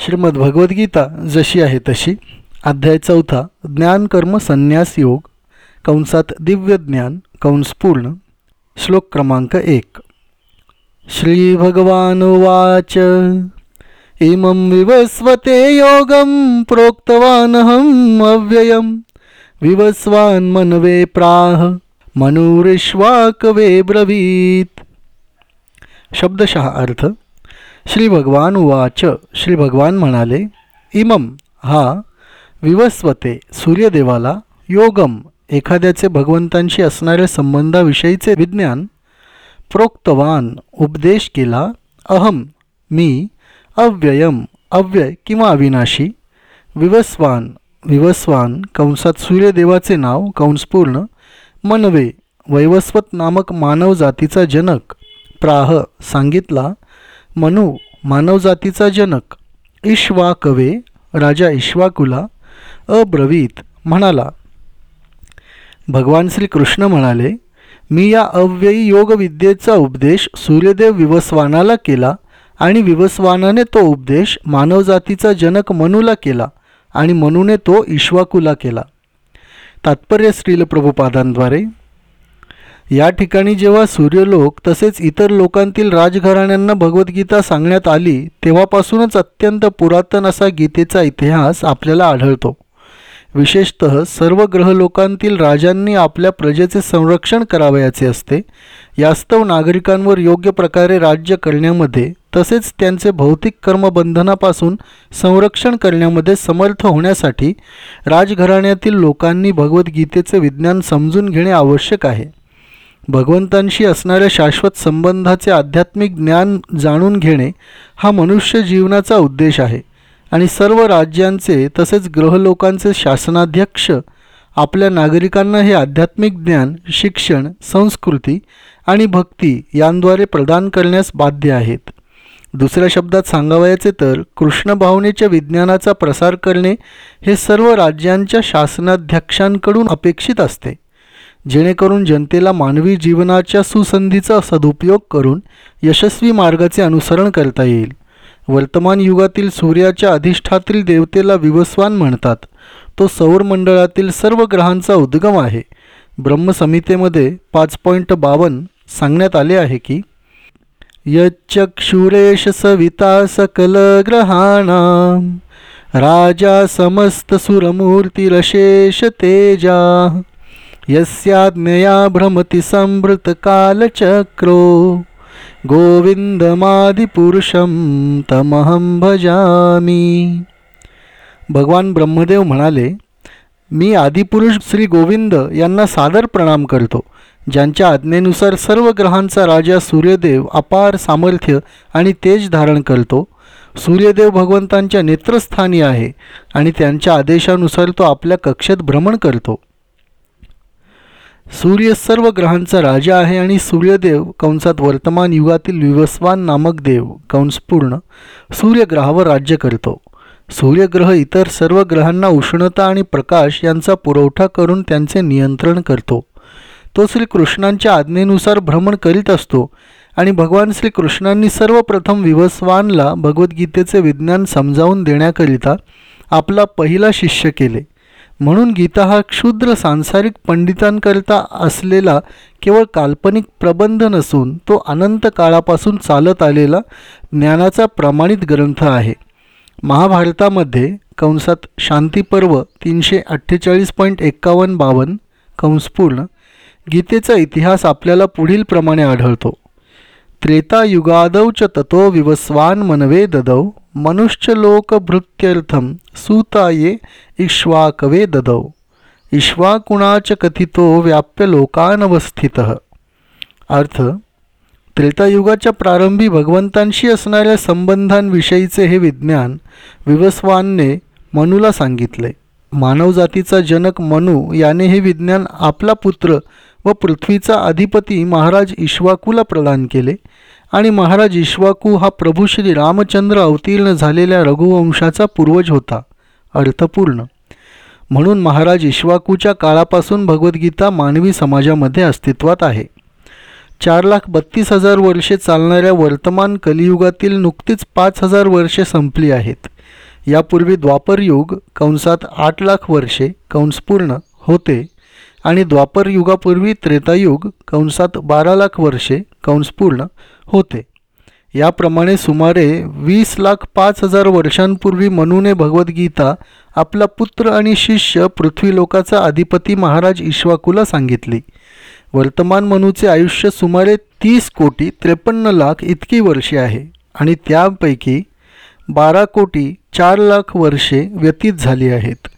श्रीमद भगवद्गीता जशी आहे तशी. अध्याय चौथा ज्ञान कर्म संन्यास योग. कंसात दिव्य ज्ञान कंसपूर्ण श्लोक क्रमांक एक. श्रीभगवानुवाच इमं विवस्वते योगं प्रोक्तवानहम् अव्ययं. विवस्वान् मनवे प्राह मनुरिश्वाकवे ब्रवीत. शब्दशः अर्थ श्री भगवान उवाच. श्री भगवान म्हणाले इमम हा विवस्वते सूर्यदेवाला योगम एखाद्याचे भगवंतांशी असणाऱ्या संबंधाविषयीचे विज्ञान प्रोक्तवान उपदेश केला. अहम मी अव्ययम अव्यय किंवा अविनाशी विवस्वान विवस्वान कंसात सूर्यदेवाचे नाव कंसपूर्ण मनवे वैवस्वत नामक मानव जातीचा जनक प्राह सांगितला. मनु मानवजातीचा जनक. इश्वाकवे राजा इश्वाकुला अब्रवीत म्हणाला भगवान श्रीकृष्ण म्हणाले मी या अव्ययी योगविद्येचा उपदेश सूर्यदेव विवस्वानाला केला आणि विवस्वानाने तो उपदेश मानवजातीचा जनक मनूला केला आणि मनूने तो इश्वाकूला केला. तात्पर्य श्रील प्रभुपादांद्वारे या ठिकाणी जेव्हा सूर्यलोक तसेच इतर लोकांतील राजघराण्यांना भगवद्गीता सांगण्यात आली तेव्हापासूनच अत्यंत पुरातन असा गीतेचा इतिहास आपल्याला आढळतो. विशेषत सर्व ग्रहलोकांतील राजांनी आपल्या प्रजेचे संरक्षण करावयाचे असते. यास्तव नागरिकांवर योग्य प्रकारे राज्य करण्यामध्ये तसेच त्यांचे भौतिक कर्मबंधनापासून संरक्षण करण्यामध्ये समर्थ होण्यासाठी राजघराण्यातील लोकांनी भगवद्गीतेचे विज्ञान समजून घेणे आवश्यक आहे. भगवंतांशी असणाऱ्या शाश्वत संबंधाचे आध्यात्मिक ज्ञान जाणून घेणे हा मनुष्य जीवनाचा उद्देश आहे. आणि सर्व राज्यांचे तसेच ग्रहलोकांचे शासनाध्यक्ष आपल्या नागरिकांना हे आध्यात्मिक ज्ञान शिक्षण संस्कृती आणि भक्ती यांद्वारे प्रदान करण्यास बाध्य आहेत. दुसऱ्या शब्दात सांगावयाचे तर कृष्ण भावनेच्या विज्ञानाचा प्रसार करणे हे सर्व राज्यांच्या शासनाध्यक्षांकडून अपेक्षित असते. जेणेकरून जनतेला मानवी जीवनाच्या सुसंधीचा सदुपयोग करून यशस्वी मार्गाचे अनुसरण करता येईल. वर्तमान युगातील सूर्याच्या अधिष्ठातील देवतेला विवस्वान म्हणतात. तो सौरमंडळातील सर्व ग्रहांचा उद्गम आहे. ब्रह्मसंहितेमध्ये पाच पॉईंट बावन्न सांगण्यात आले आहे की यक्षुरेश सविता सकल ग्रहाणा राजा समस्त सुरमूर्तिरशेष तेजा यस्याज्ञया भ्रमति संभृतकालचक्रो गोविंदमादिपुरुषम तमहम भजामी। भगवान ब्रह्मदेव म्हणाले मी आदिपुरुष श्री गोविंद यांना सादर प्रणाम करतो ज्यांच्या आज्ञेनुसार सर्व ग्रहांचा राजा सूर्यदेव अपार सामर्थ्य आणि तेज धारण करतो. सूर्यदेव भगवंतांच्या नेत्रस्थानी आहे आणि त्यांच्या आदेशानुसार तो आपल्या कक्षेत भ्रमण करतो. सूर्य सर्व ग्रहांचा राजा आहे आणि सूर्यदेव कंसात वर्तमान युगातील विवस्वान नामक देव कंसपूर्ण सूर्यग्रहावर राज्य करतो. सूर्यग्रह इतर सर्व ग्रहांना उष्णता आणि प्रकाश यांचा पुरवठा करून त्यांचे नियंत्रण करतो. तो श्रीकृष्णांच्या आज्ञेनुसार भ्रमण करीत असतो आणि भगवान श्रीकृष्णांनी सर्वप्रथम विवस्वानला भगवद्गीतेचे विज्ञान समजावून देण्याकरिता आपला पहिला शिष्य केले. म्हणून गीता हा क्षुद्र सांसारिक पंडितांकरता असलेला केवळ काल्पनिक प्रबंध नसून तो अनंत काळापासून चालत आलेला ज्ञानाचा प्रमाणित ग्रंथ आहे. महाभारतामध्ये कंसात शांतीपर्व तीनशे अठ्ठेचाळीस पॉईंट एक्कावन्न बावन्न कंसपूर्ण गीतेचा इतिहास आपल्याला पुढील प्रमाणे आढळतो. त्रेतायुगादौ च ततो विवस्वान मनवे ददौ मनुष्यलोकभृत्यर्थं सुताये इक्ष्वाकवे ददौ इश्वाकुणाच कथितो व्याप्यलोकानवस्थितः अर्थ त्रेतायुगाच्या प्रारंभी भगवंतांशी असणाऱ्या संबंधांविषयीचे हे विज्ञान विवस्वानने मनूला सांगितले। मानवजातीचा जनक मनू याने हे विज्ञान आपला पुत्र व पृथ्वीचा अधिपती महाराज इश्वाकूला प्रदान केले। आणि महाराज इश्वाकू हा प्रभू श्री रामचंद्र अवतीर्ण झालेल्या रघुवंशाचा पूर्वज होता अर्थपूर्ण. म्हणून महाराज इश्वाकूच्या काळापासून भगवद्गीता मानवी समाजामध्ये अस्तित्वात आहे. चार लाख बत्तीस हजार वर्षे चालणाऱ्या वर्तमान कलियुगातील नुकतीच पाच हजार वर्षे संपली आहेत. यापूर्वी द्वापरयुग कंसात आठ लाख वर्षे कंसपूर्ण होते. आणि द्वापरयुगापूर्वी त्रेतायुग कंसात बारा लाख वर्षे कंस पूर्ण होते. याप्रमाणे सुमारे वीस लाख पाच हजार वर्षांपूर्वी मनूने भगवद्गीता आपला पुत्र आणि शिष्य पृथ्वीलोकाचा अधिपती महाराज इश्वाकूला सांगितली. वर्तमान मनूचे आयुष्य सुमारे तीस कोटी त्रेपन्न लाख इतकी वर्षे आहे आणि त्यापैकी बारा कोटी चार लाख वर्षे व्यतीत झाली आहेत.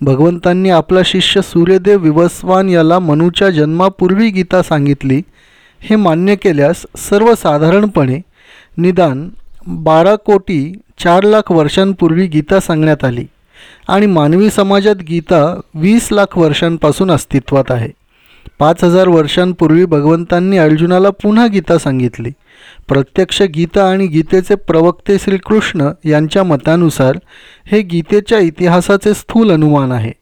भगवंतांनी आपला शिष्य सूर्यदेव विवस्वान याला मनूच्या जन्मापूर्वी गीता सांगितली हे मान्य केल्यास सर्वसाधारणपणे निदान बारा कोटी चार लाख वर्षांपूर्वी गीता सांगण्यात आली आणि मानवी समाजात गीता वीस लाख वर्षांपासून अस्तित्वात आहे. पाच हजार वर्षांपूर्वी भगवंतांनी अर्जुनाला पुन्हा गीता सांगितली. प्रत्यक्ष गीता आणि गीतेचे प्रवक्ते श्रीकृष्ण यांच्या मतानुसार हे गीतेच्या इतिहासाचे स्थूल अनुमान आहे.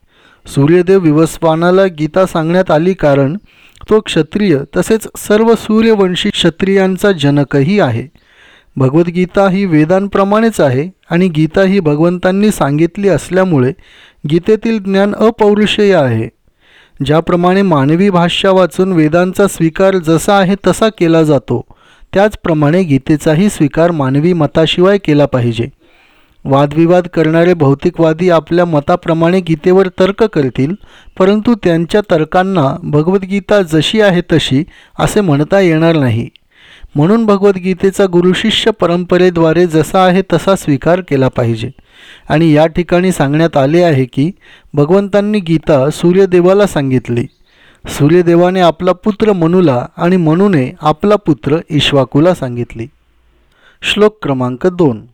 सूर्यदेव विवस्वानाला गीता सांगण्यात आली कारण तो क्षत्रिय तसेच सर्व सूर्यवंशी क्षत्रियांचा जनकही आहे. भगवद्गीता ही वेदांप्रमाणेच आहे आणि गीता ही भगवंतांनी सांगितली असल्यामुळे गीतेतील ज्ञान अपौरुषेय आहे. ज्याप्रमाणे मानवी भाष्या वाचून वेदांचा स्वीकार जसा आहे तसा केला जातो त्याचप्रमाणे गीतेचाही स्वीकार मानवी मताशिवाय केला पाहिजे. वादविवाद करणारे भौतिकवादी आपल्या मताप्रमाणे गीतेवर तर्क करतील परंतु त्यांच्या तर्कांना भगवद्गीता जशी आहे तशी असे म्हणता येणार नाही. म्हणून भगवद्गीतेचा गुरुशिष्य परंपरेद्वारे जसा आहे तसा स्वीकार केला पाहिजे. आणि या ठिकाणी सांगण्यात आले आहे की भगवंतांनी गीता सूर्यदेवाला सांगितली. सूर्यदेवाने आपला पुत्र मनुला आणि मनुने आपला पुत्र इश्वाकूला सांगितली. श्लोक क्रमांक दोन.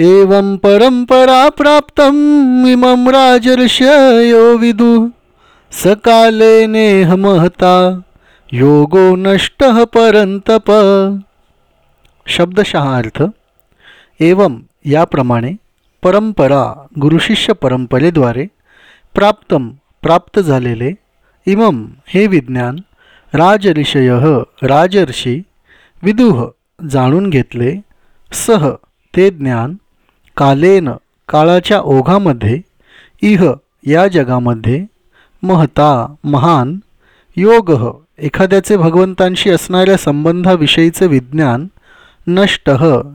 एवं परंपरा प्राप्त इमं राजर्षयो विदु। सकाले नेह महता योगो नष्ट परंतप शब्दशः अर्थ एवं याप्रमाणे परंपरा गुरुशिष्य परंपरेद्वारे प्राप्तम प्राप्त झालेले इमम हे विज्ञान राजऋषय राजर्षी विदुह जाणून घेतले सह ते ज्ञान कालेन काळाच्या ओघामध्ये इह या जगामध्ये महता महान योग एखाद्याचे भगवंतांशी असणाऱ्या संबंधाविषयीचे विज्ञान नष्ट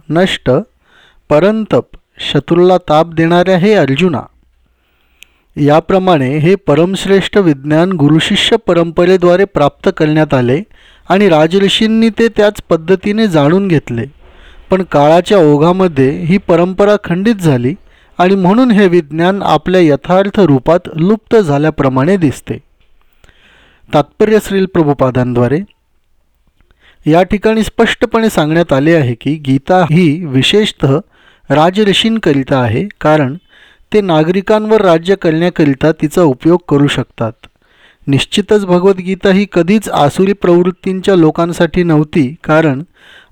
नष्ट परंतप शत्रूला ताप देणाऱ्या हे अर्जुना. याप्रमाणे हे परमश्रेष्ठ विज्ञान गुरुशिष्य परंपरेद्वारे प्राप्त करण्यात आले आणि राजऋषींनी ते त्याच पद्धतीने जाणून घेतले. पण काळाच्या ओघामध्ये ही परंपरा खंडित झाली आणि म्हणून हे विज्ञान आपल्या यथार्थ रूपात लुप्त झाल्याप्रमाणे दिसते. तात्पर्य श्रील प्रभुपादांद्वारे. या ठिकाणी स्पष्टपणे सांगण्यात आले आहे की गीता ही विशेषत राजऋषींकरिता आहे कारण ते नागरिकांवर राज्य करण्याकरिता तिचा उपयोग करू शकतात. निश्चितच भगवद्गीता ही कधीच आसुरी प्रवृत्तींच्या लोकांसाठी नव्हती कारण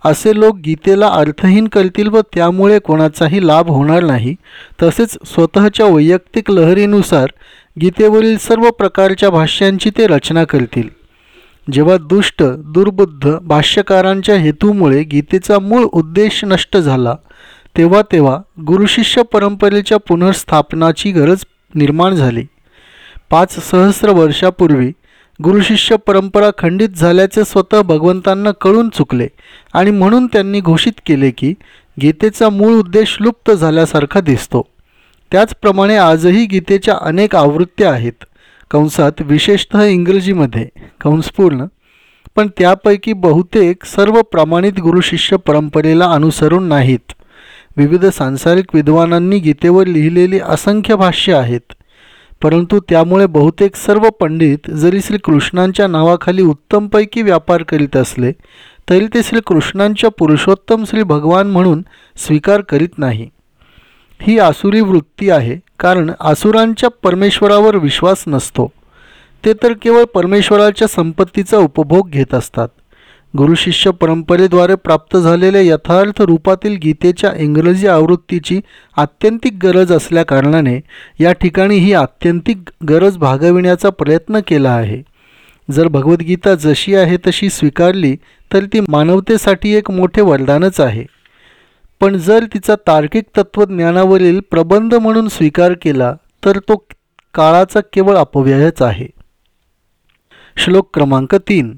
असे लोक गीतेला अर्थहीन करतील व त्यामुळे कोणाचाही लाभ होणार नाही. तसेच स्वतःच्या वैयक्तिक लहरीनुसार गीतेवरील सर्व प्रकारच्या भाष्यांची ते रचना करतील. जेव्हा दुष्ट दुर्बुद्ध भाष्यकारांच्या हेतूमुळे गीतेचा मूळ उद्देश नष्ट झाला तेव्हा तेव्हा गुरुशिष्य परंपरेच्या पुनर्स्थापनाची गरज निर्माण झाली. पाच सहस्र वर्षापूर्वी गुरुशिष्य परंपरा खंडित झाल्याचे स्वतः भगवंतांना कळून चुकले आणि म्हणून त्यांनी घोषित केले की गीतेचा मूळ उद्देश लुप्त झाल्यासारखा दिसतो. त्याचप्रमाणे आजही गीतेच्या अनेक आवृत्त्या आहेत. कंसात विशेषतः इंग्रजीमध्ये कंसपूर्ण पण त्यापैकी बहुतेक सर्व प्रमाणित गुरुशिष्य परंपरेला अनुसरून नाहीत. विविध सांसारिक विद्वानांनी गीतेवर लिहिलेली असंख्य भाष्य आहेत. परंतु त्यामुळे बहुतेक सर्व पंडित जरी श्रीकृष्णांच्या नावाखाली उत्तमपैकी व्यापार करीत असले तरी ते श्रीकृष्णांच्या पुरुषोत्तम श्री भगवान म्हणून स्वीकार करीत नाही. ही आसुरी वृत्ती आहे कारण आसुरांच्या परमेश्वरावर विश्वास नसतो. ते तर केवळ परमेश्वराच्या संपत्तीचा उपभोग घेत असतात. गुरुशिष्य परंपरेद्वारे प्राप्त झालेल्या यथार्थ रूपातील गीतेच्या इंग्रजी आवृत्तीची आत्यंतिक गरज असल्याकारणाने या ठिकाणी ही आत्यंतिक गरज भागविण्याचा प्रयत्न केला आहे. जर भगवद्गीता जशी आहे तशी स्वीकारली तर ती मानवतेसाठी एक मोठे वरदानच आहे. पण जर तिचा तार्किक तत्त्वज्ञानावरील प्रबंध म्हणून स्वीकार केला तर तो काळाचा केवळ अपव्ययच आहे. श्लोक क्रमांक तीन.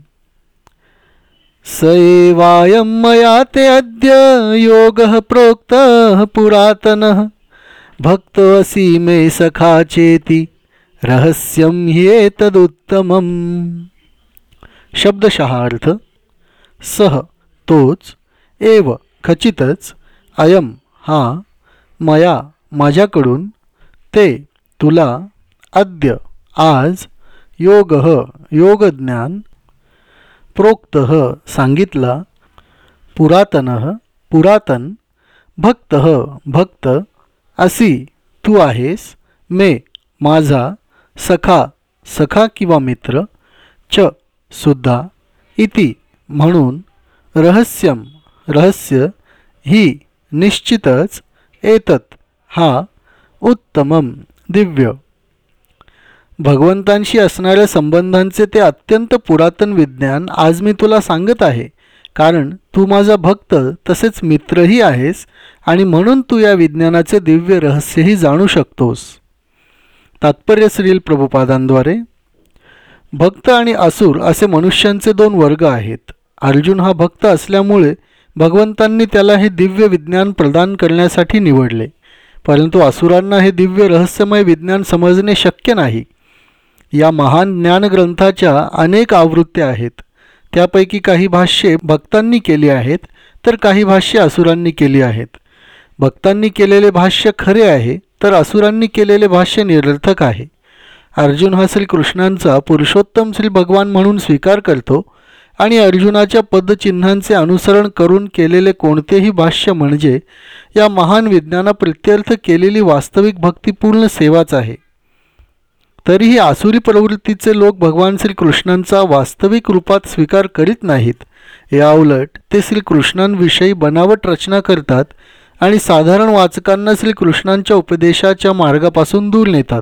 स एवायं मया ते अद्य योगः प्रोक्तः पुरातनः। भक्तोऽसि मे सखा चेती रहस्यं ह्येतदुत्तमम् शब्दशः अर्थ सह तोच एव खचितच अयम हा मया माझ्याकडून ते तुला अद्य आज योग योगज्ञान प्रोक्त सांगितला पुरातन पुरातन भक्त भक्त असी तू आहेस मे माझा सखा सखा किंवा मित्र च सुद्धा इति म्हणून रहस्यम रहस्य ही निश्चितच एतत हा उत्तमम दिव्य. भगवंतांशी असणाऱ्या संबंधांचे ते अत्यंत पुरातन विज्ञान आज मी तुला सांगत आहे. कारण तू माझा भक्त तसेच मित्रही आहेस आणि म्हणून तू या विज्ञानाचे दिव्य रहस्यही जाणू शकतोस. तात्पर्य श्रील प्रभुपादांद्वारे भक्त आणि असुर असे मनुष्यांचे दोन वर्ग आहेत. अर्जुन हा भक्त असल्यामुळे भगवंतांनी त्याला हे दिव्य विज्ञान प्रदान करण्यासाठी निवडले. परंतु असुरांना हे दिव्य रहस्यमय विज्ञान समजणे शक्य नाही. या महान ज्ञानग्रंथाच्या अनेक आवृत्त्या आहेत. त्यापैकी काही भाष्ये भक्तांनी केली आहेत तर काही भाष्ये असुरांनी केली आहेत. भक्तांनी केलेले भाष्य खरे आहे तर असुरांनी केलेले भाष्य निरर्थक आहे. अर्जुन हा श्रीकृष्णांचा पुरुषोत्तम श्री भगवान म्हणून स्वीकार करतो आणि अर्जुनाच्या पदचिन्हांचे अनुसरण करून केलेले कोणतेही भाष्य म्हणजे या महान विज्ञानाप्रित्यर्थ केलेली वास्तविक भक्तिपूर्ण सेवाच आहे. तरीही आसुरी प्रवृत्तीचे लोक भगवान श्रीकृष्णांचा वास्तविक रूपात स्वीकार करीत नाहीत. याउलट ते श्रीकृष्णांविषयी बनावट रचना करतात आणि साधारण वाचकांना श्रीकृष्णांच्या उपदेशाच्या मार्गापासून दूर नेतात.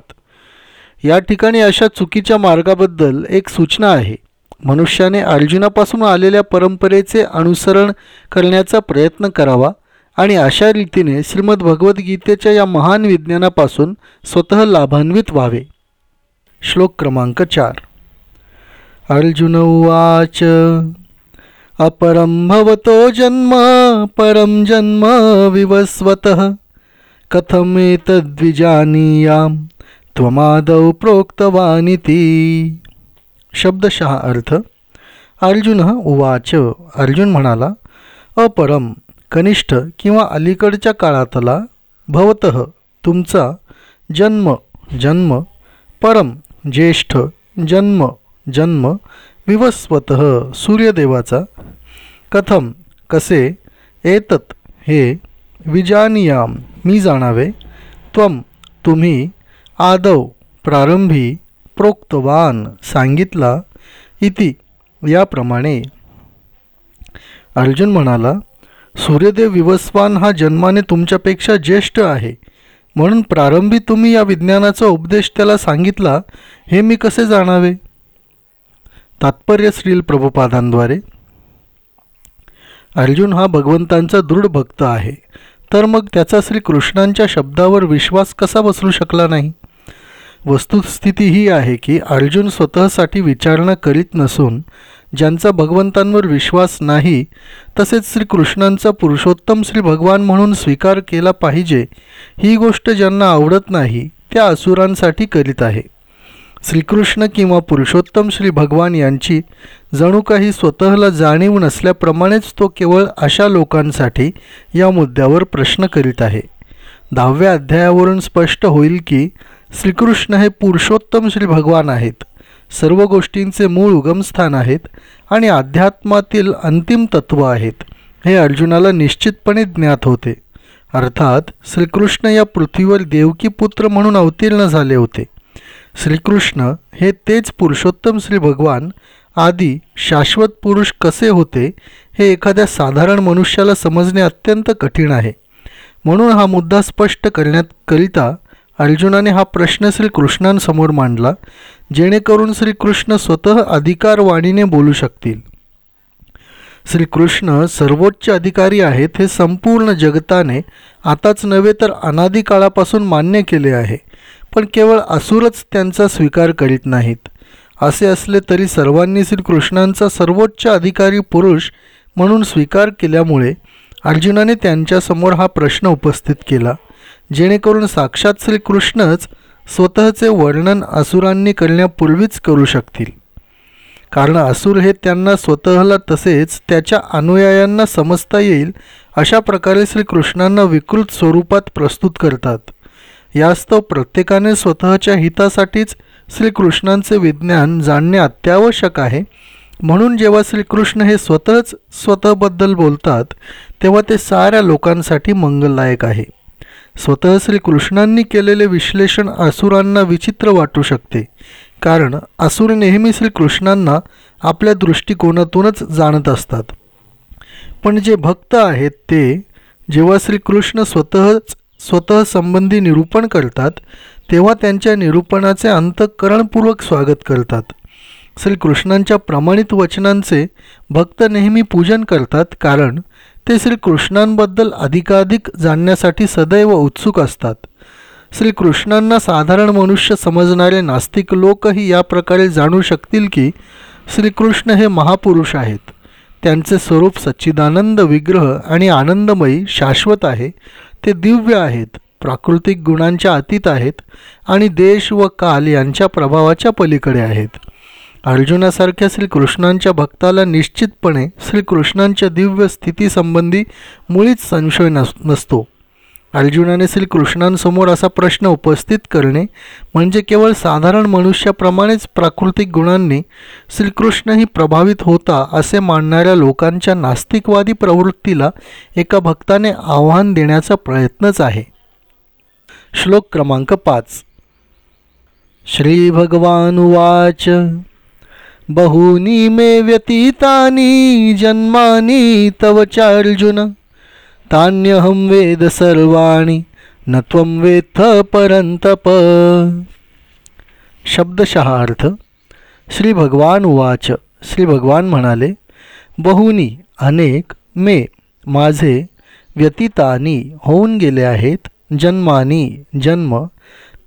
या ठिकाणी अशा चुकीच्या मार्गाबद्दल एक सूचना आहे. मनुष्याने अर्जुनापासून आलेल्या परंपरेचे अनुसरण करण्याचा प्रयत्न करावा आणि अशा रीतीने श्रीमद भगवद्गीतेच्या या महान विज्ञानापासून स्वतः लाभान्वित व्हावे. श्लोक क्रमांक चार. अर्जुन उवाच अपरं भवतो जन्म परं जन्म विवस्वतः। कथमेतद्विजानीयां त्वमादौ प्रोक्तवानिती। शब्दशः अर्थ अर्जुन उवाच अर्जुन म्हणाला अपरम कनिष्ठ किंवा अलीकडच्या काळातला भवत तुमचा जन्म जन्म परम ज्येष्ठ जन्म जन्म विवस्वत सूर्यदेवाचा. कथम कसे एतत हे विजानियाम मी जाणावे. त्वम तुम्ही आदव प्रारंभी प्रोक्तवान सांगितला इति याप्रमाणे. अर्जुन म्हणाला सूर्यदेव विवस्वान हा जन्माने तुमच्यापेक्षा ज्येष्ठ आहे. म्हणून प्रारंभी तुम्ही या विज्ञानाचा उपदेश त्याला सांगितला हे मी कसे जाणावे? तात्पर्य श्रील प्रभुपादांद्वारे. अर्जुन हा भगवंतांचा दृढ भक्त आहे तर मग त्याचा श्रीकृष्णांच्या शब्दावर विश्वास कसा बसू शकला नाही? वस्तुस्थिती ही आहे की अर्जुन स्वतःसाठी विचारणा करीत नसून ज्यांचा भगवंतांवर विश्वास नाही तसेच श्रीकृष्णांचा पुरुषोत्तम श्री भगवान म्हणून स्वीकार केला पाहिजे ही गोष्ट ज्यांना आवडत नाही त्या असुरांसाठी करीत आहे. श्रीकृष्ण किंवा पुरुषोत्तम श्री भगवान यांची जणू काही स्वतःला जाणीव नसल्याप्रमाणेच तो केवळ अशा लोकांसाठी या मुद्द्यावर प्रश्न करीत आहे. दहाव्या अध्यायावरून स्पष्ट होईल की श्रीकृष्ण हे पुरुषोत्तम श्री भगवान आहेत. सर्व गोष्टींचे मूळ उगमस्थान आहेत आणि अध्यात्मातील अंतिम तत्व आहेत हे अर्जुनाला निश्चितपणे ज्ञात होते. अर्थात श्रीकृष्ण या पृथ्वीवर देवकी पुत्र म्हणून अवतीर्ण झाले होते. श्रीकृष्ण हे तेच पुरुषोत्तम श्री भगवान आदी शाश्वत पुरुष कसे होते हे एखाद्या साधारण मनुष्याला समजणे अत्यंत कठीण आहे. म्हणून हा मुद्दा स्पष्ट करण्यात करिता अर्जुनाने हा प्रश्न श्रीकृष्णांसमोर मांडला. जेणेकरून श्रीकृष्ण स्वतः अधिकारवाणीने बोलू शकतील. श्रीकृष्ण सर्वोच्च अधिकारी आहेत हे संपूर्ण जगताने आताच नव्हे तर अनादी काळापासून मान्य केले आहे पण केवळ असुरच त्यांचा स्वीकार करीत नाहीत. असे असले तरी सर्वांनी श्रीकृष्णांचा सर्वोच्च अधिकारी पुरुष म्हणून स्वीकार केल्यामुळे अर्जुनाने त्यांच्यासमोर हा प्रश्न उपस्थित केला जेणेकरून साक्षात श्रीकृष्णच स्वतःचे वर्णन असुरांनी करण्यापूर्वीच करू शकतील. कारण असुर हे त्यांना स्वतःला तसेच त्याच्या अनुयायांना समजता येईल अशा प्रकारे श्रीकृष्णांना विकृत स्वरूपात प्रस्तुत करतात. यास्तव प्रत्येकाने स्वतःच्या हितासाठीच श्रीकृष्णांचे विज्ञान जाणणे अत्यावश्यक आहे. म्हणून जेव्हा श्रीकृष्ण हे स्वतःच स्वतःबद्दल बोलतात तेव्हा ते साऱ्या लोकांसाठी मंगलदायक आहे. स्वतः श्रीकृष्णांनी केलेले विश्लेषण असुरांना विचित्र वाटू शकते. कारण असुर नेहमी श्रीकृष्णांना आपल्या दृष्टिकोनातूनच जाणत असतात. पण जे भक्त आहेत ते जेव्हा श्रीकृष्ण स्वतःच स्वतः संबंधी निरूपण करतात तेव्हा त्यांच्या निरूपणाचे अंतःकरणपूर्वक स्वागत करतात. श्रीकृष्णांच्या प्रमाणित वचनांचे भक्त नेहमी पूजन करतात कारण ते श्रीकृष्णांबद्दल अधिकाधिक जाणण्यासाठी सदैव उत्सुक असतात. श्रीकृष्णांना साधारण मनुष्य समजणारे नास्तिक लोकही या प्रकारे जाणू शकतील की श्रीकृष्ण हे महापुरुष आहेत. त्यांचे स्वरूप सच्चिदानंद विग्रह आणि आनंदमयी शाश्वत आहे. ते दिव्य आहेत प्राकृतिक गुणांच्या अतीत आहेत आणि देश व काल यांच्या प्रभावाच्या पलीकडे आहेत. अर्जुनासारख्या श्रीकृष्णांच्या भक्ताला निश्चितपणे श्रीकृष्णांच्या दिव्य स्थितीसंबंधी मुळीच संशय नस नसतो. अर्जुनाने श्रीकृष्णांसमोर असा प्रश्न उपस्थित करणे म्हणजे केवळ साधारण मनुष्याप्रमाणेच प्राकृतिक गुणांनी श्रीकृष्णही प्रभावित होता असे मानणाऱ्या लोकांच्या नास्तिकवादी प्रवृत्तीला एका भक्ताने आव्हान देण्याचा प्रयत्नच आहे. श्लोक क्रमांक पाच. श्री भगवानुवाच बहूनी मे व्यतीतानी जन्मानी तव चार्जुन. तान्यहं वेद सर्वाणी न त्वं वेत्थ परंतप शब्दशः अर्थ श्री भगवान उवाच. श्री भगवान म्हणाले बहुनी अनेक मे माझे व्यतीतानी होऊन गेले आहेत जन्मानी जन्म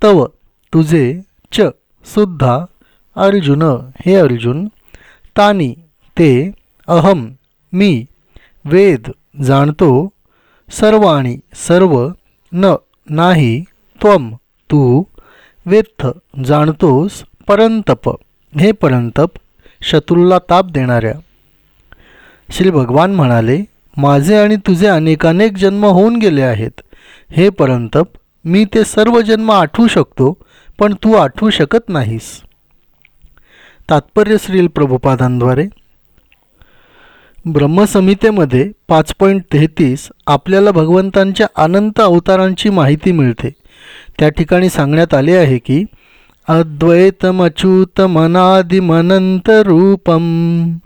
तव तुझे च सुद्धा अर्जुन हे अर्जुन तानी ते अहम मी वेद जाणतो सर्वाणी सर्व न नाही त्वम तू वेत्थ जाणतोस परंतप हे परंतप शत्रूला ताप देणाऱ्या. श्री भगवान म्हणाले माझे आणि तुझे अनेकानेक जन्म होऊन गेले आहेत. हे परंतप मी ते सर्व जन्म आठवू शकतो पण तू आठवू शकत नाहीस. तात्पर्य श्रील प्रभुपादांद्वारे ब्रह्मसंहितेमध्ये पाच पॉईंट तेहतीस आपल्याला भगवंतांच्या अनंत अवतारांची माहिती मिळते. त्या ठिकाणी सांगण्यात आले आहे की अद्वैतमच्युतमनादिमनंत रूपम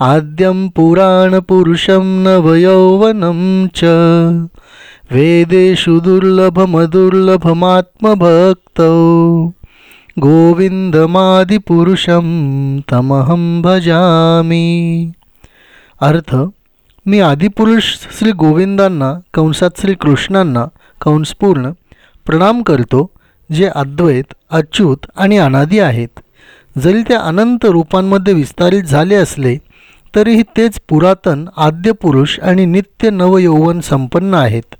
आद्यम पुराण पुरुषम नवयौवनं च वेदेषु दुर्लभमदुर्लभमात्मभक्तौ। गोविंदमादिपुरुषं तमहं भजामी। अर्थ मी आदिपुरुष श्री गोविंदांना कंसात श्री कृष्णांना कंसपूर्ण प्रणाम करतो जे अद्वैत अच्युत आणि अनादी आहेत. जरी ते अनंत रूपांमध्ये विस्तारित झाले असले तरीही तेच पुरातन आद्यपुरुष आणि नित्य नवयौवन संपन्न आहेत.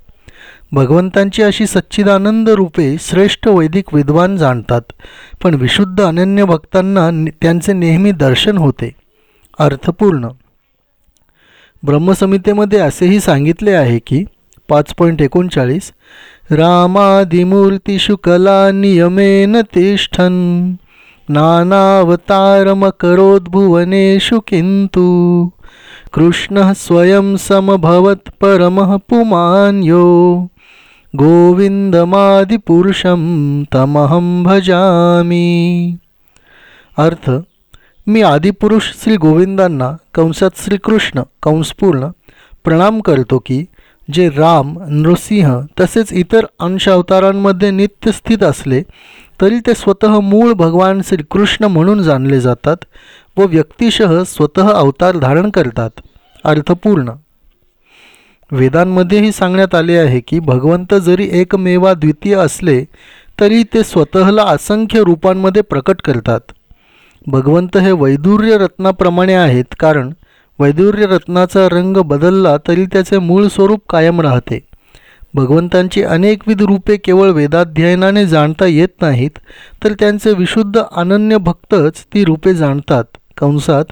भगवंतांची अशी सच्चिदानंद रूपे श्रेष्ठ वैदिक विद्वान जाणतात पण विशुद्ध अनन्य भक्तांना त्यांचे नेहमी दर्शन होते. अर्थपूर्ण. ब्रह्मसमितेमध्ये असेही सांगितले आहे की पाच पॉईंट एकोणचाळीस रामादिमूर्तिषु कला नियमेन तिष्ठन् नानावतारमकरोद्भुवनेषु किन्तु कृष्णः स्वयं समभवत् परमः पुमान्यो। गोविंदमादिपुरुषं तमहं भजामी. अर्थ मी आदिपुरुष श्री गोविंदांना कंसात श्रीकृष्ण कंसपूर्ण प्रणाम करतो की जे राम नृसिंह तसेच इतर अंशावतारांमध्ये नित्य स्थित असले तरी ते स्वतः मूळ भगवान श्रीकृष्ण म्हणून जाणले जातात व व्यक्तिशः स्वतः अवतार धारण करतात. अर्थपूर्ण. वेदांमध्येही सांगण्यात आले आहे की भगवंत जरी एकमेवा द्वितीय असले तरी ते स्वतःला असंख्य रूपांमध्ये प्रकट करतात. भगवंत हे वैदुर्य रत्नाप्रमाणे आहेत कारण वैदुर्य रत्नाचा रंग बदलला तरी त्याचे मूळ स्वरूप कायम राहते. भगवंतांची अनेकविध रूपे केवळ वेदाध्ययनाने जाणता येत नाहीत तर त्यांचे विशुद्ध अनन्य भक्तच ती रूपे जाणतात. कंसात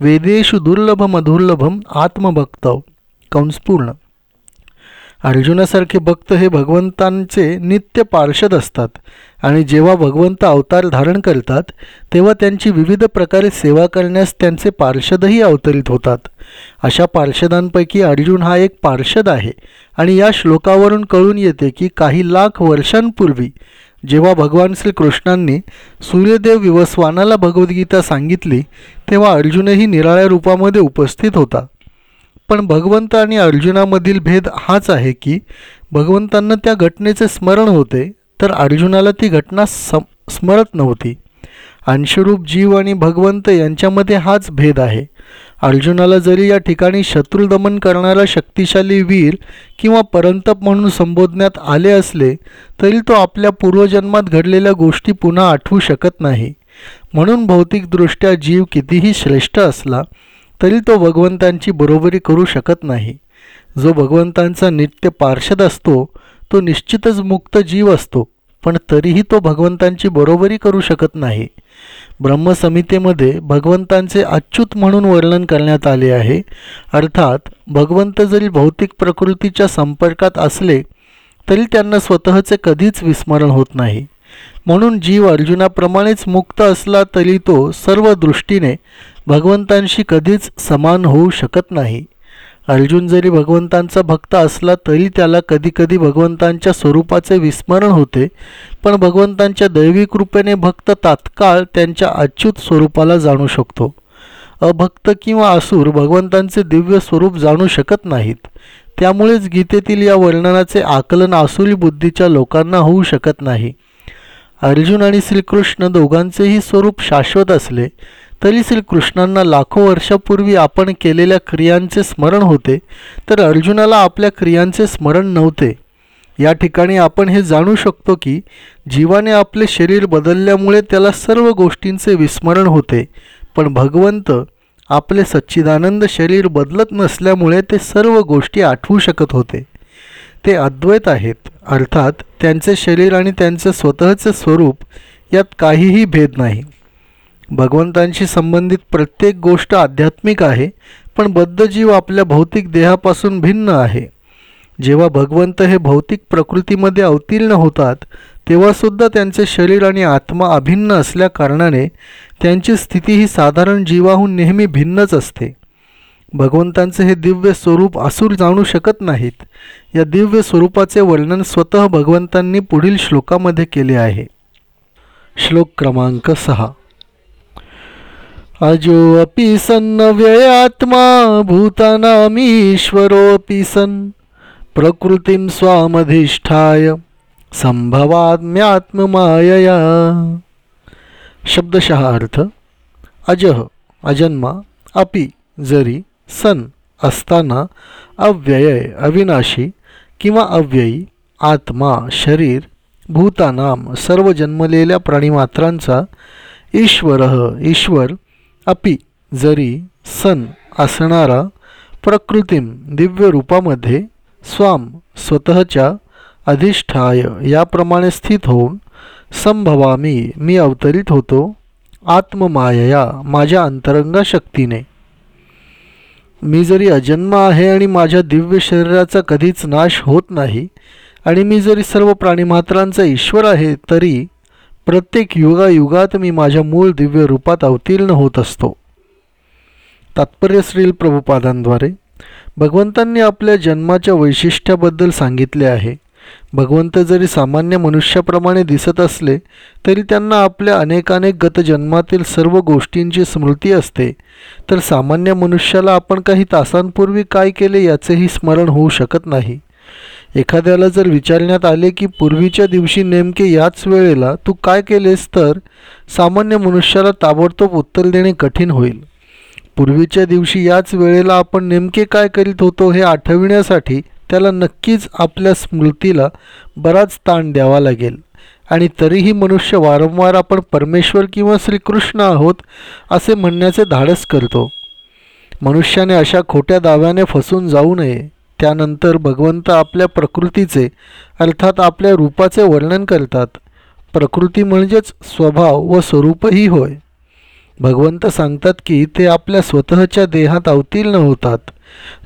वेदेषु दुर्लभमधुर्लभम आत्मभक्त. कंसपूर्ण अर्जुनासारखे भक्त हे भगवंतांचे नित्य पार्षद असतात. आणि जेव्हा भगवंत अवतार धारण करतात तेव्हा त्यांची विविध प्रकारे सेवा करण्यास त्यांचे पार्षदही अवतरित होतात. अशा पार्षदांपैकी अर्जुन हा एक पार्षद आहे. आणि या श्लोकावरून कळून येते की काही लाख वर्षांपूर्वी जेव्हा भगवान श्रीकृष्णांनी सूर्यदेव विवस्वानाला भगवद्गीता सांगितली तेव्हा अर्जुनही निराळ्या रूपामध्ये उपस्थित होता. पण भगवंत आणि अर्जुनामधील भेद हाच आहे की भगवंतांना त्या घटनेचे स्मरण होते तर अर्जुनाला ती घटना सम स्मरत नव्हती. अंशरूप जीव आणि भगवंत यांच्यामध्ये हाच भेद आहे. अर्जुनाला जरी या ठिकाणी शत्रुदमन करणारा शक्तिशाली वीर किंवा परंतप म्हणून संबोधण्यात आले असले तरी तो आपल्या पूर्वजन्मात घडलेल्या गोष्टी पुन्हा आठवू शकत नाही. म्हणून भौतिकदृष्ट्या जीव कितीही श्रेष्ठ असला तरी तो भगवंतांची बरोबरी करू शकत नाही. जो भगवंतांचा नित्य पार्षद असतो तो निश्चितच मुक्त जीव असतो पण तरीही तो भगवंतांची बरोबरी करू शकत नाही. ब्रह्मसमितेमध्ये भगवंतांचे अच्युत म्हणून वर्णन करण्यात आले आहे. अर्थात भगवंत जरी भौतिक प्रकृतीच्या संपर्कात असले तरी त्यांना स्वतःचे कधीच विस्मरण होत नाही. म्हणून जीव अर्जुनाप्रमाणेच मुक्त असला तरी तो सर्व दृष्टीने भगवंतांशी कधीच समान होऊ शकत नाही. अर्जुन जरी भगवंतांचा भक्त असला तरी त्याला कधीकधी भगवंतांच्या स्वरूपाचे विस्मरण होते पण भगवंतांच्या दैवी कृपेने भक्त तात्काळ त्यांच्या अच्युत स्वरूपाला जाणू शकतो. अभक्त किंवा असुर भगवंतांचे दिव्य स्वरूप जाणू शकत नाहीत. त्यामुळेच गीतेतील या वर्णनाचे आकलन आसुरी बुद्धीच्या लोकांना होऊ शकत नाही. अर्जुन आणि श्रीकृष्ण दोघांचेही स्वरूप शाश्वत असले तरी श्रीकृष्णांना लाखो वर्षापूर्वी आपण केलेल्या क्रियांचे स्मरण होते तर अर्जुनाला आपल्या क्रियांचे स्मरण नव्हते. या ठिकाणी आपण हे जाणू शकतो की जीवाने आपले शरीर बदलल्यामुळे त्याला सर्व गोष्टींचे विस्मरण होते पण भगवंत आपले सच्चिदानंद शरीर बदलत नसल्यामुळे ते सर्व गोष्टी आठवू शकत होते. ते अद्वैत आहेत अर्थात त्यांचे शरीर आणि त्यांचे स्वतःचे स्वरूप यात काहीही भेद नाही. भगवंतांशी संबंधित प्रत्येक गोष्ट आध्यात्मिक आहे पण बद्धजीव आपल्या भौतिक देहापासून भिन्न आहे. जेव्हा भगवंत हे भौतिक प्रकृतीमध्ये अवतीर्ण होतात तेव्हासुद्धा त्यांचे शरीर आणि आत्मा अभिन्न असल्याकारणाने त्यांची स्थिती ही साधारण जीवाहून नेहमी भिन्नच असते. भगवंतांचे हे दिव्य स्वरूप असूर जाणू शकत नाहीत. या दिव्य स्वरूपाचे वर्णन स्वतः भगवंतांनी पुढील श्लोकामध्ये केले आहे. श्लोक क्रमांक सहा. अजो अपि सन् व्ययात्मा भूतानामीश्वरोऽपि सन्। प्रकृतीं स्वामधिष्ठाय संभवात्म्यात्ममायया शब्दशः अर्थ अजह अजन्मा अपि जरी सन असताना अव्यय अविनाशी किंवा अव्ययी आत्मा शरीर भूतानाम सर्व जन्मलेल्या प्राणीमात्रांचा ईश्वर ईश्वर अपि जरी सन असणारा प्रकृतीम दिव्य रूपामध्ये स्वाम स्वतःच्या अधिष्ठाय याप्रमाणे स्थित होऊन संभवामी मी अवतरित होतो आत्ममायया माझ्या अंतरंगा शक्तीने मी जरी अजन्म आहे आणि माझ्या दिव्य शरीराचा कधीच नाश होत नाही आणि मी जरी सर्व प्राणीमात्रांचा ईश्वर आहे तरी प्रत्येक युगायुगात मी माझ्या मूळ दिव्य रूपात अवतीर्ण होत असतो. तात्पर्य श्रील प्रभुपादांद्वारे भगवंतांनी आपल्या जन्माच्या वैशिष्ट्याबद्दल सांगितले आहे. भगवंत जरी सामान्य मनुष्याप्रमाणे दिसत असले तरी त्यांना आपल्या अनेकानेक गतजन्मातील सर्व गोष्टींची स्मृती असते. तर सामान्य मनुष्याला आपण काही तासांपूर्वी काय केले याचेही स्मरण होऊ शकत नाही. एखाद्याला जर विचारण्यात आले की पूर्वीच्या दिवशी नेमके याच वेळेला तू काय केलेस तर सामान्य मनुष्याला ताबडतोब उत्तर देणे कठीण होईल. पूर्वीच्या दिवशी याच वेळेला आपण नेमके काय करीत होतो हे आठविण्यासाठी त्याला नक्कीच आपल्या स्मृतीला बराच ताण द्यावा लागेल. आणि तरीही मनुष्य वारंवार आपण परमेश्वर किंवा श्रीकृष्ण आहोत असे म्हणण्याचे धाडस करतो. मनुष्याने अशा खोट्या दाव्याने फसून जाऊ नये. त्यानंतर भगवंत आपल्या प्रकृतीचे अर्थात आपल्या रूपाचे वर्णन करतात. प्रकृती म्हणजेच स्वभाव व स्वरूपही होय. भगवंत सांगतात की ते आपल्या स्वतःच्या देहात अवतीर्ण होतात.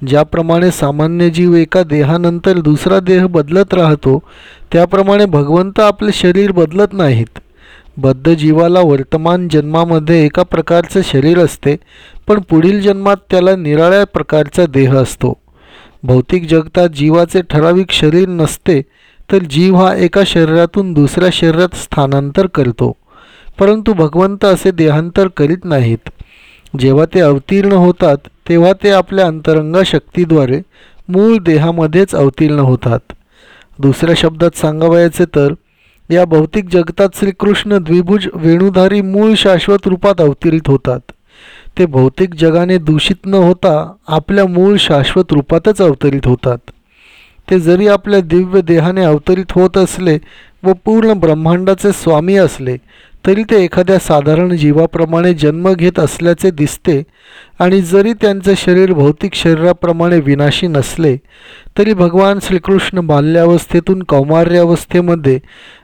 ज्याप्रमाणे सामान्य जीव एका देहानंतर दुसरा देह बदलत राहतो त्याप्रमाणे भगवंत आपले शरीर बदलत नाहीत. बद्ध जीवाला वर्तमान जन्मामध्ये एका प्रकारचे शरीर असते पण पुढील जन्मात त्याला निराळ्या प्रकारचा देह असतो. भौतिक जगतात जीवाचे ठराविक शरीर नसते तर जीव हा एका शरीरातून दुसऱ्या शरीरात स्थानांतर करतो. परंतु भगवंत असे देहांतर करीत नाहीत. जेव्हा ते अवतीर्ण होतात तेव्हा ते आपल्या अंतरंगा शक्तीद्वारे मूळ देहामध्येच अवतीर्ण होतात. दुसऱ्या शब्दात सांगावयाचे तर या भौतिक जगतात श्रीकृष्ण द्विभुज वेणुधारी मूळ शाश्वत रूपात अवतरित होतात. ते भौतिक जगाने दूषित न होता आपल्या मूळ शाश्वत रूपातच अवतरित होतात. ते जरी आपल्या दिव्य देहाने अवतरित होत असले व पूर्ण ब्रह्मांडाचे स्वामी असले तरी ते एखाद्या साधारण जीवाप्रमाणे जन्म घेत असल्याचे दिसते आणि जरी त्यांचे शरीर भौतिक शरीराप्रमाणे विनाशी नसले तरी भगवान श्रीकृष्ण बाल्यावस्थेतून कौमार्यावस्थेमध्ये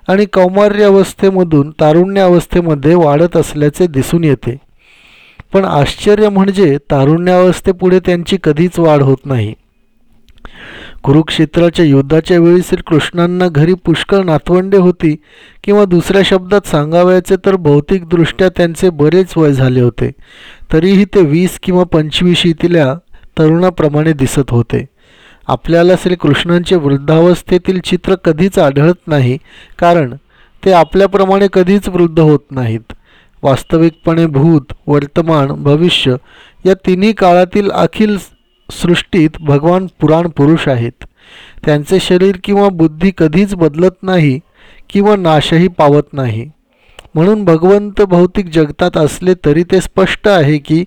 आणि कौमार्यावस्थेमधून तारुण्यावस्थेमध्ये वाढत असल्याचे दिसून येते. पण आश्चर्य म्हणजे तारुण्यावस्थेपुढे त्यांची कधीच वाढ होत नाही. कुरुक्षेत्राच्या युद्धाच्या वेळी श्रीकृष्णांना घरी पुष्कळ नातवंडे होती किंवा दुसऱ्या शब्दात सांगावयाचे तर भौतिकदृष्ट्या त्यांचे बरेच वय झाले होते. तरीही ते वीस किंवा पंचवीशीतल्या तरुणाप्रमाणे दिसत होते. आपल्याला श्रीकृष्णांचे वृद्धावस्थेतील चित्र कधीच आढळत नाही कारण ते आपल्याप्रमाणे कधीच वृद्ध होत नाहीत. वास्तविकपणे भूत वर्तमान भविष्य या तिन्ही काळातील अखिल सृष्टीत भगवान पुराण पुरुष आहेत. त्यांचे शरीर किंवा बुद्धी कधीच बदलत नाही किंवा नाशही पावत नाही. म्हणून भगवंत भौतिक जगतात असले तरी ते स्पष्ट आहे की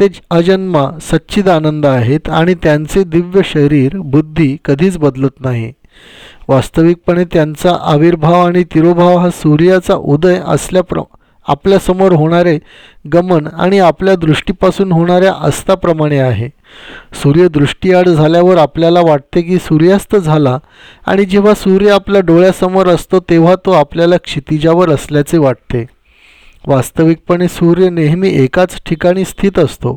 ते अजन्मा सच्चिदानंद आहेत आणि त्यांचे दिव्य शरीर बुद्धी कधीच बदलत नाही. वास्तविकपणे त्यांचा आविर्भाव आणि तिरोभाव हा सूर्याचा उदय असल्याप्र आपल्यासमोर होणारे गमन आणि आपल्या दृष्टीपासून होणाऱ्या अस्ताप्रमाणे आहे. सूर्य दृष्टीआड झाल्यावर आपल्याला वाटते की सूर्यास्त झाला आणि जेव्हा सूर्य आपल्या डोळ्यासमोर असतो तेव्हा तो आपल्याला क्षितिजावर असल्याचे वाटते. वास्तविकपणे सूर्य नेहमी एकाच ठिकाणी स्थित असतो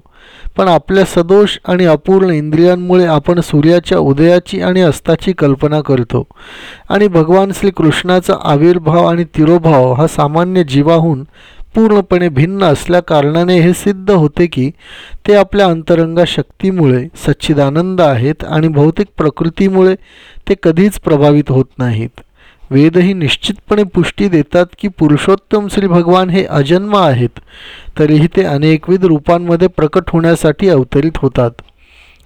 पण आपल्या सदोष आणि अपूर्ण इंद्रियांमुळे आपण सूर्याच्या उदयाची आणि अस्ताची कल्पना करतो. आणि भगवान श्रीकृष्णाचा आविर्भाव आणि तिरोभाव हा सामान्य जीवाहून पूर्णपणे भिन्न असल्या कारणाने हे सिद्ध होते की ते आपल्या अंतरंगा शक्तीमुळे सच्चिदानंद आहेत आणि भौतिक प्रकृतीमुळे ते कधीच प्रभावित होत नाहीत. वेदही निश्चितपणे पुष्टी देतात की पुरुषोत्तम श्री भगवान हे अजन्म आहेत तरीही ते अनेकविध रूपांमध्ये प्रकट होण्यासाठी अवतरित होतात.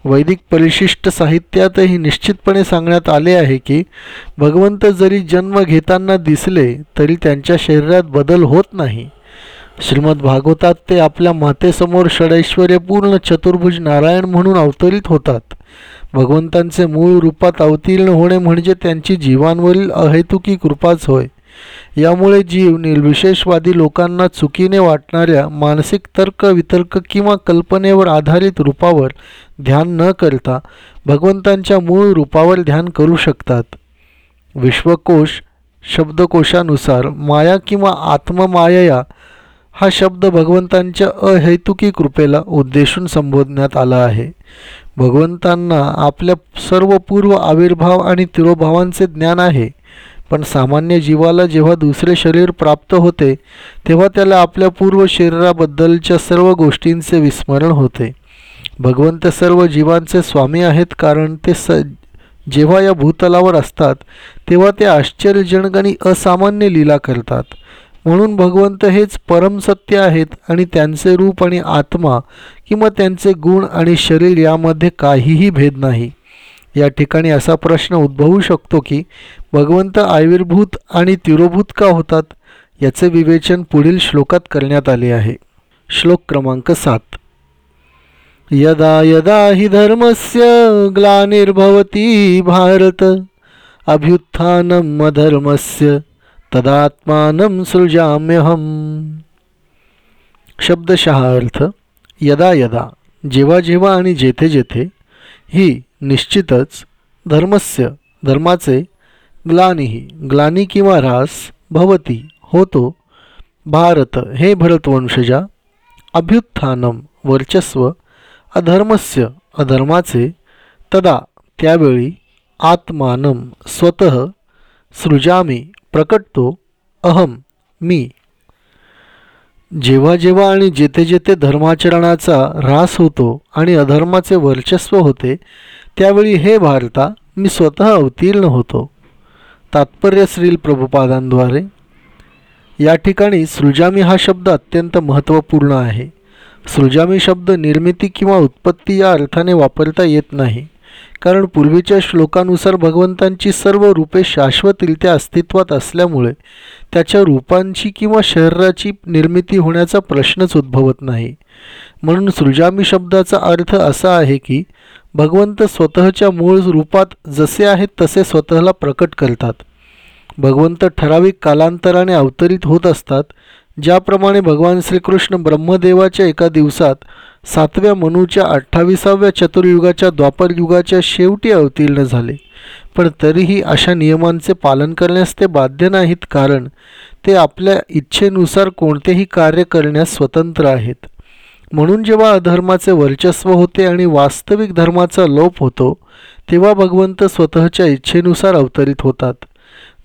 वैदिक परिशिष्ट साहित्यातही निश्चितपणे सांगण्यात आले आहे की भगवंत जरी जन्म घेताना दिसले तरी त्यांच्या शरीरात बदल होत नाही. श्रीमद भागवतात ते आपल्या मातेसमोर षडैश्वर्यपूर्ण चतुर्भुज नारायण म्हणून अवतरित होतात. भगवंतांचे मूळ रूपात अवतीर्ण होणे म्हणजे त्यांची जीवांवरील अहेतुकी कृपाच होय. यामुळे जीव निर्विशेषवादी लोकांना चुकीने वाटणाऱ्या मानसिक तर्क वितर्क किंवा कल्पनेवर आधारित रूपावर ध्यान न करता भगवंतांच्या मूळ रूपावर ध्यान करू शकतात. विश्वकोश शब्दकोशानुसार माया किंवा आत्ममायया हा शब्द भगवंतांच्या अहेतुकी कृपेला उद्देशून संबोधण्यात आला आहे. भगवंतांना आपल्या सर्व पूर्व आविर्भाव आणि तिरोभावांचे ज्ञान आहे. पण सामान्य जीवाला जेव्हा दुसरे शरीर प्राप्त होते तेव्हा त्याला आपल्या पूर्व शरीराबद्दलच्या सर्व गोष्टींचे विस्मरण होते. भगवंत सर्व जीवांचे स्वामी आहेत कारण ते स जेव्हा या भूतलावर असतात तेव्हा ते आश्चर्यजनक आणि असामान्य लीला करतात. म्हणून भगवंत हेच परमसत्य आहेत आणि त्यांचे रूप आणि आत्मा किंवा त्यांचे गुण आणि शरीर यामध्ये काहीही भेद नाही. या ठिकाणी असा प्रश्न उद्भवू शकतो की भगवंत आयुर्भूत आणि तिरोभूत का होतात याचे विवेचन पुढील श्लोकात करण्यात आले आहे. श्लोक क्रमांक सात. यदा यदा हि धर्मस्य ग्लानिर्भवती भारत अभ्युत्थानम अधर्मस्य तदात्मानं सृजाम्यहम। शब्दशः अर्थ यदा यदा जेव्हा जेव्हा आणि जेथे जेथे ही निश्चितच धर्मस्य धर्माचे ग्लानीही ग्लानी किंवा ऱ्हास भवती होतो। भारत हे भरतवंशजा अभ्युत्थानम वर्चस्व अधर्मस्य अधर्माचे तदा त्यावेळी आत्मानं स्वतः सृजामी प्रकटतो अहम मी. जेव्हा जेव्हा आणि जेथे जेथे धर्माचरणाचा ऱ्हास होतो आणि अधर्माचे वर्चस्व होते त्यावेळी हे भारता मी स्वतः अवतीर्ण होतो. तात्पर्य श्रील प्रभुपादांद्वारे. या ठिकाणी सृजामी हा शब्द अत्यंत महत्त्वपूर्ण आहे. सृजामी शब्द निर्मिती किंवा उत्पत्ती या अर्थाने वापरता येत नाही. कारण पूर्वीच्या श्लोकानुसार भगवंतांची सर्व रूपे शाश्वतरित्या अस्तित्वात असल्यामुळे त्याच्या रूपांची किंवा शरीराची निर्मिती होण्याचा प्रश्नच उद्भवत नाही. म्हणून सृजामी शब्दाचा अर्थ असा आहे की भगवंत स्वतःच्या मूळ रूपात जसे आहेत तसे स्वतःला प्रकट करतात. भगवंत ठराविक कालांतराने अवतरित होत असतात ज्याप्रमाणे भगवान श्रीकृष्ण ब्रह्मदेवाच्या एका दिवसात सातव्या मनूच्या अठ्ठावीसाव्या चतुर्युगाच्या द्वापरयुगाच्या शेवटी अवतीर्ण झाले. पण तरीही अशा नियमांचे पालन करण्यास ते बाध्य नाहीत कारण ते आपल्या इच्छेनुसार कोणतेही कार्य करण्यास स्वतंत्र आहेत. म्हणून जेव्हा अधर्माचे वर्चस्व होते आणि वास्तविक धर्माचा लोप होतो तेव्हा भगवंत स्वतःच्या इच्छेनुसार अवतरित होतात.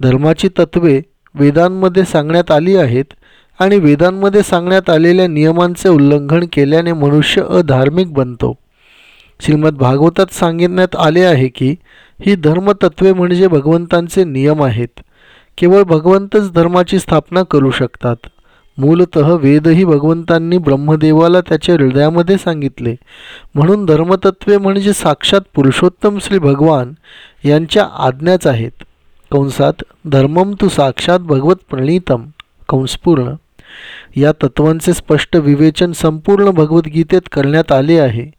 धर्माची तत्वे वेदांमध्ये सांगण्यात आली आहेत आणि वेदांमध्ये सांगण्यात आलेल्या नियमांचे उल्लंघन केल्याने मनुष्य अधार्मिक बनतो. श्रीमद भागवतात सांगण्यात आले आहे की ही धर्मतत्वे म्हणजे भगवंतांचे नियम आहेत. केवळ भगवंतच धर्माची स्थापना करू शकतात. मूलत वेदही भगवंतांनी ब्रह्मदेवाला त्याच्या हृदयामध्ये सांगितले. म्हणून धर्मतत्वे म्हणजे साक्षात पुरुषोत्तम श्री भगवान यांच्या आज्ञाच आहेत. कंसात धर्मम तू साक्षात भगवत प्रणीतम. कंसपूर्ण या तत्वांचे स्पष्ट विवेचन संपूर्ण भगवद्गीतेत करण्यात आले आहे.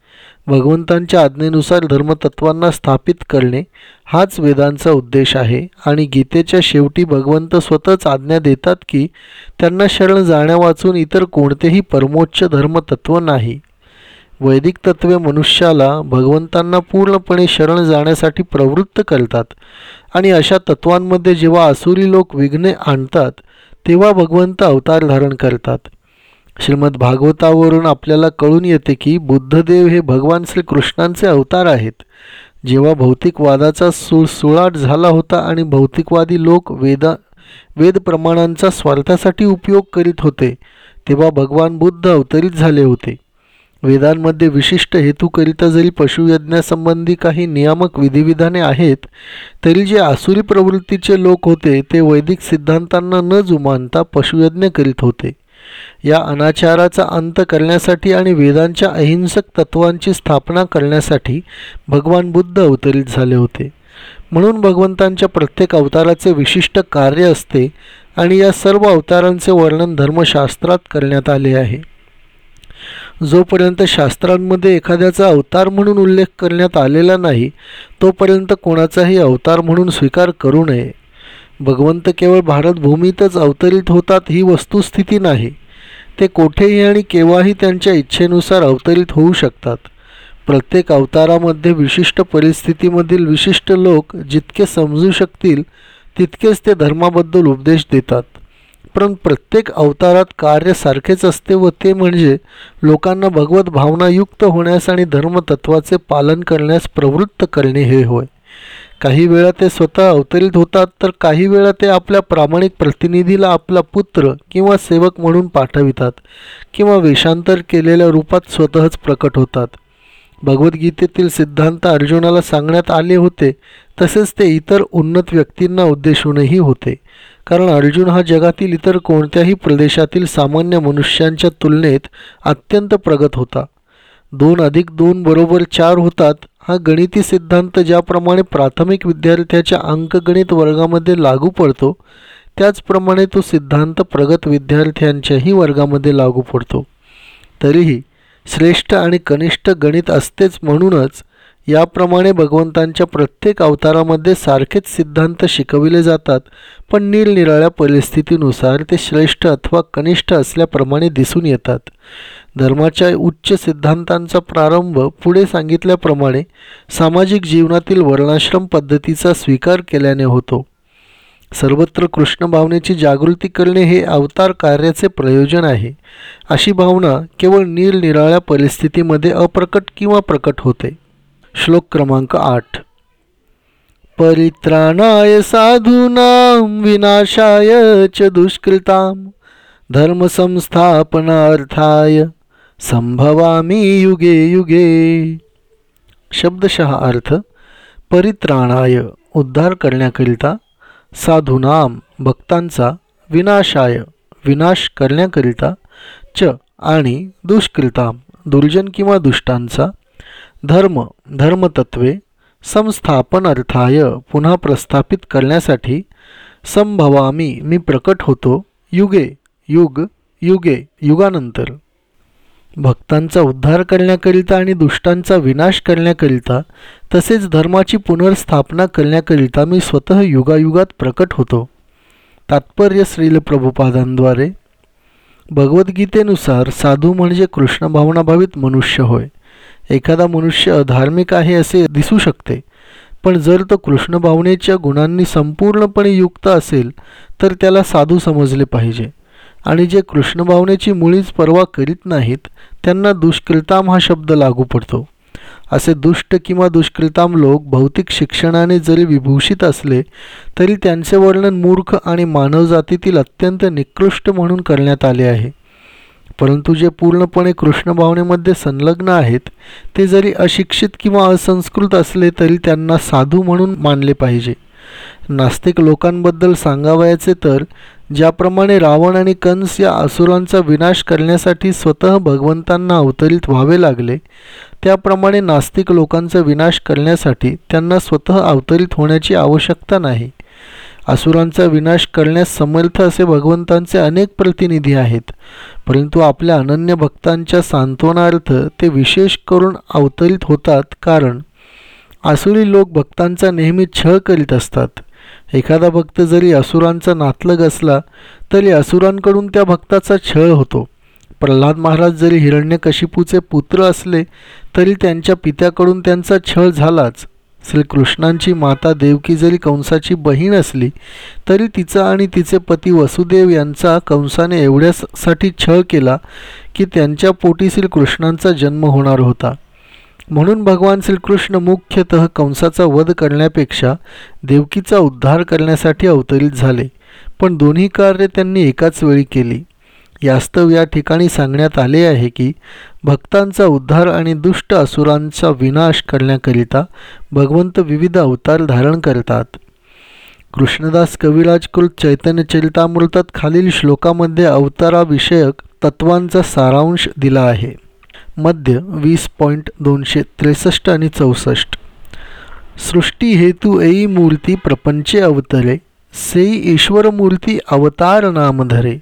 भगवंतांच्या आज्ञेनुसार धर्मतत्वांना स्थापित करणे हाच वेदांचा उद्देश आहे आणि गीतेच्या शेवटी भगवंत स्वतःच आज्ञा देतात की त्यांना शरण जाण्यावाचून इतर कोणतेही परमोच्च धर्मतत्व नाही. वैदिक तत्वे मनुष्याला भगवंतांना पूर्णपणे शरण जाण्यासाठी प्रवृत्त करतात आणि अशा तत्वांमध्ये जेव्हा असुरी लोक विघ्ने आणतात तेव्हा भगवंत अवतार धारण करतात. श्रीमद भागवतावरून आपल्याला कळून येते की बुद्धदेव हे भगवान श्रीकृष्णांचे अवतार आहेत. जेव्हा भौतिकवादाचा सुळसुळाट झाला होता आणि भौतिकवादी लोक वेदा वेद प्रमाणांचा स्वार्थासाठी उपयोग करीत होते तेव्हा भगवान बुद्ध अवतरित झाले होते. वेदांमध्ये विशिष्ट हेतूकरिता जरी पशुयज्ञासंबंधी काही नियामक विधिविधाने आहेत तरी जे आसुरी प्रवृत्तीचे लोक होते ते वैदिक सिद्धांतांना न जुमानता पशुयज्ञ करीत होते. या अनाचाराचा अंत करण्यासाठी आणि वेदांच्या अहिंसक तत्वांची स्थापना करण्यासाठी भगवान बुद्ध अवतरित झाले होते. म्हणून भगवंतांच्या प्रत्येक अवताराचे विशिष्ट कार्य असते आणि या सर्व अवतारांचे वर्णन धर्मशास्त्रात करण्यात आले आहे. जोपर्यंत शास्त्रांमध्ये एखाद्याचा अवतार म्हणून उल्लेख करण्यात आलेला नाही तोपर्यंत कोणाचाही अवतार म्हणून स्वीकार करू नये. भगवंत केवळ भारतभूमीतच अवतरित होतात ही वस्तुस्थिती नाही. ते कोठेही आणि केव्हाही त्यांच्या इच्छेनुसार अवतरित होऊ शकतात. प्रत्येक अवतारामध्ये विशिष्ट परिस्थितीमधील विशिष्ट लोक जितके समजू शकतील तितकेच ते धर्माबद्दल उपदेश देतात. परंतु प्रत्येक अवतारात कार्य सारखेच असते व ते म्हणजे लोकांना भगवत भावनायुक्त होण्यास आणि धर्मतत्वाचे पालन करण्यास प्रवृत्त करणे हे होय. काही वेळा ते स्वतः अवतरित होतात तर काही वेळा ते आपल्या प्रामाणिक प्रतिनिधीला आपला पुत्र किंवा सेवक म्हणून पाठवितात किंवा वेषांतर केलेल्या रूपात स्वतःच प्रकट होतात. भगवद्गीतेतील सिद्धांत अर्जुनाला सांगण्यात आले होते तसेच ते इतर उन्नत व्यक्तींना उद्देशूनही होते. कारण अर्जुन हा जगातील इतर कोणत्याही प्रदेशातील सामान्य मनुष्यांच्या तुलनेत अत्यंत प्रगत होता. दोन अधिक दोन बरोबर चार होतात हा गणिती सिद्धांत ज्याप्रमाणे प्राथमिक विद्यार्थ्याच्या अंकगणित वर्गामध्ये लागू पडतो त्याचप्रमाणे तो सिद्धांत प्रगत विद्यार्थ्यांच्याही वर्गामध्ये लागू पडतो. तरीही श्रेष्ठ आणि कनिष्ठ गणित असतेच म्हणूनच याप्रमाणे भगवंतांच्या प्रत्येक अवतारामध्ये सारखेच सिद्धांत शिकविले जातात पण निरनिराळ्या परिस्थितीनुसार ते श्रेष्ठ अथवा कनिष्ठ असल्याप्रमाणे दिसून येतात. धर्माच्या उच्च सिद्धांतांचा प्रारंभ पुढे सांगितल्याप्रमाणे सामाजिक जीवनातील वर्णाश्रम पद्धतीचा स्वीकार केल्याने होतो. सर्वत्र कृष्ण भावनेची जागृती करणे हे अवतार कार्याचे प्रयोजन आहे. अशी भावना केवळ निरनिराळ्या परिस्थितीमध्ये अप्रकट किंवा प्रकट होते. श्लोक क्रमांक आठ. परित्राणाय साधूनां विनाशाय च दुष्कृतां धर्मसंस्थापनार्थाय संभवामी युगे युगे. शब्दशः अर्थ परित्राणाय उद्धार करण्याकरिता साधूनाम भक्तांचा विनाशाय विनाश करण्याकरिता च आणि दुष्कृताम दुर्जन किंवा दुष्टांचा धर्म धर्मतत्वे संस्थापन अर्थाय पुन्हा प्रस्थापित करण्यासाठी संभवामी मी प्रकट होतो युगे युग युगे युगानंतर. भक्तांचा उद्धार करण्याकरिता आणि दुष्टांचा विनाश करण्याकरिता तसेच धर्माची पुनर्स्थापना करण्याकरिता मी स्वतः युगायुगात प्रकट होतो. तात्पर्य श्रील प्रभुपादांद्वारे. भगवद्गीतेनुसार साधू म्हणजे कृष्णभावनाभावित मनुष्य होय. एखादा मनुष्य अधार्मिक आहे असे दिसू शकते. पण जर तो कृष्णभावनेच्या गुणांनी संपूर्णपणे युक्त असेल तर त्याला साधू समजले पाहिजे. आणि जे कृष्णभावनेची मुळीच पर्वा करीत नाहीत त्यांना दुष्कृताम हा शब्द लागू पडतो. असे दुष्ट किंवा दुष्कृताम लोक भौतिक शिक्षणाने जरी विभूषित असले तरी त्यांचे वर्णन मूर्ख आणि मानवजातीतील अत्यंत निकृष्ट म्हणून करण्यात आले आहे. परंतु जे पूर्णपणे कृष्ण भावनेमध्ये संलग्न आहेत ते जरी अशिक्षित किंवा असंस्कृत असले तरी त्यांना साधू म्हणून मानले पाहिजे. नास्तिक लोकांबद्दल सांगावयाचे तर ज्याप्रमाणे रावण आणि कंस या असुरांचा विनाश करण्यासाठी स्वतः भगवंतांना अवतरित व्हावे लागले त्याप्रमाणे नास्तिक लोकांचा विनाश करण्यासाठी त्यांना स्वतः अवतरित होण्याची आवश्यकता नाही. असुरांचा विनाश करण्यास समर्थ असे भगवंतांचे अनेक प्रतिनिधी आहेत. परंतु आपल्या अनन्य भक्तांच्या सांत्वनार्थ ते विशेष करून अवतरित होतात कारण आसुरी लोक भक्तांचा नेहमी छळ करीत असतात. एखादा भक्त जरी असुरांचा नातलग असला तरी असुरांकडून त्या भक्ताचा छळ होतो. प्रल्हाद महाराज जरी हिरण्यकशिपूचे पुत्र असले तरी त्यांच्या पित्याकडून त्यांचा छळ झालाच. श्रीकृष्णांची माता देवकी जरी कंसाची बहीण असली तरी तिचा आणि तिचे पती वसुदेव यांचा कंसाने एवढ्यासाठी छळ केला की त्यांच्या पोटी श्रीकृष्णांचा जन्म होणार होता. म्हणून भगवान श्रीकृष्ण मुख्यतः कंसाचा वध करण्यापेक्षा देवकीचा उद्धार करण्यासाठी अवतरित झाले पण दोन्ही कार्य त्यांनी एकाच वेळी केली. यास्तव या ठिकाणी सांगण्यात आले आहे की भक्तांचा उद्धार आणि दुष्ट असुरांचा विनाश करण्याकरिता भगवंत विविध अवतार धारण करतात. कृष्णदास कविराजकृत चैतन्य चरितामृतात खालील श्लोकामध्ये अवताराविषयक तत्वांचा सारांश दिला आहे. मध्य वीस पॉईंट दोनशे त्रेसष्ट आणि चौसष्ट. सृष्टी हेतू एई मूर्ती प्रपंचे अवतरे से ईश्वरमूर्ती अवतार नाम धरे।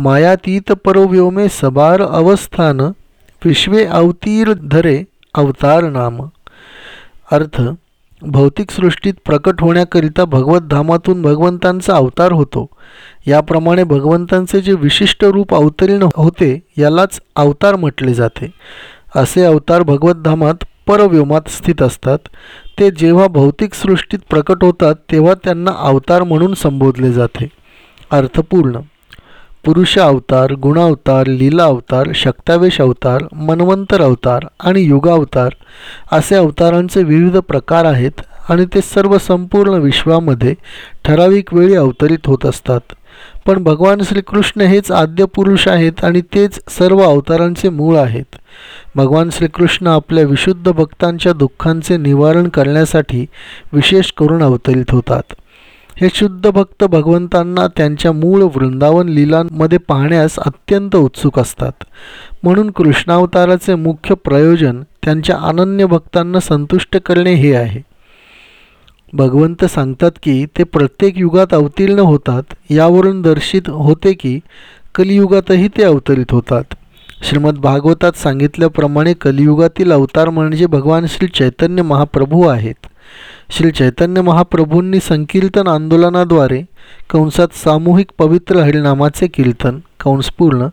मायातीत परोव्योमे सबार अवस्थान विश्वे अवतीर धरे अवतार नाम। अर्थ भौतिक सृष्टीत प्रकट होण्याकरिता भगवतधामातून भगवंतांचा अवतार होतो। याप्रमाणे भगवंतांचे जे विशिष्ट रूप अवतरीण होते यालाच अवतार म्हटले जाते। असे अवतार भगवतधामात परव्योमात स्थित असतात. ते जेव्हा भौतिक सृष्टीत प्रकट होतात तेव्हा त्यांना अवतार म्हणून संबोधले जाते. अर्थपूर्ण. पुरुष अवतार गुणावतार लीला अवतार शक्तावेश अवतार मनवंतर अवतार आणि युगावतार असे अवतारांचे विविध प्रकार आहेत आणि ते सर्व संपूर्ण विश्वामध्ये ठराविक वेळी अवतरित होत असतात. पण भगवान श्रीकृष्ण हेच आद्य पुरुष आहेत आणि तेच सर्व अवतारांचे मूळ आहेत. भगवान श्रीकृष्ण आपल्या विशुद्ध भक्तांच्या दुःखांचे निवारण करण्यासाठी विशेष करून अवतरित होतात. हे शुद्ध भक्त भगवंतांना त्यांच्या मूळ वृंदावन लीलांमध्ये पाहण्यास अत्यंत उत्सुक असतात. म्हणून कृष्णावताराचे मुख्य प्रयोजन त्यांच्या अनन्य भक्तांना संतुष्ट करणे हे आहे. भगवंत सांगतात की ते प्रत्येक युगात अवतीर्ण होतात यावरून दर्शित होते की कलियुगातही ते अवतरित होतात. श्रीमद भागवतात सांगितल्याप्रमाणे कलियुगातील अवतार म्हणजे भगवान श्री चैतन्य महाप्रभू आहेत. श्री चैतन्य महाप्रभूंनी संकीर्तन आंदोलनाद्वारे कंसात सामूहिक पवित्र हरिनामाचे कीर्तन कंसपूर्ण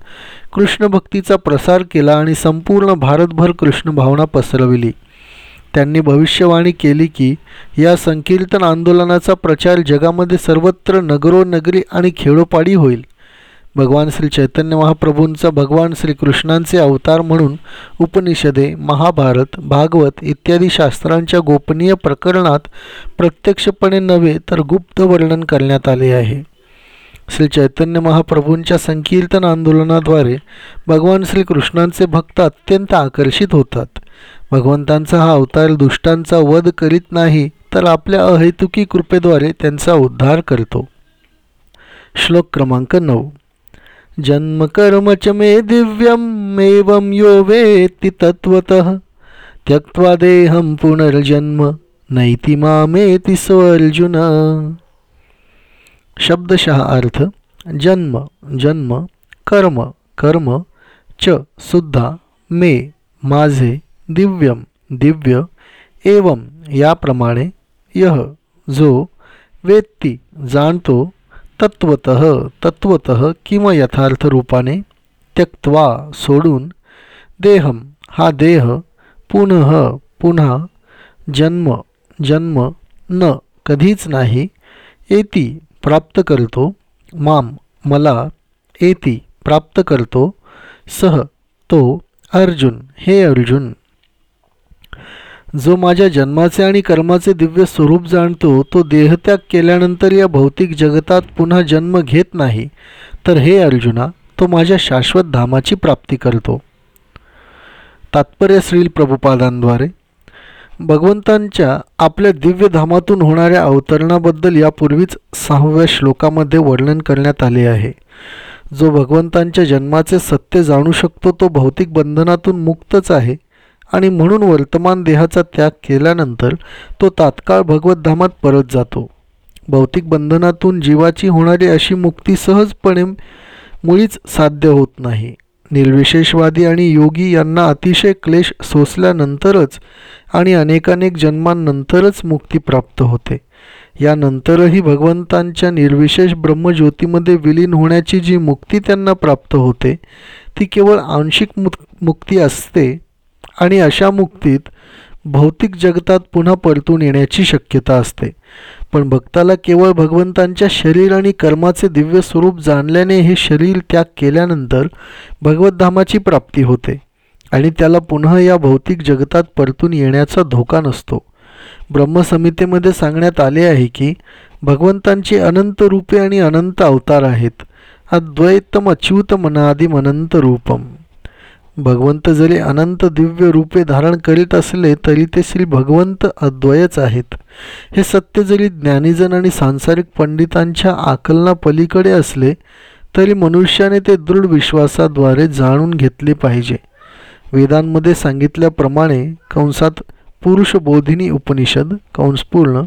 कृष्ण भक्तीचा प्रसार केला आणि संपूर्ण भारतभर कृष्ण भावना पसरविली. त्यांनी भविष्यवाणी केली की या संकीर्तन आंदोलनाचा प्रचार जगामध्ये सर्वत्र नगरोनगरी आणि खेडोपाडी होईल. भगवान श्री चैतन्य महाप्रभूंचा भगवान श्रीकृष्णांचे अवतार म्हणून उपनिषदे महाभारत भागवत इत्यादी शास्त्रांच्या गोपनीय प्रकरणात प्रत्यक्षपणे नव्हे तर गुप्त वर्णन करण्यात आले आहे. श्री चैतन्य महाप्रभूंच्या संकीर्तन आंदोलनाद्वारे भगवान श्रीकृष्णांचे भक्त अत्यंत आकर्षित होतात. भगवंतांचा हा अवतार दुष्टांचा वध करीत नाही तर आपल्या अहेतुकी कृपेद्वारे त्यांचा उद्धार करतो. श्लोक क्रमांक नऊ. जन्म कर्म च मे दिव्यम, एवं यो वेत्ति तत्वतः त्यक्त्वा देहं पुनर्जन्म, नैति मामेति अर्जुन शब्दशः अर्थ, जन्म जन्म, कर्म कर्म च सुद्धा मे, माझे दिव्यम दिव्य, एवं याप्रमाणे यह जो वेत्ती, जाणतो तत्वत तत्वत किंवा यथार्थ रूपाने त्यक्त्वा सोडून देहम हा देह पुनः पुन्हा जन्म जन्म न कधीच नाही येती प्राप्त करतो माम मला येती प्राप्त करतो सह तो अर्जुन हे अर्जुन. जो माझ्या जन्माचे आणि कर्माचे दिव्य स्वरूप जाणतो तो देहत्याग केल्यानंतर या भौतिक जगतात पुन्हा जन्म घेत नाही. तर हे अर्जुना तो माझ्या शाश्वत धामाची प्राप्ती करतो. तात्पर्य श्रील प्रभुपादांद्वारे. भगवंतांच्या आपल्या दिव्य धामातून होणाऱ्या अवतरणाबद्दल यापूर्वीच सहाव्या श्लोकामध्ये वर्णन करण्यात आले आहे. जो भगवंतांच्या जन्माचे सत्य जाणू शकतो तो भौतिक बंधनातून मुक्तच आहे. आणि म्हणून वर्तमान देहाचा त्याग केल्यानंतर तो तात्काळ भगवतधामात परत जातो. भौतिक बंधनातून जीवाची होणारी अशी मुक्ती सहजपणे मुळीच साध्य होत नाही. निर्विशेषवादी आणि योगी यांना अतिशय क्लेश सोसल्यानंतरच आणि अनेकानेक जन्मांनंतरच मुक्ती प्राप्त होते. यानंतरही भगवंतांच्या निर्विशेष ब्रह्मज्योतीमध्ये विलीन होण्याची जी मुक्ती त्यांना प्राप्त होते ती केवळ आंशिक मुक्ती असते आणि अशा मुक्तीत भौतिक जगतात पुन्हा परतून येण्याची शक्यता असते. पण भक्ताला केवळ भगवंतांच्या शरीर आणि कर्माचे दिव्य स्वरूप जाणल्याने हे शरीर त्याग केल्यानंतर भगवतधामाची प्राप्ती होते आणि त्याला पुन्हा या भौतिक जगतात परतून येण्याचा धोका नसतो. ब्रह्मसमितेमध्ये सांगण्यात आले आहे की भगवंतांची अनंत रूपे आणि अनंत अवतार आहेत. अद्वैतम अच्युतम अनादिम अनंत रूपम. भगवंत जरी अनंत दिव्य रूपे धारण करीत असले तरी ते श्री भगवंत अद्वयच आहेत. हे सत्य जरी ज्ञानीजन आणि सांसारिक पंडितांच्या आकलना पलीकडे असले तरी मनुष्याने ते दृढ विश्वासाद्वारे जाणून घेतले पाहिजे. वेदांमध्ये सांगितल्याप्रमाणे कंसात पुरुषबोधिनी उपनिषद कंसपूर्ण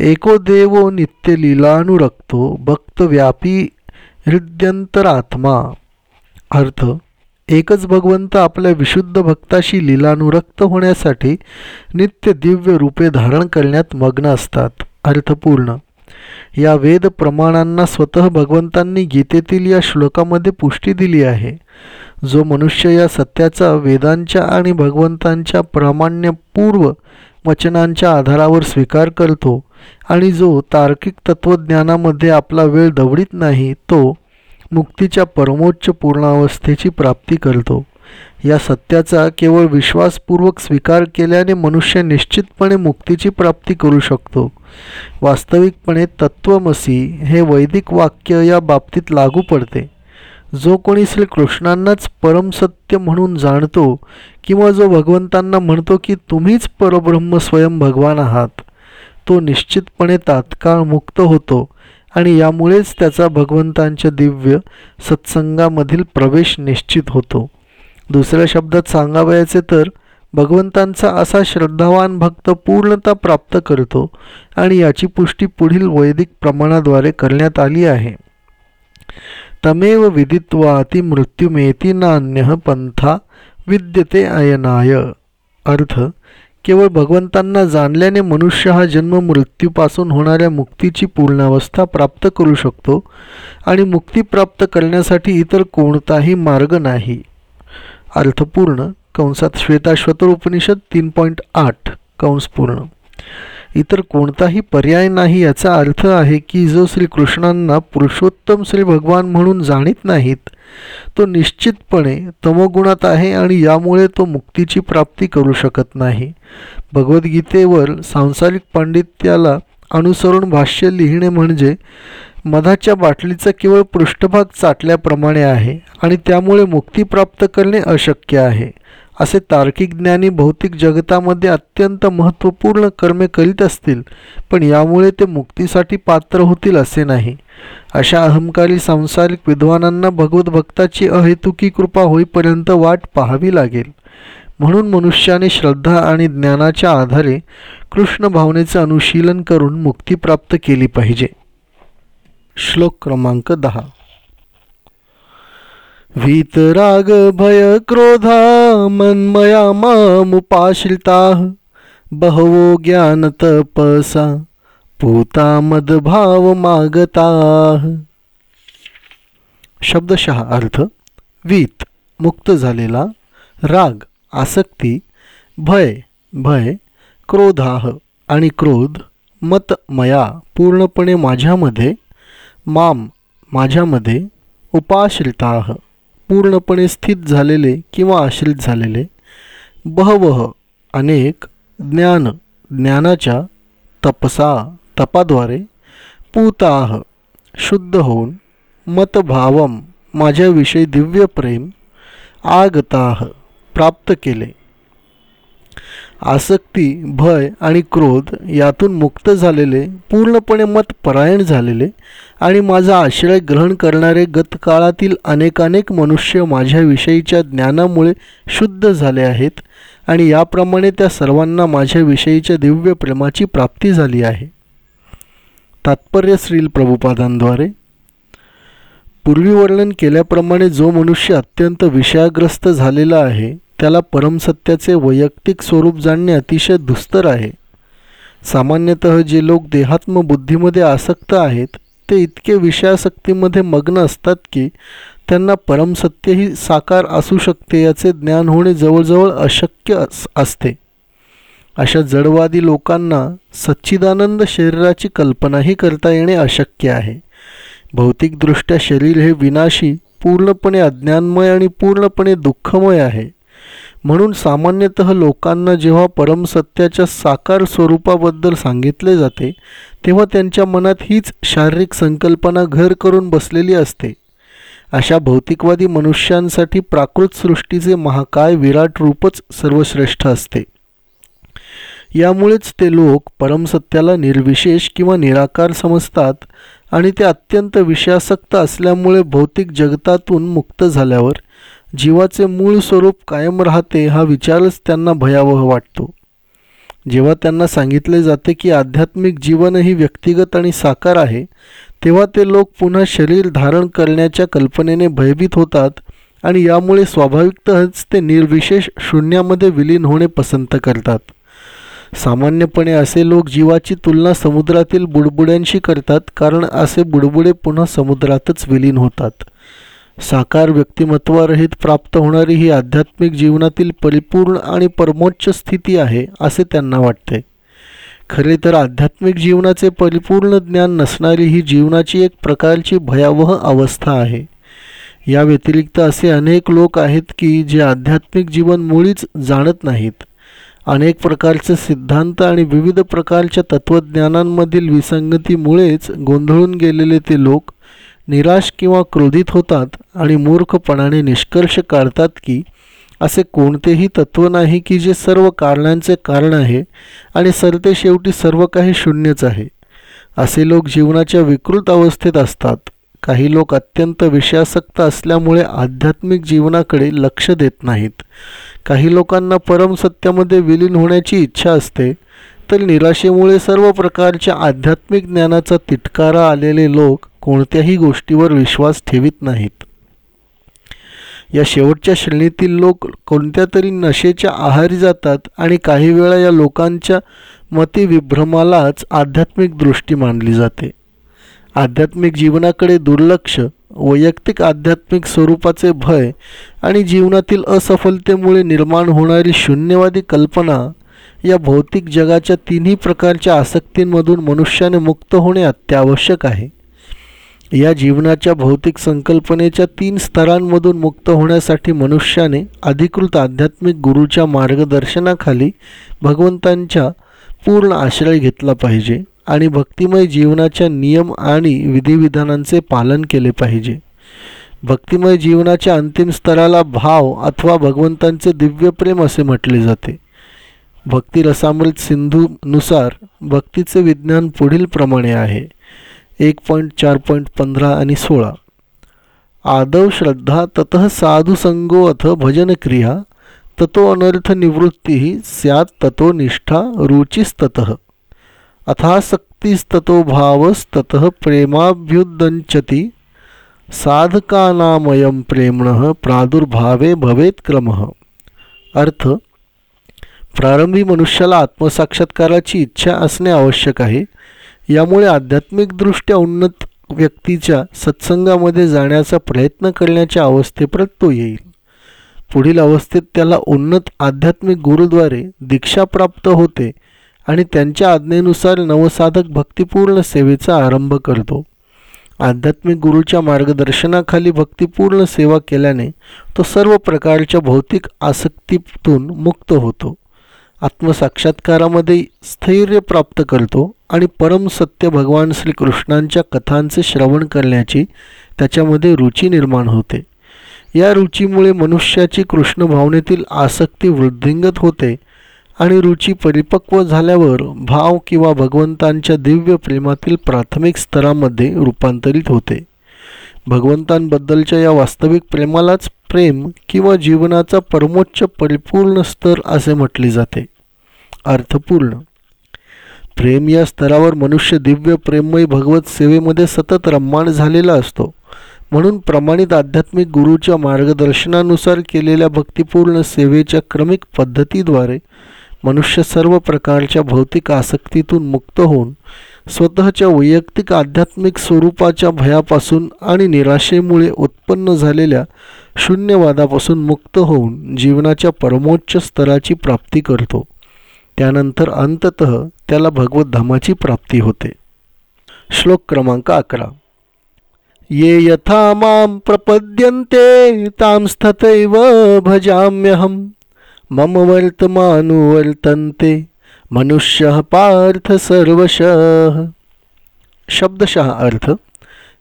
एको देवो नित्य लीलानुरक्तो भक्तव्यापी हृद्यंतरात्मा अर्थ एकच भगवंत आपल्या विशुद्ध भक्ताशी लीलानुरक्त होण्यासाठी नित्य दिव्य रूपे धारण करण्यात मग्न असतात. अर्थपूर्ण. या वेद प्रमाणांना स्वतः भगवंतांनी गीतेतील या श्लोकामध्ये पुष्टी दिली आहे. जो मनुष्य या सत्याचा वेदांच्या आणि भगवंतांच्या प्रामाण्यपूर्व वचनांच्या आधारावर स्वीकार करतो आणि जो तार्किक तत्त्वज्ञानामध्ये आपला वेळ दवडीत नाही तो मुक्तीच्या परमोच्च पूर्णावस्थेची प्राप्ती करतो. या सत्याचा केवळ विश्वासपूर्वक स्वीकार केल्याने मनुष्य निश्चितपणे मुक्तीची प्राप्ती करू शकतो. वास्तविकपणे तत्वमसी हे वैदिक वाक्य या बाबतीत लागू पडते. जो कोणी श्रीकृष्णांनाच परमसत्य म्हणून जाणतो किंवा जो भगवंतांना म्हणतो की तुम्हीच परब्रह्म स्वयं भगवान आहात तो निश्चितपणे तात्काळ मुक्त होतो आणि यामुळेच त्याचा भगवंतांच्या दिव्य सत्संगामधील प्रवेश निश्चित होतो. दुसऱ्या शब्दात सांगावयाचे तर भगवंतांचा असा श्रद्धावान भक्त पूर्णता प्राप्त करतो आणि याची पुष्टी पुढील वैदिक प्रमाणाद्वारे करण्यात आली आहे. तमेव विदित्वाती मृत्युमेती नान्य पंथा विद्यते अयनाय. अर्थ केवळ भगवंतांना जाणल्याने मनुष्य हा जन्म मृत्यूपासून होणाऱ्या मुक्तीची पूर्णावस्था प्राप्त करू शकतो आणि मुक्ती प्राप्त करण्यासाठी इतर कोणताही मार्ग नाही. अर्थपूर्ण कंसात श्वेताश्वतर उपनिषद तीन पॉईंट आठ कंस पूर्ण. इतर कोणताही पर्याय नाही याचा अर्थ आहे की जो श्रीकृष्णांना पुरुषोत्तम श्री भगवान म्हणून जाणीत नाहीत तो निश्चितपणे तमोगुणात आहे आणि यामुळे तो मुक्तीची प्राप्ती करू शकत नाही. भगवद्गीतेवर सांसारिक पांडित्याला अनुसरून भाष्य लिहिणे म्हणजे मधाच्या बाटलीचा केवळ पृष्ठभाग चाटल्याप्रमाणे आहे आणि त्यामुळे मुक्ती प्राप्त करणे अशक्य आहे. असे तार्किक ज्ञानी भौतिक जगतामध्ये अत्यंत महत्त्वपूर्ण कर्मे करीत असतील पण यामुळे ते मुक्तीसाठी पात्र होतील असे नाही. अशा अहंकारी सांसारिक विद्वानांना भगवतभक्ताची अहेतुकी कृपा होईपर्यंत वाट पाहावी लागेल. म्हणून मनुष्याने श्रद्धा आणि ज्ञानाच्या आधारे कृष्ण भावनेचे अनुशीलन करून मुक्ती प्राप्त केली पाहिजे. श्लोक क्रमांक दहा. वीतराग भय क्रोधा मन्मया मामुपाश्रिता बहवो ज्ञान तपसा पूता मदभाव मागता। शब्दशः अर्थ वीत मुक्त झालेला राग आसक्ती भय भय क्रोधाह आणि क्रोध मत मया पूर्णपणे माझ्यामध्ये माम माझ्यामध्ये उपाश्रिताह पूर्णपणे स्थित झालेले किंवा आश्रित झालेले बहवह अनेक ज्ञान ज्ञानाच्या तपसा तपाद्वारे पूताह शुद्ध होऊन मतभावम माझ्याविषयी दिव्य प्रेम आगताह प्राप्त केले. आसक्ती भय आणि क्रोध यातून मुक्त झालेले पूर्णपणे मतपरायण झालेले आणि माझा आश्रय ग्रहण करणारे गतकाळातील अनेकानेक मनुष्य माझ्याविषयीच्या ज्ञानामुळे शुद्ध झाले आहेत आणि याप्रमाणे त्या सर्वांना माझ्याविषयीच्या दिव्य प्रेमाची प्राप्ती झाली आहे. तात्पर्य श्रील प्रभुपादांद्वारे. पूर्वी वर्णन केल्याप्रमाणे जो मनुष्य अत्यंत विषयाग्रस्त झालेला आहे त्याला परमसत्याचे वैयक्तिक स्वरूप जाणणे अतिशय दुस्तर आहे. सामान्यतः जे लोक देहात्म बुद्धीमध्ये आसक्त आहेत ते इतके विषयासक्तीमध्ये मग्न असतात की त्यांना परमसत्यही साकार असू शकते याचे ज्ञान होणे जवळजवळ अशक्य अस असते. अशा जडवादी लोकांना सच्चिदानंद शरीराची कल्पनाही करता येणे अशक्य आहे. भौतिकदृष्ट्या शरीर हे विनाशी पूर्णपणे अज्ञानमय आणि पूर्णपणे दुःखमय आहे. म्हणून सामान्यतः लोकांना जेव्हा परमसत्याच्या साकार स्वरूपाबद्दल सांगितले जाते तेव्हा त्यांच्या मनात हीच शारीरिक संकल्पना घर करून बसलेली असते. अशा भौतिकवादी मनुष्यांसाठी प्राकृत सृष्टीचे महाकाय विराट रूपच सर्वश्रेष्ठ असते. यामुळेच ते लोक परमसत्याला निर्विशेष किंवा निराकार समजतात आणि ते अत्यंत विषयासक्त असल्यामुळे भौतिक जगतातून मुक्त झाल्यावर जीवाचे मूळ स्वरूप कायम राहते हा विचारच त्यांना भयावह वाटतो. जेव्हा त्यांना सांगितले जाते की आध्यात्मिक जीवनही व्यक्तिगत आणि साकार आहे तेव्हा ते लोक पुन्हा शरीर धारण करण्याच्या कल्पनेने भयभीत होतात आणि यामुळे स्वाभाविकतच ते निर्विशेष शून्यामध्ये विलीन होणे पसंत करतात. सामान्यपणे असे लोक जीवाची तुलना समुद्रातील बुडबुड्यांशी करतात कारण असे बुडबुडे पुन्हा समुद्रातच विलीन होतात. साकार व्यक्तिमत्वारहित प्राप्त होणारी ही आध्यात्मिक जीवनातील परिपूर्ण आणि परमोच्च स्थिती आहे असे त्यांना वाटते. खरे तर आध्यात्मिक जीवनाचे परिपूर्ण ज्ञान नसणारी ही जीवनाची एक प्रकारची भयावह अवस्था आहे. या व्यतिरिक्त असे अनेक लोक आहेत की जे आध्यात्मिक जीवन मुळीच जाणत नाहीत. अनेक प्रकारचे सिद्धांत आणि विविध प्रकारच्या तत्त्वज्ञानांमधील विसंगतीमुळेच गोंधळून गेलेले ते लोक निराश किंवा क्रोधित होतात आणि मूर्खपणाने निष्कर्ष काढतात की असे कोणतेही तत्त्व नाही की जे सर्व कारणांचे कारण आहे आणि सरते शेवटी सर्व काही शून्यच आहे. असे लोक जीवनाच्या विकृत अवस्थेत असतात. काही लोक अत्यंत विषयासक्त असल्यामुळे आध्यात्मिक जीवनाकडे लक्ष देत नाहीत. काही लोकांना परमसत्यामध्ये विलीन होण्याची इच्छा असते. तर निराशेमुळे सर्व प्रकारच्या आध्यात्मिक ज्ञानाचा तिटकारा आलेले लोक कोणत्याही गोष्टीवर विश्वास ठेवित नाहीत. या शेवटच्या श्रेणीतील लोक कोणत्या तरी नशेच्या आहारी जातात आणि काही वेळा या लोकांच्या मतिविभ्रमालाच आध्यात्मिक दृष्टी मानली जाते. आध्यात्मिक जीवनाकडे दुर्लक्ष वैयक्तिक आध्यात्मिक स्वरूपाचे भय आणि जीवनातील असफलतेमुळे निर्माण होणारी शून्यवादी कल्पना या भौतिक जगाच्या तिन्ही प्रकारच्या आसक्तींमधून मनुष्याने मुक्त होणे अत्यावश्यक आहे. या जीवनाच्या भौतिक संकल्पनेच्या तीन स्तरांमधून मुक्त होण्यासाठी मनुष्याने अधिकृत आध्यात्मिक गुरूच्या मार्गदर्शनाखाली भगवंतांच्या पूर्ण आश्रय घेतला पाहिजे आणि भक्तिमय जीवनाच्या नियम आणि विधिविधानांचे पालन केले पाहिजे. भक्तिमय जीवनाच्या अंतिम स्तराला भाव अथवा भगवंतांचे दिव्य प्रेम असे म्हटले जाते. भक्तिरसामृत सिंधूनुसार भक्तीचे विज्ञान पुढीलप्रमाणे आहे. एक पॉईंट चार पॉईंट पंधरा आणि सोळा. आदव श्रद्धा तत साधुसंगो अथ भजनक्रिया ततो अनर्थ निवृत्ती स्यात ततो निष्ठा रुचिस्तत। अथासक्तिस्ततो भावस्तत प्रेमाभ्युदंचती साधकानामयम प्रेमण प्रादुर्भावे भवेत क्रम। अर्थ प्रारंभी मनुष्याला आत्मसाक्षात्काराची इच्छा असणे आवश्यक आहे. यामुळे आध्यात्मिकदृष्ट्या उन्नत व्यक्तीच्या सत्संगामध्ये जाण्याचा प्रयत्न करण्याच्या अवस्थेपर्यंत तो येईल. पुढील अवस्थेत त्याला उन्नत आध्यात्मिक गुरुद्वारे दीक्षा प्राप्त होते आणि त्यांच्या आज्ञेनुसार नवसाधक भक्तिपूर्ण सेवेचा आरंभ करतो. आध्यात्मिक गुरुच्या मार्गदर्शनाखाली भक्तिपूर्ण सेवा केल्याने तो सर्व प्रकारच्या भौतिक आसक्तीतून मुक्त होतो. आत्मसाक्षात्कारामध्ये स्थैर्य प्राप्त करतो आणि परमसत्य भगवान श्रीकृष्णांच्या कथांचे श्रवण करण्याची त्याच्यामध्ये रुची निर्माण होते. या रुचीमुळे मनुष्याची कृष्ण भावनेतील आसक्ती वृद्धिंगत होते आणि रुची परिपक्व झाल्यावर भाव किंवा भगवंतांच्या दिव्य प्रेमातील प्राथमिक स्तरामध्ये रूपांतरित होते. भगवंतांबद्दलच्या या वास्तविक प्रेमालाच प्रेम किंवा जीवनाचा परमोच्च परिपूर्ण स्तर असे म्हटले जाते. अर्थपूर्ण. प्रेम या स्तरावर मनुष्य दिव्य प्रेममय भगवत सेवेमध्ये सतत रम्माण झालेला असतो. म्हणून प्रमाणित आध्यात्मिक गुरूच्या मार्गदर्शनानुसार केलेल्या भक्तिपूर्ण सेवेच्या क्रमिक पद्धतीद्वारे मनुष्य सर्व प्रकारच्या भौतिक आसक्तीतून मुक्त होऊन स्वतःच्या वैयक्तिक आध्यात्मिक स्वरूपाच्या भयापासून आणि निराशेमुळे उत्पन्न झालेल्या शून्यवादापासून मुक्त होऊन जीवनाच्या परमोच्च स्तराची प्राप्ती करतो. त्यानंतर अंतत त्याला भगवद्धामाची प्राप्ती होते. श्लोक क्रमांक अकरा. ये यथा मां प्रपद्यन्ते तां स्थतैव भजाम्यहम मम वर्तमानुवर्तन्ते मनुष्य पार्थ सर्वशः। शब्दशः अर्थ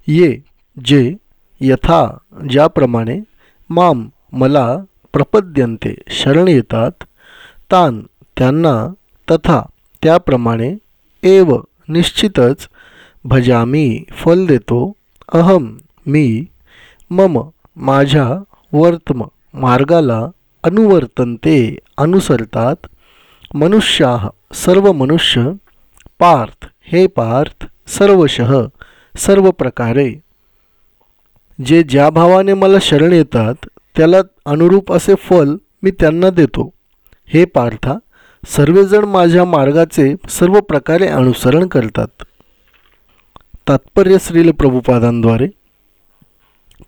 ये जे यथा ज्याप्रमाणे माम मला प्रपद्यन्ते शरण येतात. तान त्यांना तथा त्याप्रमाणे एव निश्चितच भजामी फल देतो. अहम मी मम माझ्या वर्तम मार्गाला अनुवर्तनते अनुसरतात. मनुष्या सर्व मनुष्य पार्थ हे पार्थ सर्वशः सर्व प्रकारे जे ज्या भावाने मला शरण येतात त्याला अनुरूप असे फल मी त्यांना देतो. हे पार्था सर्वजण माझ्या मार्गाचे सर्व प्रकारे अनुसरण करतात. तात्पर्य श्रील प्रभुपादांद्वारे.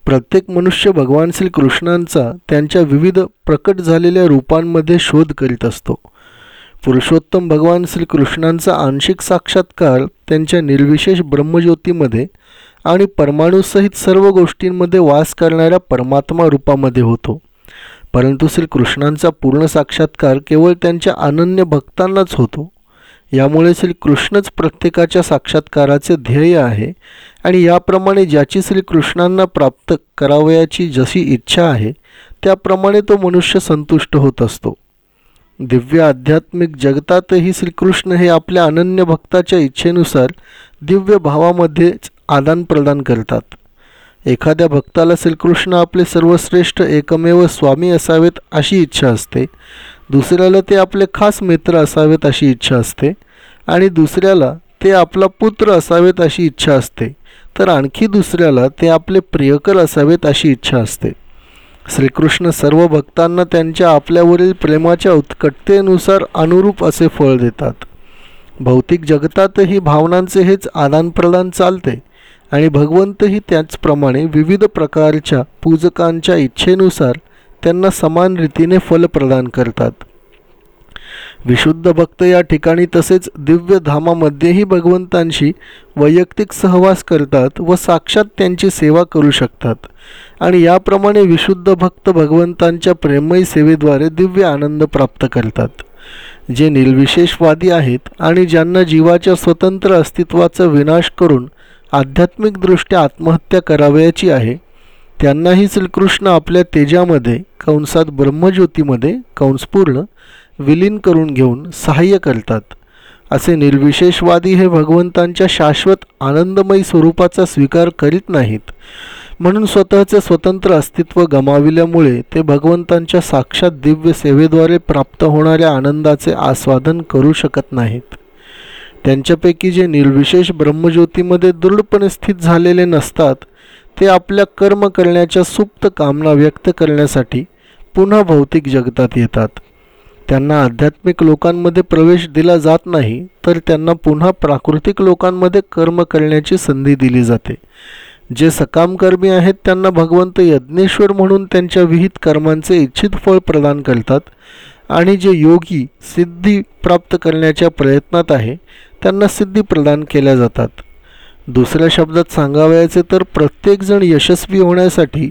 प्रत्येक मनुष्य भगवान श्रीकृष्णांचा त्यांच्या विविध प्रकट झालेल्या रूपांमध्ये शोध करीत असतो. पुरुषोत्तम भगवान श्रीकृष्णांचा आंशिक साक्षात्कार त्यांच्या निर्विशेष ब्रह्मज्योतीमध्ये आणि परमाणूसहित सर्व गोष्टींमध्ये वास करणाऱ्या परमात्मा रूपामध्ये होतो. परंतु श्रीकृष्णांचा पूर्ण साक्षात्कार केवळ त्यांच्या अनन्य भक्तांनाच होतो. यामुळे श्रीकृष्णच प्रत्येकाच्या साक्षात्काराचे ध्येय आहे आणि याप्रमाणे ज्याची श्रीकृष्णांना प्राप्त करावयाची जशी इच्छा आहे त्याप्रमाणे तो मनुष्य संतुष्ट होत असतो. दिव्य आध्यात्मिक जगतातही श्रीकृष्ण हे आपल्या अनन्य भक्ताच्या इच्छेनुसार दिव्य भावामध्येच आदानप्रदान करतात. एखाद्या भक्ताला श्रीकृष्ण आपले सर्वश्रेष्ठ एकमेव स्वामी असावेत अशी इच्छा असते. दुसऱ्याला ते आपले खास मित्र असावेत अशी इच्छा असते. आणि दुसऱ्याला ते आपला पुत्र असावेत अशी इच्छा असते. तर आणखी दुसऱ्याला ते आपले प्रियकर असावेत अशी इच्छा असते. श्रीकृष्ण सर्व भक्तांना त्यांच्या आपल्यावरील प्रेमाच्या उत्कटतेनुसार अनुरूप असे फळ देतात. भौतिक जगतातही भावनांचे हेच आदानप्रदान चालते. आणि भगवंतही त्याचप्रमाणे विविध प्रकारच्या पूजकांच्या इच्छेनुसार त्यांना समान रीतीने फल प्रदान करतात. विशुद्ध भक्त या ठिकाणी तसेच दिव्य धामामध्येही भगवंतांशी वैयक्तिक सहवास करतात व साक्षात त्यांची सेवा करू शकतात. आणि याप्रमाणे विशुद्ध भक्त भगवंतांच्या प्रेमयी सेवेद्वारे दिव्य आनंद प्राप्त करतात. जे निर्विशेषवादी आहेत आणि ज्यांना जीवाच्या स्वतंत्र अस्तित्वाचा विनाश करून आध्यात्मिकदृष्ट्या आत्महत्या करावयाची आहे. त्यांनाही श्रीकृष्ण आपल्या तेजामध्ये कंसात ब्रह्मज्योतीमध्ये कंसपूर्ण विलीन करून घेऊन सहाय्य करतात. असे निर्विशेषवादी हे भगवंतांच्या शाश्वत आनंदमयी स्वरूपाचा स्वीकार करीत नाहीत. म्हणून स्वतःचे स्वतंत्र अस्तित्व गमाविल्यामुळे ते भगवंतांच्या साक्षात दिव्य सेवेद्वारे प्राप्त होणाऱ्या आनंदाचे आस्वादन करू शकत नाहीत. त्यांच्यापैकी जे निर्विशेष ब्रह्मज्योतीमध्ये दृढपणे स्थित झालेले नसतात ते आपल्या कर्म करण्याच्या सुप्त कामना व्यक्त करण्यासाठी पुन्हा भौतिक जगतात येतात. त्यांना आध्यात्मिक लोकांमध्ये प्रवेश दिला जात नाही तर त्यांना पुन्हा प्राकृतिक लोकांमध्ये कर्म करण्याची संधी दिली जाते. जे सकामकर्मी आहेत त्यांना भगवंत यज्ञेश्वर म्हणून त्यांच्या विहित कर्मांचे इच्छित फळ प्रदान करतात आणि जे योगी सिद्धी प्राप्त करण्याच्या प्रयत्नात आहे त्यांना सिद्धी प्रदान केल्या जातात. दुसऱ्या शब्दात सांगावयाचे तर प्रत्येकजण यशस्वी होण्यासाठी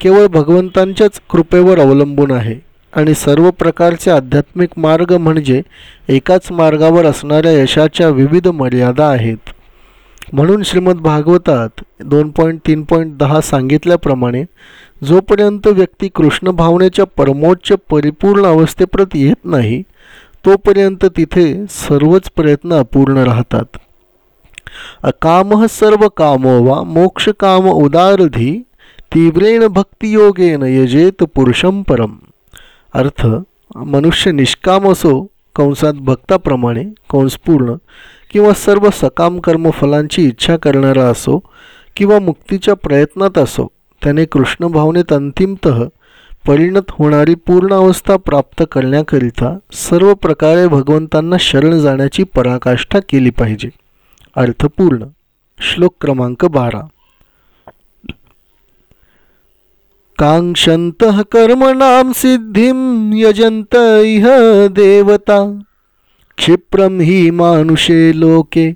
केवळ भगवंतांच्याच कृपेवर अवलंबून आहे आणि सर्व प्रकारचे आध्यात्मिक मार्ग म्हणजे एकाच मार्गावर असणाऱ्या यशाच्या विविध मर्यादा आहेत. म्हणून श्रीमद भागवतात दोन पॉईंट तीन पॉईंट दहा सांगितल्याप्रमाणे जोपर्यंत व्यक्ती कृष्ण भावनेच्या परमोच्च परिपूर्ण अवस्थेप्रत येत नाही तोपर्यंत तिथे सर्वच प्रयत्न अपूर्ण राहतात. अकाम सर्व कामो वा मोक्ष काम उदारधी तीव्रेण भक्तियोगेन यजेत पुरुषम परम. अर्थ मनुष्य निष्काम असो कंसात भक्ताप्रमाणे कंसपूर्ण किंवा सर्व सकाम कर्मफलांची इच्छा करणारा असो किंवा मुक्तीच्या प्रयत्नात असो त्याने कृष्णभावनेत अंतिमत परिणत होणारी पूर्ण अवस्था प्राप्त करण्याकरिता सर्व प्रकारे भगवंतांना शरण जाण्याची पराकाष्ठा केली पाहिजे. अर्थपूर्ण. श्लोक क्रमांक बारा. कांक्षंत कर्मणाम सिद्धिम यजंत इह देवता। क्षिप्रम ही मानुषे लोके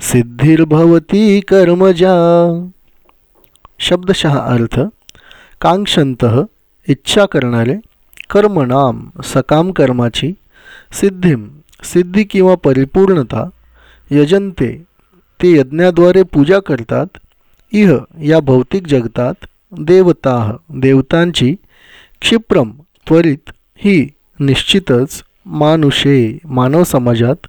सिद्धिर्भवती कर्मजा। शब्दशः अर्थ. कांक्षंत इच्छा करणारे कर्मनाम सकाम कर्माची सिद्धिम सिद्धी किंवा परिपूर्णता यजंते ते यज्ञाद्वारे पूजा करतात इह या भौतिक जगतात देवता देवतांची क्षिप्रम त्वरित ही निश्चितच मानुषे मानव समाजात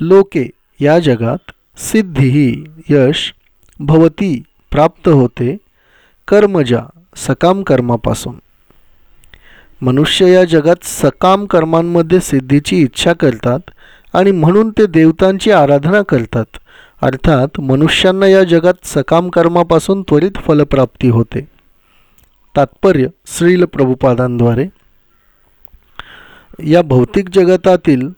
लोके या जगात सिद्धी यश भवती प्राप्त होते कर्मजा सकाम कर्मापासून. मनुष्य या जगात सकाम कर्मांमध्ये सिद्धीची इच्छा करतात आणि म्हणून ते देवतांची आराधना करतात. अर्थात मनुष्यांना या जगात सकाम कर्मापासून त्वरित फलप्राप्ती होते. तात्पर्य श्रील प्रभुपादांद्वारे. या भौतिक जगतातील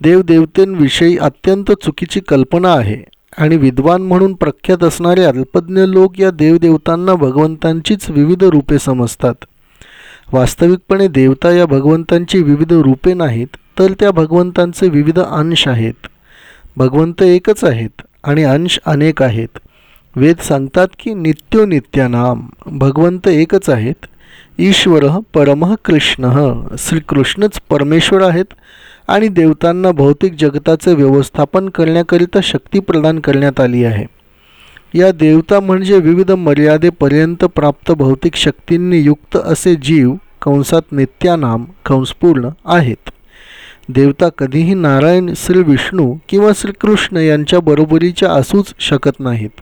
देवदेवतेंविषयी अत्यंत चुकीची कल्पना आहे आणि विद्वान म्हणून प्रख्यात असणारे अल्पज्ञ लोक या देवदेवतांना भगवंतांचीच विविध रूपे समजतात. वास्तविकपणे देवता या भगवंतांची विविध रूपे नाहीत तर त्या भगवंतांचे विविध अंश आहेत. भगवंत एकच आहेत आणि अंश अनेक आहेत. वेद सांगतात की नित्यो नित्यानाम भगवंत एकच आहेत. ईश्वर परमः कृष्ण श्रीकृष्णच परमेश्वर आहेत आणि देवतांना भौतिक जगताचे व्यवस्थापन करण्याकरिता शक्ती प्रदान करण्यात आली आहे. या देवता म्हणजे विविध मर्यादेपर्यंत प्राप्त भौतिक शक्तींनी युक्त असे जीव कंसात नित्यानाम कंसपूर्ण आहेत. देवता कधीही नारायण श्री विष्णू किंवा श्रीकृष्ण यांच्या बरोबरीच्या असूच शकत नाहीत.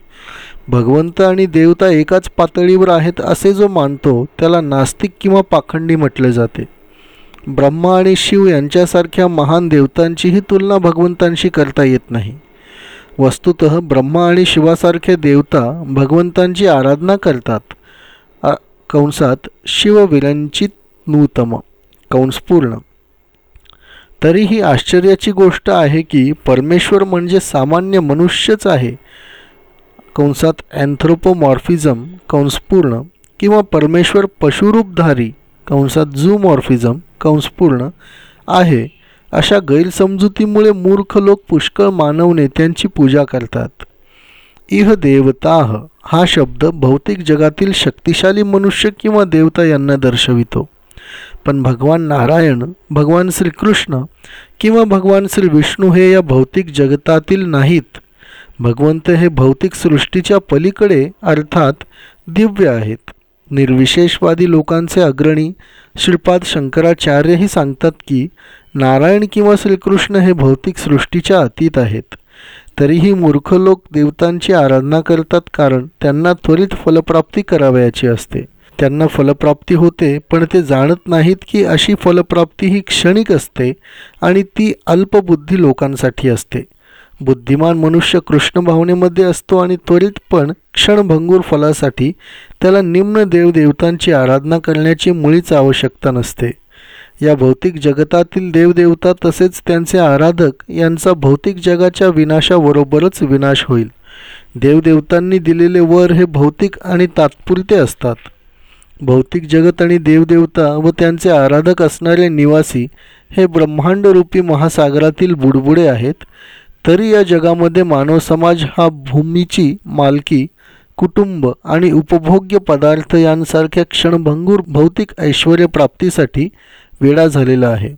भगवंत आणि देवता एकाच पातळीवर आहेत असे जो मानतो त्याला नास्तिक किंवा पाखंडी म्हटले जाते. ब्रह्मा आणि शिव यांच्यासारख्या महान देवतांचीही तुलना भगवंतांशी करता येत नाही. वस्तुत ब्रह्मा आणि शिवासारखे देवता भगवंतांची आराधना करतात. कंसात शिवविरंचित नूतम कंस पूर्ण. तरीही आश्चर्याची गोष्ट आहे की परमेश्वर म्हणजे सामान्य मनुष्यच आहे. कंसात अँथ्रोपोमॉर्फिझम कंसपूर्ण किंवा परमेश्वर पशुरूपधारी कंसात झूमॉर्फिझम कंसपूर्ण आहे. अशा गैरसमजुतीमुळे मूर्ख लोक पुष्कळ मानव नेत्यांची पूजा करतात. इह देवताह हा शब्द भौतिक जगातील शक्तिशाली मनुष्य किंवा देवता यांना दर्शवितो. पण भगवान नारायण भगवान श्रीकृष्ण किंवा भगवान श्री विष्णू हे या भौतिक जगतातील नाहीत. भगवंत हे भौतिक सृष्टीच्या पलीकडे अर्थात दिव्य आहेत. निर्विशेषवादी लोकांचे अग्रणी श्रीपाद शंकराचार्यही सांगतात की नारायण किंवा श्रीकृष्ण हे भौतिक सृष्टीच्या अतीत आहेत. तरीही मूर्ख लोक देवतांची आराधना करतात कारण त्यांना त्वरित फलप्राप्ती करावयाची असते. त्यांना फलप्राप्ती होते पण ते जाणत नाहीत की अशी फलप्राप्ती ही क्षणिक असते आणि ती अल्पबुद्धी लोकांसाठी असते. बुद्धिमान मनुष्य कृष्ण भावनेमध्ये असतो आणि त्वरित पण क्षणभंगूर फलासाठी त्याला निम्न देवदेवतांची आराधना करण्याची मुळीच आवश्यकता नसते. या भौतिक जगतातील देवदेवता तसेच त्यांचे आराधक यांचा भौतिक जगाच्या विनाशाबरोबरच विनाश होईल. देवदेवतांनी दिलेले वर हे भौतिक आणि तात्पुरते असतात. भौतिक जगत आणि देवदेवता व त्यांचे आराधक असणारे निवासी हे ब्रह्मांडरूपी महासागरातील बुडबुडे आहेत. तरी या जगामध्ये मानव समाज हा भूमीची मालकी कुटुंब आणि उपभोग्य पदार्थ यांसारख्या क्षणभंगूर भौतिक ऐश्वर प्राप्तीसाठी वेडा झालेला आहे.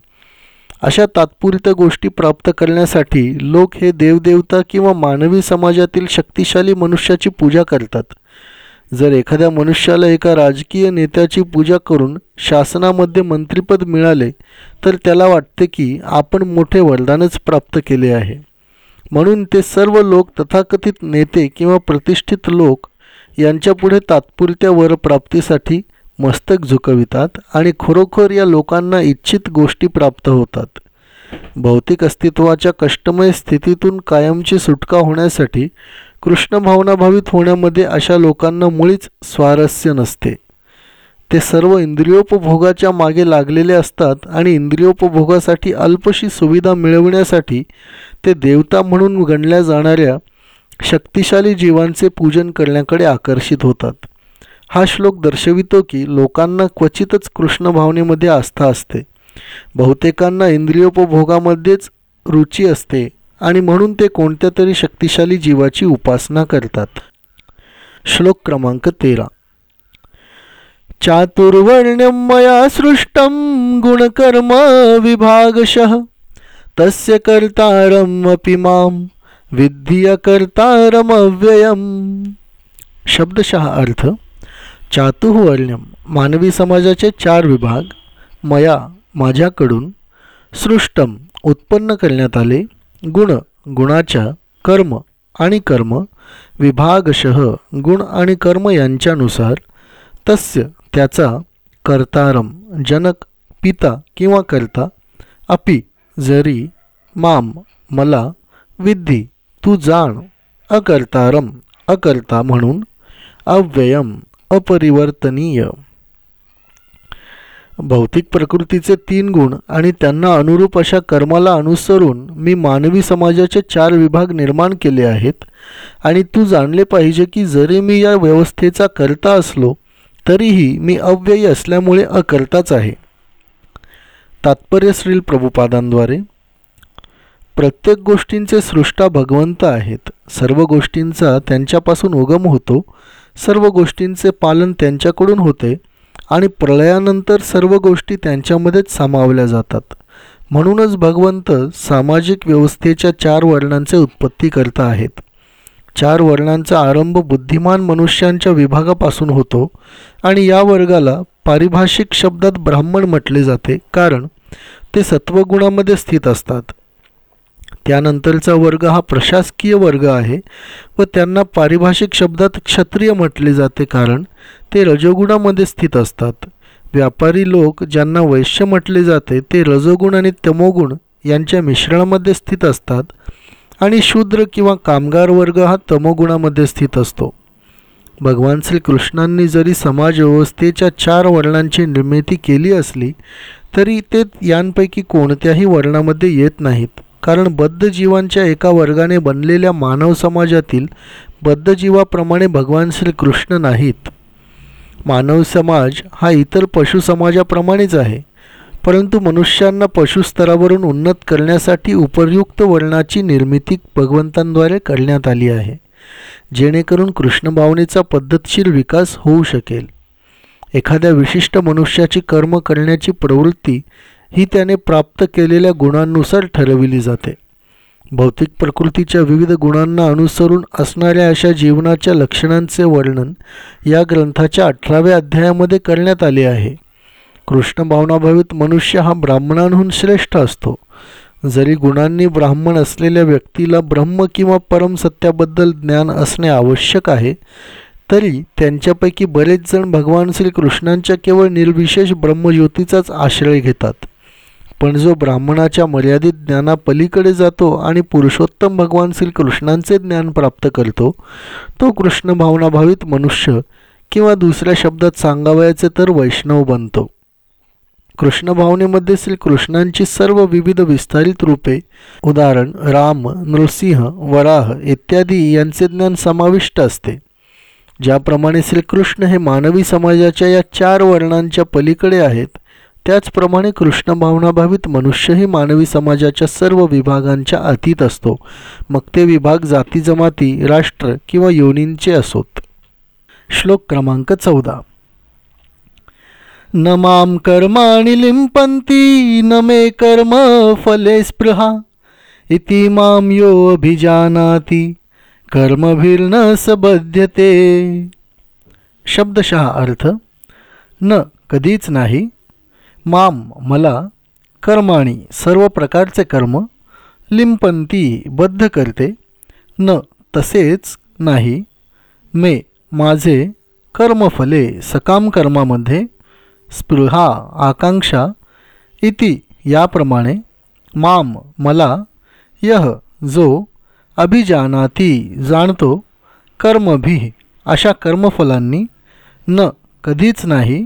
अशा तात्पुरत्या गोष्टी प्राप्त करण्यासाठी लोक हे देवदेवता किंवा मानवी समाजातील शक्तिशाली मनुष्याची पूजा करतात. जर एखाद्या मनुष्याला एका राजकीय नेत्याची पूजा करून शासनामध्ये मंत्रिपद मिळाले तर त्याला वाटते की आपण मोठे वरदानच प्राप्त केले आहे. म्हणून ते सर्व लोक तथाकथित नेते किंवा प्रतिष्ठित लोक यांच्यापुढे तात्पुरत्या वरप्राप्तीसाठी मस्तक झुकवितात आणि खरोखर या लोकांना इच्छित गोष्टी प्राप्त होतात. भौतिक अस्तित्वाच्या कष्टमय स्थितीतून कायमची सुटका होण्यासाठी कृष्ण भावनाभावित होण्यामध्ये अशा लोकांना मुळीच स्वारस्य नसते. ते सर्व इंद्रियोपभोगाच्या मागे लागलेले असतात आणि इंद्रियोपभोगासाठी अल्पशी सुविधा मिळवण्यासाठी ते देवता म्हणून गणल्या जाणाऱ्या शक्तिशाली जीवांचे पूजन करण्याकडे आकर्षित होतात. हा श्लोक दर्शवितो की लोकांना क्वचितच कृष्ण भावनेमध्ये आस्था असते. बहुतेकांना इंद्रियोपभोगामध्येच रुची असते आणि म्हणून ते कोणत्या तरी शक्तिशाली जीवाची उपासना करतात. श्लोक क्रमांक तेरा. चातुर्वर्ण्यं मया सृष्टं गुणकर्म विभागशः। तस्य कर्तारमपि मां विद्य कर्तारमव्ययम। शब्दशः अर्थ चातुर्वर्ण्यम मानवी समाजाचे चार विभाग मया माझ्याकडून सृष्टम उत्पन्न करण्यात आले गुण गुणाच्या कर्म आणि कर्म विभागशः गुण आणि कर्म यांच्यानुसार तस्य त्याचा कर्तारम जनक पिता किंवा कर्ता अपि जरी माम मला विद्धी तू जाण अकर्तारम अकर्ता म्हणून अव्ययम अपरिवर्तनीय. भौतिक प्रकृतीचे तीन गुण आणि त्यांना अनुरूप अशा कर्माला अनुसरून मी मानवी समाजाचे चार विभाग निर्माण केले आहेत आणि तू जाणले पाहिजे की जरी मी या व्यवस्थेचा करता असलो तरीही मी अव्ययी असल्यामुळे अकर्ताच आहे. तात्पर्य श्रील प्रभुपादांद्वारे प्रत्येक गोष्टींचे सृष्टा भगवंत आहेत. सर्व गोष्टींचा त्यांच्यापासून उगम होतो सर्व गोष्टींचे पालन त्यांच्याकडून होते आणि प्रलयानंतर सर्व गोष्टी त्यांच्यामध्येच सामावल्या जातात. म्हणूनच भगवंत सामाजिक व्यवस्थेच्या चार वर्णांचे उत्पत्ती करता आहेत. चार वर्णांचा आरंभ बुद्धिमान मनुष्यांच्या विभागापासून होतो आणि या वर्गाला पारिभाषिक शब्दात ब्राह्मण म्हटले जाते कारण ते सत्वगुणामध्ये स्थित असतात. त्यानंतरचा वर्ग हा प्रशासकीय वर्ग आहे व त्यांना पारिभाषिक शब्दात क्षत्रिय म्हटले जाते कारण ते रजोगुणामध्ये स्थित असतात. व्यापारी लोक ज्यांना वैश्य म्हटले जाते ते रजोगुण आणि तमोगुण यांच्या मिश्रणामध्ये स्थित असतात. आणि शूद्र किंवा कामगार वर्ग हा तमोगुणामध्ये स्थित असतो. भगवान श्रीकृष्णांनी जरी समाजव्यवस्थेच्या चार वर्णांची निर्मिती केली असली तरी ते यांपैकी कोणत्याही वर्णामध्ये येत नाहीत. कारण बद्ध जीवांच्या एका वर्गाने बनलेल्या मानव समाजातील बद्ध जीवाप्रमाणे भगवान श्रीकृष्ण नाहीत. मानव समाज हा इतर पशु समाजाप्रमाणेच आहे. परंतु मनुष्यांना पशुस्तरावरून उन्नत करण्यासाठी उपयुक्त वर्णाची निर्मिती भगवंतांद्वारे करण्यात आली आहे जेणेकरून कृष्णभावनेचा पद्धतशीर विकास होऊ शकेल. एखाद्या विशिष्ट मनुष्याची कर्म करण्याची प्रवृत्ती ही त्याने प्राप्त केलेल्या गुणांनुसार ठरविली जाते. भौतिक प्रकृतीच्या विविध गुणांना अनुसरून असणाऱ्या अशा जीवनाच्या लक्षणांचे वर्णन या ग्रंथाच्या अठराव्या अध्यायामध्ये करण्यात आले आहे. कृष्ण भावनाभावित मनुष्य हा ब्राह्मणांहून श्रेष्ठ असतो. जरी गुणांनी ब्राह्मण असलेल्या व्यक्तीला ब्रह्म किंवा परमसत्याबद्दल ज्ञान असणे आवश्यक आहे तरी त्यांच्यापैकी बरेच जण भगवान श्रीकृष्णांच्या केवळ निर्विशेष ब्रह्मज्योतीचाच आश्रय घेतात. पण जो ब्राह्मणाच्या मर्यादित ज्ञानापलीकडे जातो आणि पुरुषोत्तम भगवान श्रीकृष्णांचे ज्ञान प्राप्त करतो तो कृष्ण भावनाभावित मनुष्य किंवा दुसऱ्या शब्दात सांगावयाचे तर वैष्णव बनतो. कृष्ण भावनेमध्ये श्रीकृष्णांची सर्व विविध विस्तारित रूपे उदाहरण राम नृसिंह वराह इत्यादी यांचे ज्ञान समाविष्ट असते. ज्याप्रमाणे श्रीकृष्ण हे मानवी समाजाच्या या चार वर्णांच्या पलीकडे आहेत त्याचप्रमाणे कृष्ण भावनाभावित मनुष्यही मानवी समाजाच्या सर्व विभागांच्या अतीत असतो. मग ते विभाग जाती जमाती राष्ट्र किंवा योनींचे असोत. श्लोक क्रमांक चौदा. न माम कर्माणि लिंपंती न मे कर्म फले स्पृहा. इति माम यो अभिजानाती कर्मभिर्न सबध्यते. शब्दशः अर्थ न कधीच नाही. माम मला कर्माणी सर्व प्रकारचे कर्म लिंपंती बद्ध करते न तसेच नाही. मे माझे कर्मफले सकाम कर्मामध्ये स्पृहा आकांक्षा इति याप्रमाणे माम मला यह जो अभिजानाती जाणतो कर्मभी अशा कर्मफलांनी न कधीच नाही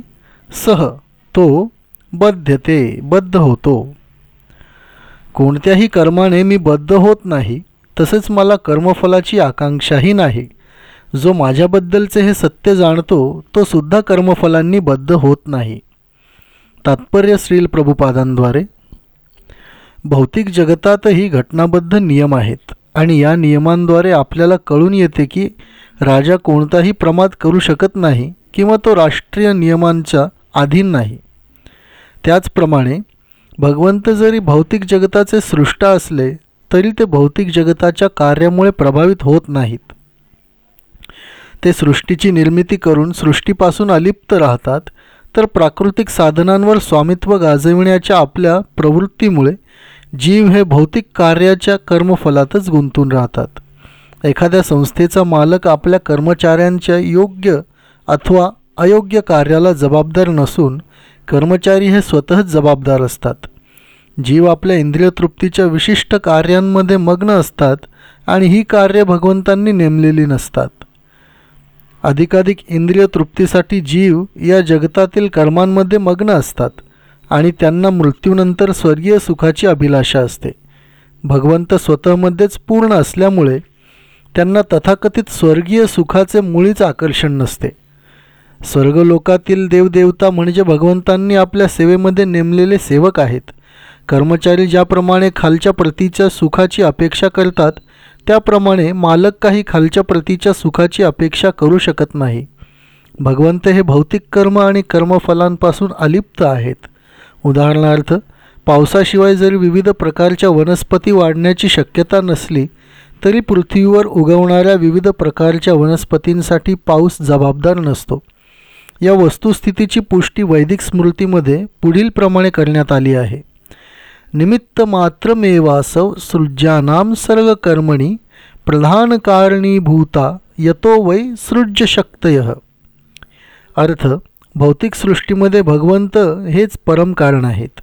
सह तो बद्धते बद्ध होतो. कोणत्याही कर्माने मी बद्ध होत नाही तसेच मला कर्मफलाची आकांक्षाही नाही. जो माझ्याबद्दलचे हे सत्य जाणतो तो सुद्धा कर्मफलांनी बद्ध होत नाही. तात्पर्य श्रील प्रभुपादांद्वारे. भौतिक जगतातही घटनाबद्ध नियम आहेत आणि या नियमांद्वारे आपल्याला कळून येते की राजा कोणताही प्रमाद करू शकत नाही किंवा तो राष्ट्रीय नियमांच्या अधीन नाही. त्याचप्रमाणे भगवंत जरी भौतिक जगताचे सृष्टा असले तरी ते भौतिक जगताच्या कार्यामुळे प्रभावित होत नाहीत. ते सृष्टीची निर्मिती करून सृष्टीपासून अलिप्त राहतात तर प्राकृतिक साधनांवर स्वामित्व गाजविण्याच्या आपल्या प्रवृत्तीमुळे जीव हे भौतिक कार्याच्या कर्मफलातच गुंतून राहतात. एखाद्या संस्थेचा मालक आपल्या कर्मचाऱ्यांच्या योग्य अथवा अयोग्य कार्याला जबाबदार नसून कर्मचारी हे स्वतःच जबाबदार असतात. जीव आपल्या इंद्रिय तृप्तीच्या विशिष्ट कार्यांमध्ये मग्न असतात आणि ही कार्य भगवंतांनी नेमलेली नसतात. अधिकाधिक इंद्रिय तृप्तीसाठी जीव या जगतातील कर्मांमध्ये मग्न असतात आणि त्यांना मृत्यूनंतर स्वर्गीय सुखाची अभिलाषा असते. भगवंत स्वतःमध्येच पूर्ण असल्यामुळे त्यांना तथाकथित स्वर्गीय सुखाचे मुळीच आकर्षण नसते. स्वर्गलोकातील देवदेवता म्हणजे भगवंतांनी आपल्या सेवेमध्ये नेमलेले सेवक आहेत. कर्मचारी ज्याप्रमाणे खालच्या प्रतीच्या सुखाची अपेक्षा करतात त्याप्रमाणे मालक काही खालच्या प्रतीच्या सुखाची अपेक्षा करू शकत नाही. भगवंत हे भौतिक कर्म आणि कर्मफलांपासून अलिप्त आहेत. उदाहरणार्थ पावसाशिवाय जरी विविध प्रकारच्या वनस्पती वाढण्याची शक्यता नसली तरी पृथ्वीवर उगवणाऱ्या विविध प्रकारच्या वनस्पतींसाठी पाऊस जबाबदार नसतो. या वस्तुस्थितीची पुष्टी वैदिक स्मृतीमध्ये पुढीलप्रमाणे करण्यात आली आहे. निमित्त मात्रमेवासव सर्वकर्मणि प्रधानकारणीभूता प्रधान कारणीभूता यतो वै सृज्यशक्तय। अर्थ भौतिक सृष्टीमध्ये भगवंत हेच परम कारण आहेत।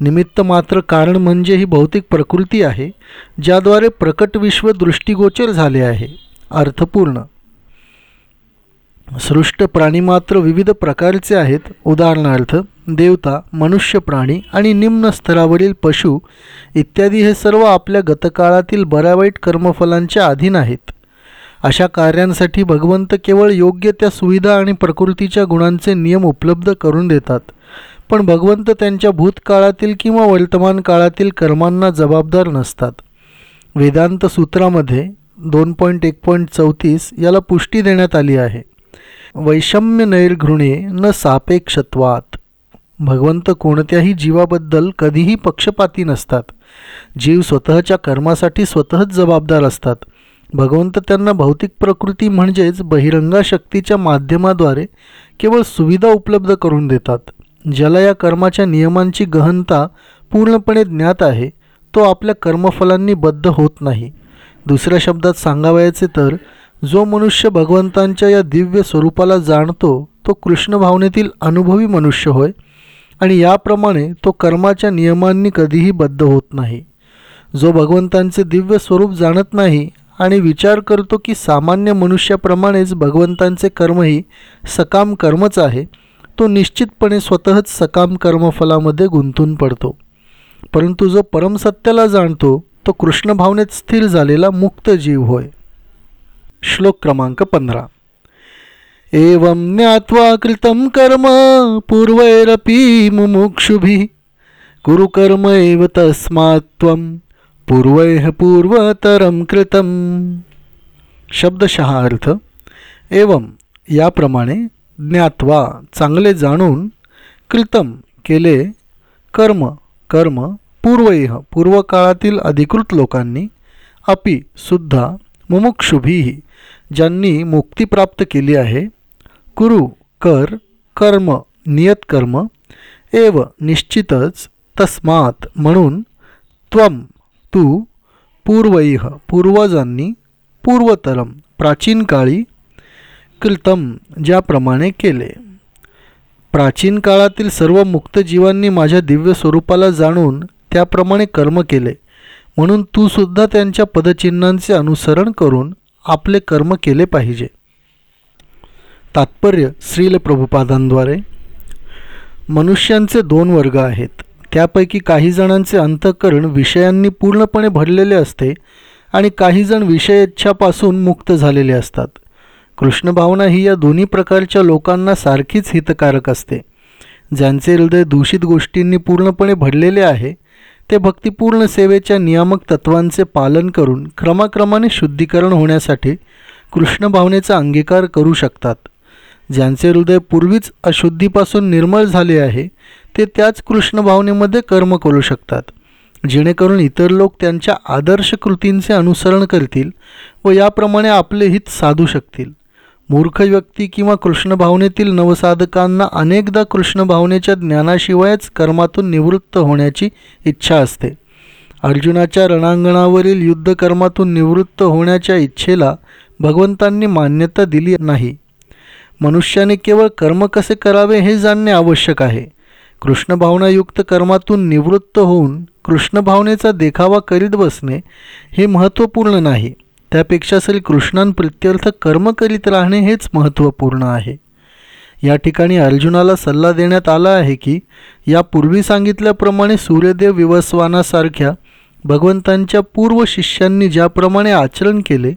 निमित्त मात्र कारण म्हणजे ही भौतिक प्रकृती आहे ज्याद्वारे प्रकट विश्व दृष्टिगोचर झाले आहे। अर्थपूर्ण। सृष्ट प्राणी मात्र विविध प्रकारचे आहेत. उदाहरणार्थ देवता मनुष्य प्राणी आणि निम्न स्तरावरील पशु इत्यादी हे सर्व आपल्या गतकाळातील बऱ्यावाईट कर्मफलांच्या अधीन आहेत. अशा कार्यांसाठी भगवंत केवळ योग्य त्या सुविधा आणि प्रकृतीच्या गुणांचे नियम उपलब्ध करून देतात. पण भगवंत त्यांच्या भूतकाळातील किंवा वर्तमान काळातील कर्मांना जबाबदार नसतात. वेदांत सूत्रामध्ये दोन पॉईंट एक पॉईंट चौतीस याला पुष्टी देण्यात आली आहे. वैषम्य नैर्घृणे न सापेक्षत्वात. भगवंत कोणत्याही जीवाबद्दल कधीही पक्षपाती नसतात. जीव स्वतःच्या कर्मासाठी स्वतःच जबाबदार असतात. भगवंत त्यांना भौतिक प्रकृती म्हणजेच बहिरंगा शक्तीच्या माध्यमाद्वारे केवळ सुविधा उपलब्ध करून देतात. ज्याला या कर्माच्या नियमांची गहनता पूर्णपणे ज्ञात आहे तो आपल्या कर्मफलांनी बद्ध होत नाही. दुसऱ्या शब्दात सांगावयाचे तर जो मनुष्य भगवंतांच्या या दिव्य स्वरूपाला जाणतो तो कृष्ण भावनेतील अनुभवी मनुष्य होय आणि याप्रमाणे तो कर्माच्या नियमांनी कधीही बद्ध होत नाही. जो भगवंतांचे दिव्य स्वरूप जाणत नाही आणि विचार करतो की सामान्य मनुष्याप्रमाणेच भगवंतांचे कर्मही सकाम कर्मच आहे तो निश्चितपणे स्वतःच सकाम कर्मफलामध्ये गुंतून पडतो. परंतु जो परमसत्याला जाणतो तो कृष्ण भावनेत स्थिर झालेला मुक्त जीव होय. श्लोक क्रमांक पंधरा. एवं ज्ञात्वा कृतं कर्म पूर्वैरपि मुमुक्षुभिः. गुरुकर्म एव तस्मात् त्वं पूर्वैः पूर्वतरं कृतं शब्दशः अर्थ एवं याप्रमाणे ज्ञात्वा चांगले जाणून कृतम केले कर्म कर्म पूर्वैह पूर्वकाळातील अधिकृत लोकांनी अपि सुद्धा मुमुक्षुभी ज्यांनी मुक्ती प्राप्त केली आहे कुरु कर कर्म नियतकर्म एव निश्चितच तस्मात म्हणून त्वम तू पूर्वैह पूर्वजांनी पूर्वतरम प्राचीन काळी कृतम ज्याप्रमाणे केले. प्राचीन काळातील सर्व मुक्त जीवांनी माझ्या दिव्य स्वरूपाला जाणून त्याप्रमाणे कर्म केले म्हणून तू सुद्धा त्यांच्या पदचिन्हांचे अनुसरण करून आपले कर्म केले पाहिजे. तात्पर्य श्रील प्रभुपादांद्वारे मनुष्यांचे दोन वर्ग आहेत. त्यापैकी काही जणांचे अंतःकरण विषयांनी पूर्णपणे भरलेले असते आणि काही जण विषयेच्छापासून मुक्त झालेले असतात. कृष्ण भावना ही या दोन्ही प्रकारच्या लोकांना सारखीच हितकारक असते. ज्यांचे हृदय दूषित गोष्टींनी पूर्णपणे भरलेले आहे ते भक्तिपूर्ण सेवेच्या नियामक तत्वांचे पालन करून क्रमाक्रमाने शुद्धीकरण होण्यासाठी कृष्ण भावनेचा अंगीकार करू शकतात. ज्यांचे हृदय पूर्वीच अशुद्धीपासून निर्मळ झाले आहे ते त्याच कृष्ण भावनेमध्ये कर्म करू शकतात. जेणेकरून इतर लोक त्यांच्या आदर्श कृतींचे अनुसरण करतील व याप्रमाणे आपले हित साधू शकतील. मूर्ख व्यक्ती किंवा कृष्ण भावनेतील नवसाधकांना अनेकदा कृष्ण भावनेच्या ज्ञानाशिवायच कर्मातून निवृत्त होण्याची इच्छा असते. अर्जुनाच्या रणांगणावरील युद्धकर्मातून निवृत्त होण्याच्या इच्छेला भगवंतांनी मान्यता दिली नाही. मनुष्याने केवळ कर्म कसे करावे हे जाणणे आवश्यक आहे. कृष्णभावनायुक्त कर्मातून निवृत्त होऊन कृष्णभावनेचा देखावा करीत बसणे हे महत्त्वपूर्ण नाही. त्यापेक्षा श्री कृष्णांप्रित्यर्थ कर्म करीत राहणे हेच महत्त्वपूर्ण आहे. या ठिकाणी अर्जुनाला सल्ला देण्यात आला आहे की यापूर्वी सांगितल्याप्रमाणे सूर्यदेव विवस्वानासारख्या भगवंतांच्या पूर्व शिष्यांनी ज्याप्रमाणे आचरण केले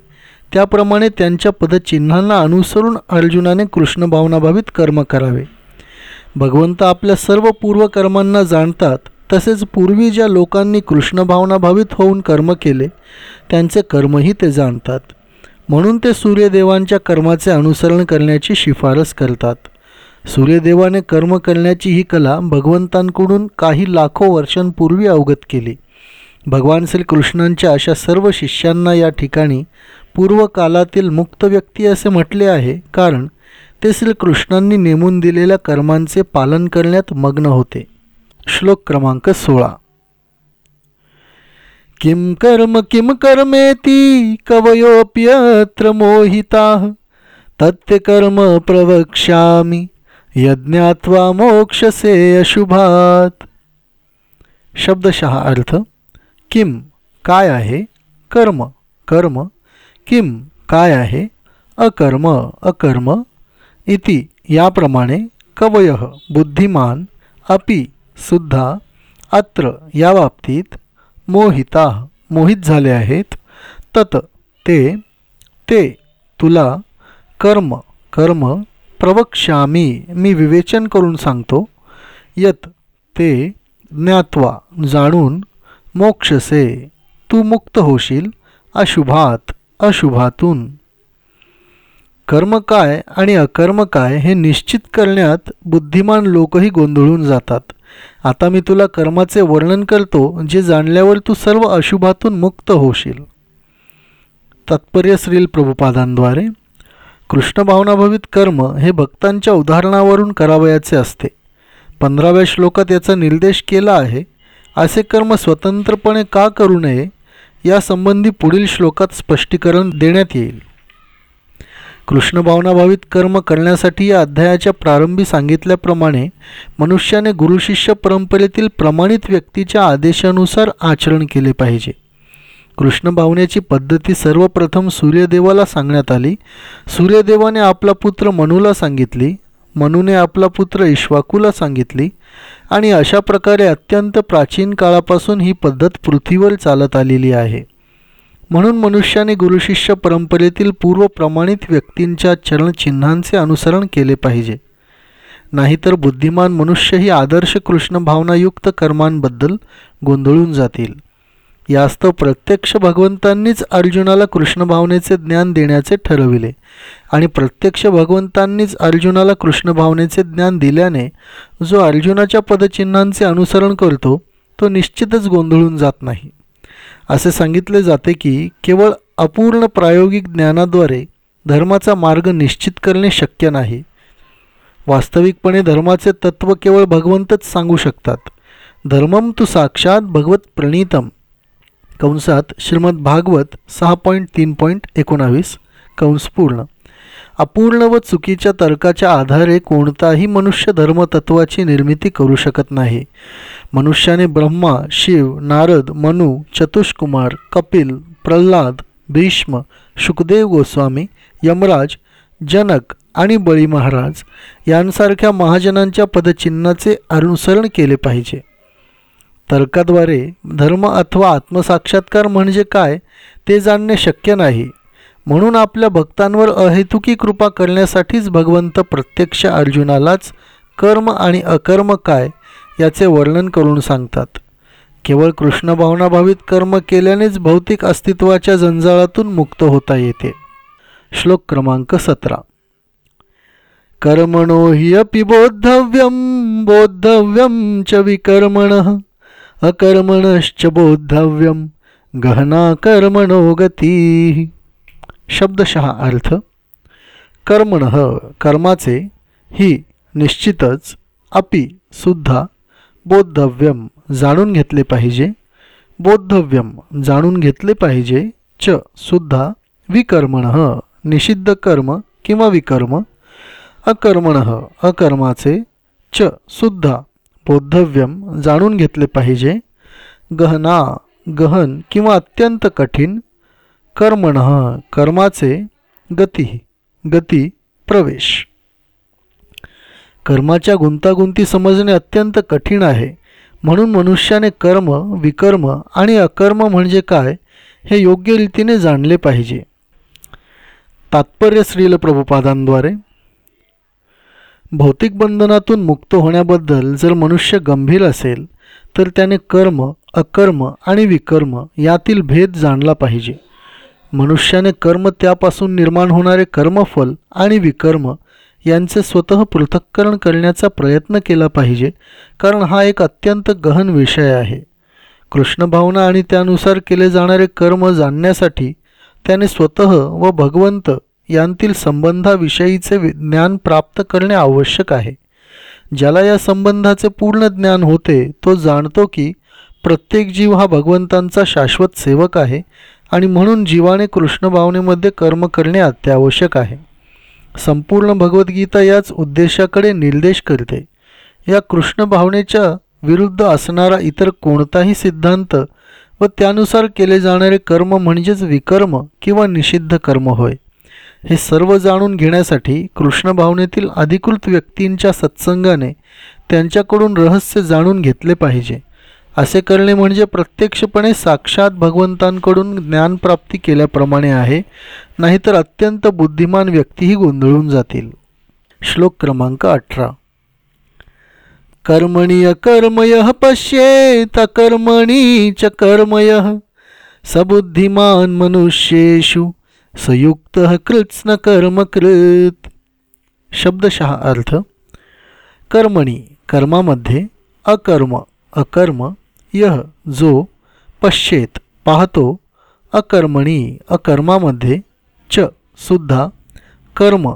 त्याप्रमाणे त्यांच्या पदचिन्हांना अनुसरून अर्जुनाने कृष्ण भावनाभावित कर्म करावे. भगवंत आपल्या सर्व पूर्वकर्मांना जाणतात तसेच पूर्वी ज्या लोकांनी कृष्णभावना भावित होऊन कर्म केले त्यांचे कर्मही ते जाणतात. म्हणून ते सूर्यदेवांच्या कर्माचे अनुसरण करण्याची शिफारस करतात. सूर्यदेवाने कर्म करण्याची ही कला भगवंतांकडून काही लाखो वर्षांपूर्वी अवगत केली. भगवान श्रीकृष्णांच्या अशा सर्व शिष्यांना या ठिकाणी पूर्वकालातील मुक्त व्यक्ती असे म्हटले आहे कारण ते श्रीकृष्णांनी नेमून दिलेल्या कर्मांचे पालन करण्यात मग्न होते. श्लोक क्रमांक सोळा. किं कर्म किं कर्मेती कवयोप्यत्र मोहिता तत्कर्म प्रवक्ष्यामि यज्ञात्वा मोक्षसे अशुभात. शब्दशः अर्थ किम काय आहे कर्म कर्म किम काय आहे अकर्म अकर्म इति याप्रमाणे कवय बुद्धिमान अपि सुद्धा अत्र या बाबतीत मोहिता मोहित झाले आहेत. तत ते ते तुला कर्म कर्म प्रवक्ष्यामी मी विवेचन करून सांगतो. यत ते ज्ञात्वा जाणून मोक्षसे तू मुक्त होशील अशुभात अशुभातून. कर्म काय आणि अकर्म काय हे निश्चित करण्यात बुद्धिमान लोकही गोंधळून जातात. आता मी तुला कर्माचे वर्णन करतो जे जाणल्यावर तू सर्व अशुभातून मुक्त होशील. तात्पर्य श्रील प्रभुपादांद्वारे कृष्णभावनाभवित कर्म हे भक्तांच्या उदाहरणावरून करावयाचे असते. पंधराव्या श्लोकात याचा निर्देश केला आहे असे कर्म स्वतंत्रपणे का करू नये यासंबंधी पुढील श्लोकात स्पष्टीकरण देण्यात येईल. कृष्णभावनाभावित कर्म करण्यासाठी या अध्यायाच्या प्रारंभी सांगितल्याप्रमाणे मनुष्याने गुरुशिष्य परंपरेतील प्रमाणित व्यक्तीच्या आदेशानुसार आचरण केले पाहिजे. कृष्ण भावनेची पद्धती सर्वप्रथम सूर्यदेवाला सांगण्यात आली. सूर्यदेवाने आपला पुत्र मनूला सांगितली. मनूने आपला पुत्र इश्वाकूला सांगितली. आणि अशा प्रकारे अत्यंत प्राचीन काळापासून ही पद्धत पृथ्वीवर चालत आलेली आहे. म्हणून मनुष्याने गुरुशिष्य परंपरेतील पूर्वप्रमाणित व्यक्तींच्या चरणचिन्हांचे अनुसरण केले पाहिजे. नाहीतर बुद्धिमान मनुष्य ही आदर्श कृष्ण भावनायुक्त कर्मांबद्दल गोंधळून जातील. यास्तव प्रत्यक्ष भगवंतांनीच अर्जुनाला कृष्ण भावनेचे ज्ञान देण्याचे ठरविले आणि प्रत्यक्ष भगवंतांनीच अर्जुनाला कृष्ण भावनेचे ज्ञान दिल्याने जो अर्जुनाच्या पदचिन्हांचे अनुसरण करतो तो निश्चितच गोंधळून जात नाही. असे सांगितले जाते की केवळ अपूर्ण प्रायोगिक ज्ञानाद्वारे धर्माचा मार्ग निश्चित करणे शक्य नाही. वास्तविकपणे धर्माचे तत्त्व केवळ भगवंतच सांगू शकतात. धर्मम तू साक्षात भगवत प्रणीतम. कंसात श्रीमद भागवत सहा पॉईंट तीन पॉईंट एकोणावीस. कंस पूर्ण. अपूर्ण व चुकीच्या तर्काच्या आधारे कोणताही मनुष्य धर्मतत्वाची निर्मिती करू शकत नाही. मनुष्याने ब्रह्मा शिव नारद मनु चतुष्कुमार कपिल प्रल्हाद भीष्म शुकदेव गोस्वामी यमराज जनक आणि बळी महाराज यांसारख्या महाजनांच्या पदचिन्हाचे अनुसरण केले पाहिजे. तर्काद्वारे धर्म अथवा आत्मसाक्षात्कार म्हणजे काय ते जाणणे शक्य नाही. म्हणून आपल्या भक्तांवर अहेतुकी कृपा करण्यासाठीच भगवंत प्रत्यक्ष अर्जुनालाच कर्म आणि अकर्म काय याचे वर्णन करून सांगतात. केवळ कृष्ण भावनाभावित कर्म केल्यानेच भौतिक अस्तित्वाच्या जंजाळातून मुक्त होता येते. श्लोक क्रमांक सतरा. कर्मणो हि अपि बोद्धव्यम बोद्धव्यम च विकर्मण अकर्मणश्च बोद्धव्यम गहना कर्मणो गती। शब्दशः अर्थ कर्मण कर्माचे ही निश्चितच अपि सुद्धा बोद्धव्यम जाणून घेतले पाहिजे बोद्धव्यम जाणून घेतले पाहिजे च सुद्धा विकर्मण निषिद्ध कर्म किंवा विकर्म अकर्मण अकर्माचे च सुद्धा बोद्धव्यम जाणून घेतले पाहिजे गहना गहन किंवा अत्यंत कठीण कर्मण कर्माचे गती गती प्रवेश. कर्माच्या गुंतागुंती समजणे अत्यंत कठीण आहे. म्हणून मनुष्याने कर्म विकर्म आणि अकर्म म्हणजे काय हे योग्य रीतीने जाणले पाहिजे. तात्पर्य श्रील प्रभुपादांद्वारे. भौतिक बंधनातून मुक्त होण्याबद्दल जर मनुष्य गंभीर असेल तर त्याने कर्म अकर्म आणि विकर्म यातील भेद जाणला पाहिजे. मनुष्याने कर्म त्यापासून निर्माण होणारे कर्मफल आणि विकर्म यांचे स्वतः पृथक्करण करण्याचा प्रयत्न केला पाहिजे कारण हा एक अत्यंत गहन विषय आहे. कृष्णभावना आणि त्यानुसार केले जाणारे कर्म जाणण्यासाठी त्याने स्वतः व भगवंत यांतील संबंधाविषयीचे ज्ञान प्राप्त करणे आवश्यक आहे. ज्याला या संबंधाचे पूर्ण ज्ञान होते तो जाणतो की प्रत्येक जीव हा भगवंतांचा शाश्वत सेवक आहे आणि म्हणून जीवाने कृष्ण भावनेमध्ये कर्म करणे अत्यावश्यक आहे. संपूर्ण भगवद्गीता याच उद्देशाकडे निर्देश करते. या कृष्ण भावनेच्या विरुद्ध असणारा इतर कोणताही सिद्धांत व त्यानुसार केले जाणारे कर्म म्हणजेच विकर्म किंवा निषिद्ध कर्म होय. हे सर्व जाणून घेण्यासाठी कृष्ण भावनेतील अधिकृत व्यक्तींच्या सत्संगाने त्यांच्याकडून रहस्य जाणून घेतले पाहिजे. असे करणे म्हणजे प्रत्यक्षपणे साक्षात भगवंतांकडून ज्ञानप्राप्ती केल्याप्रमाणे आहे नाहीतर अत्यंत बुद्धिमान व्यक्तीही गोंधळून जातील. श्लोक क्रमांक अठरा. कर्मणी अकर्मय पश्येत कर्मणी च कर्मय। सबुद्धिमान मनुष्येषु संयुक्त कृत्स्न कर्मकृत। शब्दशः अर्थ कर्मणी कर्मामध्ये अकर्म अकर्म यह जो पश्येत पाहतो अकर्मणी अकर्मामध्ये च सुद्धा कर्म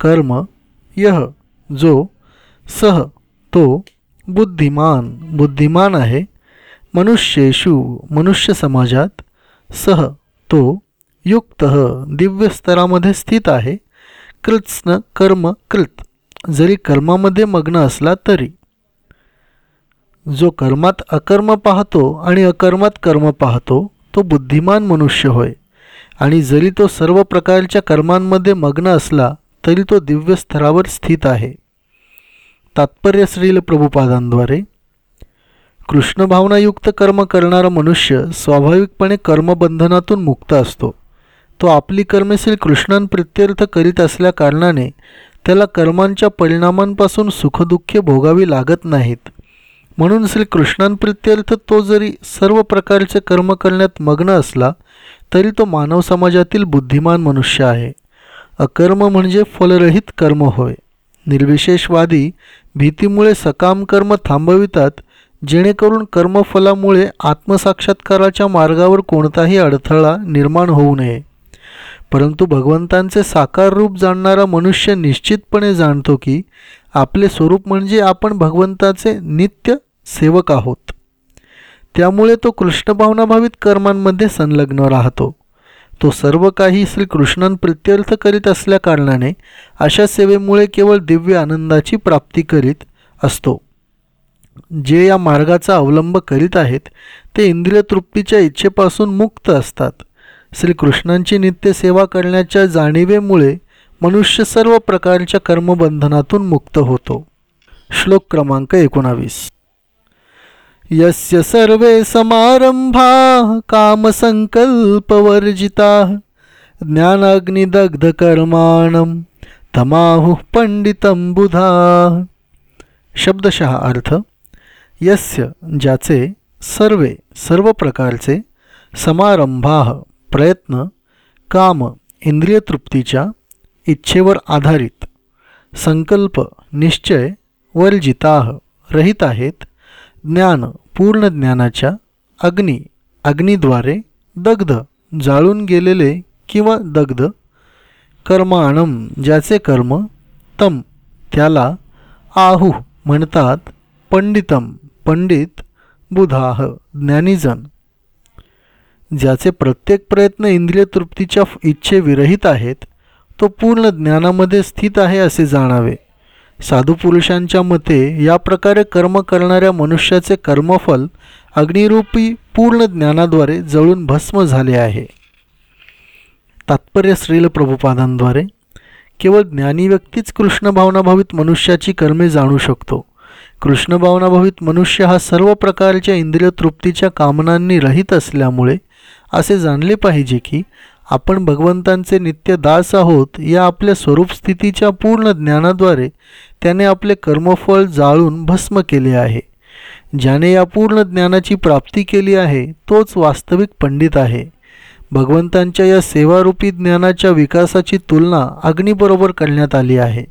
कर्म यह जो सह तो बुद्धिमान बुद्धिमान आहे मनुष्येषु मनुष्य समाजात सह तो युक्त दिव्य स्तरामध्ये स्थित आहे कृत्स्न कर्म कृत जरी कर्मामध्ये मग्न असला तरी. जो कर्मात अकर्म पाहतो आणि अकर्मात कर्म पाहतो तो बुद्धिमान मनुष्य होय. आणि जरी तो सर्व प्रकारच्या कर्मांमध्ये मग्न असला तरी तो दिव्य स्तरावर स्थित आहे. तात्पर्य श्रील प्रभुपादांद्वारे कृष्णभावनायुक्त कर्म करणारा मनुष्य स्वाभाविकपणे कर्मबंधनातून मुक्त असतो. तो आपली कर्मे श्री कृष्णांप्रित्यर्थ करीत असल्या कारणाने त्याला कर्मांच्या परिणामांपासून सुखदुःखे भोगावी लागत नाहीत. म्हणून श्री कृष्णांप्रित्यर्थ तो जरी सर्व प्रकारचे कर्म करण्यात मग्न असला तरी तो मानव समाजातील बुद्धिमान मनुष्य आहे. अकर्म म्हणजे फलरहित कर्म होय. निर्विशेषवादी भीतीमुळे सकाम कर्म थांबवितात जेणेकरून कर्मफलामुळे आत्मसाक्षात्काराच्या मार्गावर कोणताही अडथळा निर्माण होऊ नये. परंतु भगवंतांचे साकार रूप जाणणारा मनुष्य निश्चितपणे जाणतो की आपले स्वरूप म्हणजे आपण भगवंताचे नित्य सेवक आहोत. त्यामुळे तो कृष्णभावनाभावित कर्मांमध्ये संलग्न राहतो. तो सर्व काही श्रीकृष्णांप्रित्यर्थ करीत असल्याकारणाने अशा सेवेमुळे केवळ दिव्य आनंदाची प्राप्ती करीत असतो. जे या मार्गाचा अवलंब करीत आहेत ते इंद्रिय तृप्तीच्या इच्छेपासून मुक्त असतात. श्रीकृष्णांची नित्य सेवा करण्याच्या जाणीवेमुळे मनुष्य सर्व प्रकारच्या कर्मबंधनातून मुक्त होतो. श्लोक क्रमांक एकोणावीस. यस्य सर्वे समारंभा कामसंकल्पवर्जिता ज्ञानाग्निदग्धकर्माणं तमाहुः पंडितं बुधा. शब्दशः अर्थ यस्य ज्याचे सर्वे सर्व प्रकारचे समारंभा प्रयत्न काम इंद्रिय तृप्तीच्या इच्छेवर आधारित. संकल्प निश्चय वर्जिताह रहित आहेत ज्ञान पूर्ण ज्ञानाच्या अग्नी अग्नीद्वारे दग्ध जाळून गेलेले किंवा दग्ध कर्माणम ज्याचे कर्म तम त्याला आहू म्हणतात पंडितम पंडित बुधाह ज्ञानीजन. ज्याचे प्रत्येक प्रयत्न इंद्रिय तृप्तीच्या इच्छेविरहित आहेत तो पूर्ण ज्ञानामध्ये स्थित आहे असे जाणावे. साधू पुरुषांच्या मते या प्रकारे कर्म करणाऱ्या मनुष्याचे कर्मफल अग्निरूपी पूर्ण ज्ञानाद्वारे जळून भस्म झाले आहे. तात्पर्य श्रील प्रभुपादांद्वारे केवळ ज्ञानी व्यक्तीच कृष्ण भावनाभावित मनुष्याची कर्मे जाणू शकतो. कृष्ण भावनाभावित मनुष्य हा सर्व प्रकारच्या इंद्रिय तृप्तीच्या कामनांनी रहित असल्यामुळे असे जाणले पाहिजे की आपण भगवंतांचे नित्य दास आहोत या आपल्या स्वरूप स्थितीच्या पूर्ण ज्ञानाद्वारे त्याने आपले कर्मफळ जाळून भस्म केले आहे. ज्याने या पूर्ण ज्ञानाची प्राप्ती केली आहे तोच वास्तविक पंडित आहे. भगवंतांच्या या सेवारूपी ज्ञानाच्या विकासाची तुलना अग्नीबरोबर करण्यात आली आहे.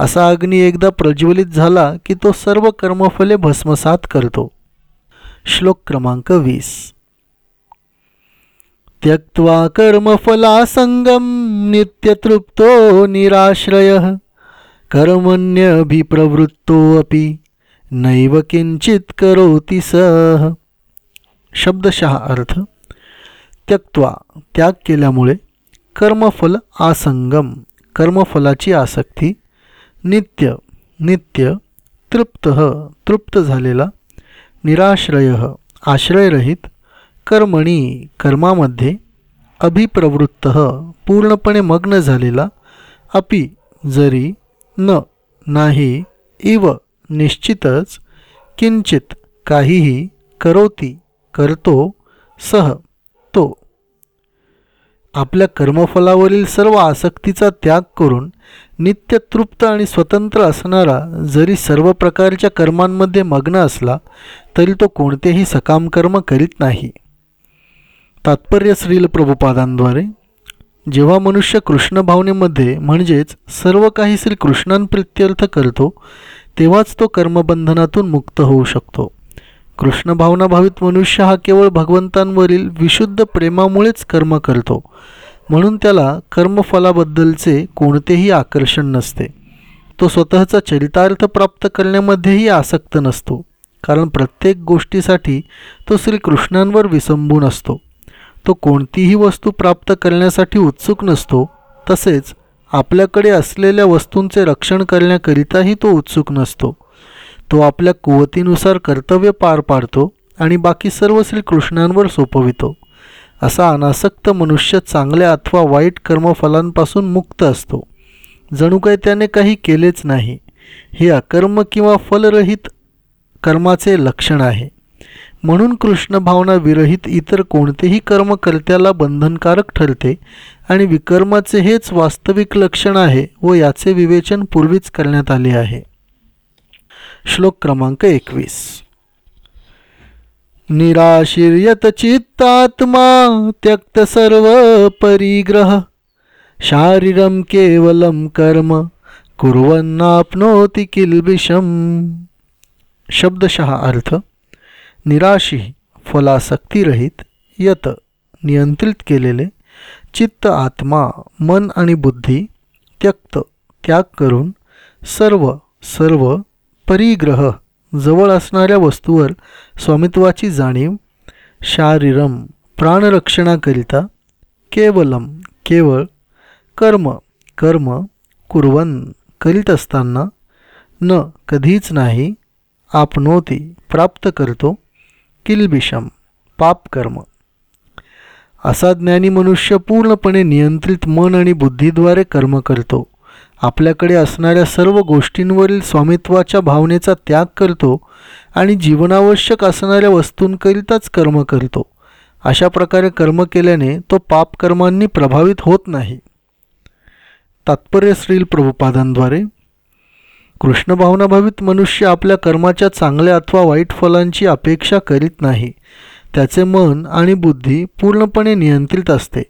असा अग्नी एकदा प्रज्वलित झाला की तो सर्व कर्मफले भस्मसात करतो. श्लोक क्रमांक वीस. त्यक्त्वा कर्मफलासंगम नित्यतृप्तो निराश्रयः। कर्मण्यभिप्रवृत्तोऽपि नैव किंचित करोति सह शब्दशः अर्थ त्यक्त्वा त्याग केल्यामुळे कर्मफल आसंगम कर्मफलाची आसक्ती नित्य नित्य तृप्त तृप्त झालेला निराश्रय आश्रयरहित कर्मणी कर्मामध्ये अभिप्रवृत्त पूर्णपणे मग्न झालेला अपि जरी न नाही इव निश्चितच किंचित काहीही करोती करतो सह तो. आपल्या कर्मफलावरील सर्व आसक्तीचा त्याग करून नित्य तृप्त आणि स्वतंत्र असणारा जरी सर्व प्रकारच्या कर्मांमध्ये मग्न असला तरी तो कोणतेही सकाम कर्म करीत नाही. तात्पर्य श्रील प्रभुपादांद्वारे जेव्हा मनुष्य कृष्ण भावनेमध्ये म्हणजेच सर्व काही श्री कृष्णांप्रित्यर्थ करतो तेव्हाच तो कर्मबंधनातून मुक्त होऊ शकतो. कृष्ण भावनाभावित मनुष्य हा केवळ भगवंतांवरील विशुद्ध प्रेमामुळेच कर्म करतो म्हणून त्याला कर्मफलाबद्दलचे कोणतेही आकर्षण नसते. तो स्वतःचा चरितार्थ प्राप्त करण्यामध्येही आसक्त नसतो कारण प्रत्येक गोष्टीसाठी तो श्रीकृष्णांवर विसंबून असतो. तो कोणतीही वस्तू प्राप्त करण्यासाठी उत्सुक नसतो तसेच आपल्याकडे असलेल्या वस्तूंचे रक्षण करण्याकरिताही तो उत्सुक नसतो. तो आपल्या कुवतीनुसार कर्तव्य पार पाडतो आणि बाकी सर्व श्रीकृष्णांवर सोपवितो. असा अनासक्त मनुष्य चांगल्या अथवा वाईट कर्मफलांपासून मुक्त असतो. जणू काही त्याने काही केलेच नाही. हे अकर्म किंवा फलरहित कर्माचे लक्षण आहे. म्हणून कृष्ण भावना विरहित इतर कोणतेही कर्म कर्त्याला बंधनकारक ठरते आणि विकर्माचे हेच वास्तविक लक्षण आहे व याचे विवेचन पूर्वीच करण्यात आले आहे. श्लोक क्रमांक एकवीस. निराशिर्यत चित्तात्मा त्यक्त सर्व परिग्रह शारीरम केवलम कर्म कुर्वन्नाप्नोति किलबिषम. शब्दशः अर्थ निराशी फलासक्तीरहित यत नियंत्रित केलेले चित्त आत्मा मन आणि बुद्धी त्यक्त त्याग करून सर्व सर्व परिग्रह जवळ असणाऱ्या वस्तूवर स्वामित्वाची जाणीव शारीरम प्राणरक्षणाकरिता केवलम केवळ कर्म कर्म कुर्वन करीत असताना न कधीच नाही आपणोती प्राप्त करतो. किलबिषम पापकर्म. असा ज्ञानी मनुष्य पूर्णपणे नियंत्रित मन आणि बुद्धीद्वारे कर्म करतो. आपल्याकडे असणाऱ्या सर्व गोष्टींवरील स्वामित्वाच्या भावनेचा त्याग करतो आणि जीवनावश्यक असणाऱ्या वस्तूंकरिताच कर्म करतो. अशा प्रकारे कर्म केल्याने तो पापकर्मांनी प्रभावित होत नाही. तात्पर्य श्रील प्रभुपादांद्वारे. कृष्णभावनाभावित मनुष्य आपल्या कर्माच्या चांगल्या अथवा वाईट फलांची अपेक्षा करीत नाही. त्याचे मन आणि बुद्धी पूर्णपणे नियंत्रित असते.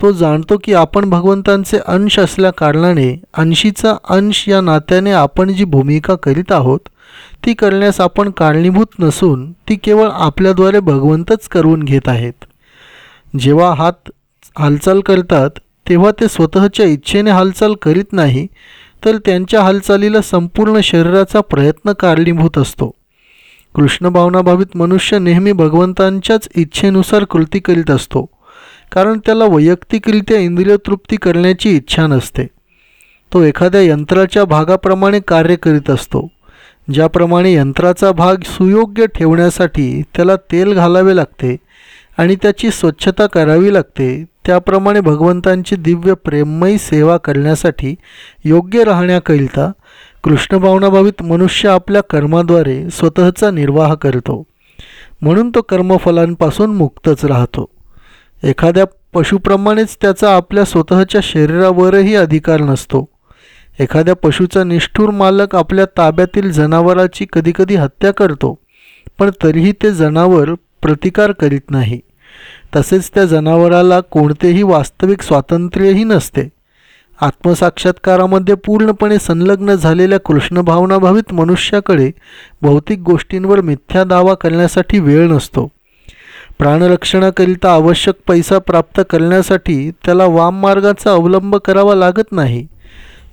तो जाणतो की आपण भगवंतांचे अंश असल्या कारणाने अंशीचा अंश या नात्याने आपण जी भूमिका करीत आहोत ती करण्यास आपण कारणीभूत नसून ती केवळ आपल्याद्वारे भगवंतच करून घेत आहेत. जेव्हा हात हालचाल करतात तेव्हा ते स्वतःच्या इच्छेने हालचाल करीत नाही तर त्यांच्या हालचालीला संपूर्ण शरीराचा प्रयत्न कारणीभूत असतो. कृष्णभावनाभावित मनुष्य नेहमी भगवंतांच्याच इच्छेनुसार कृती करीत असतो कारण त्याला वैयक्तिकरित्या इंद्रिय तृप्ती करण्याची इच्छा नसते. तो एखाद्या यंत्राच्या भागाप्रमाणे कार्य करीत असतो ज्याप्रमाणे यंत्राचा भाग सुयोग्य ठेवण्यासाठी त्याला तेल घालावे लागते आणि त्याची स्वच्छता करावी लागते त्याप्रमाणे भगवंतांची दिव्य प्रेममयी सेवा करण्यासाठी योग्य राहण्याकरिता कृष्णभावनाभावित मनुष्य आपल्या कर्माद्वारे स्वतःचा निर्वाह करतो. म्हणून तो कर्मफलांपासून मुक्तच राहतो. एखाद्या पशुप्रमाणेच त्याचा आपल्या स्वतःच्या शरीरावरही अधिकार नसतो. एखाद्या पशुचा निष्ठूर मालक आपल्या ताब्यातील जनावराची कधीकधी हत्या करतो पण तरीही ते जनावर प्रतिकार करीत नाही. तसेच त्या जनावराला कोणतेही वास्तविक स्वातंत्र्यही नसते. आत्मसाक्षात्कारामध्ये पूर्णपणे संलग्न झालेल्या कृष्णभावनाभावित मनुष्याकडे भौतिक गोष्टींवर मिथ्या दावा करण्यासाठी वेळ नसतो. प्राणरक्षणाकरिता आवश्यक पैसा प्राप्त करण्यासाठी त्याला वाम मार्गाचा अवलंब करावा लागत नाही.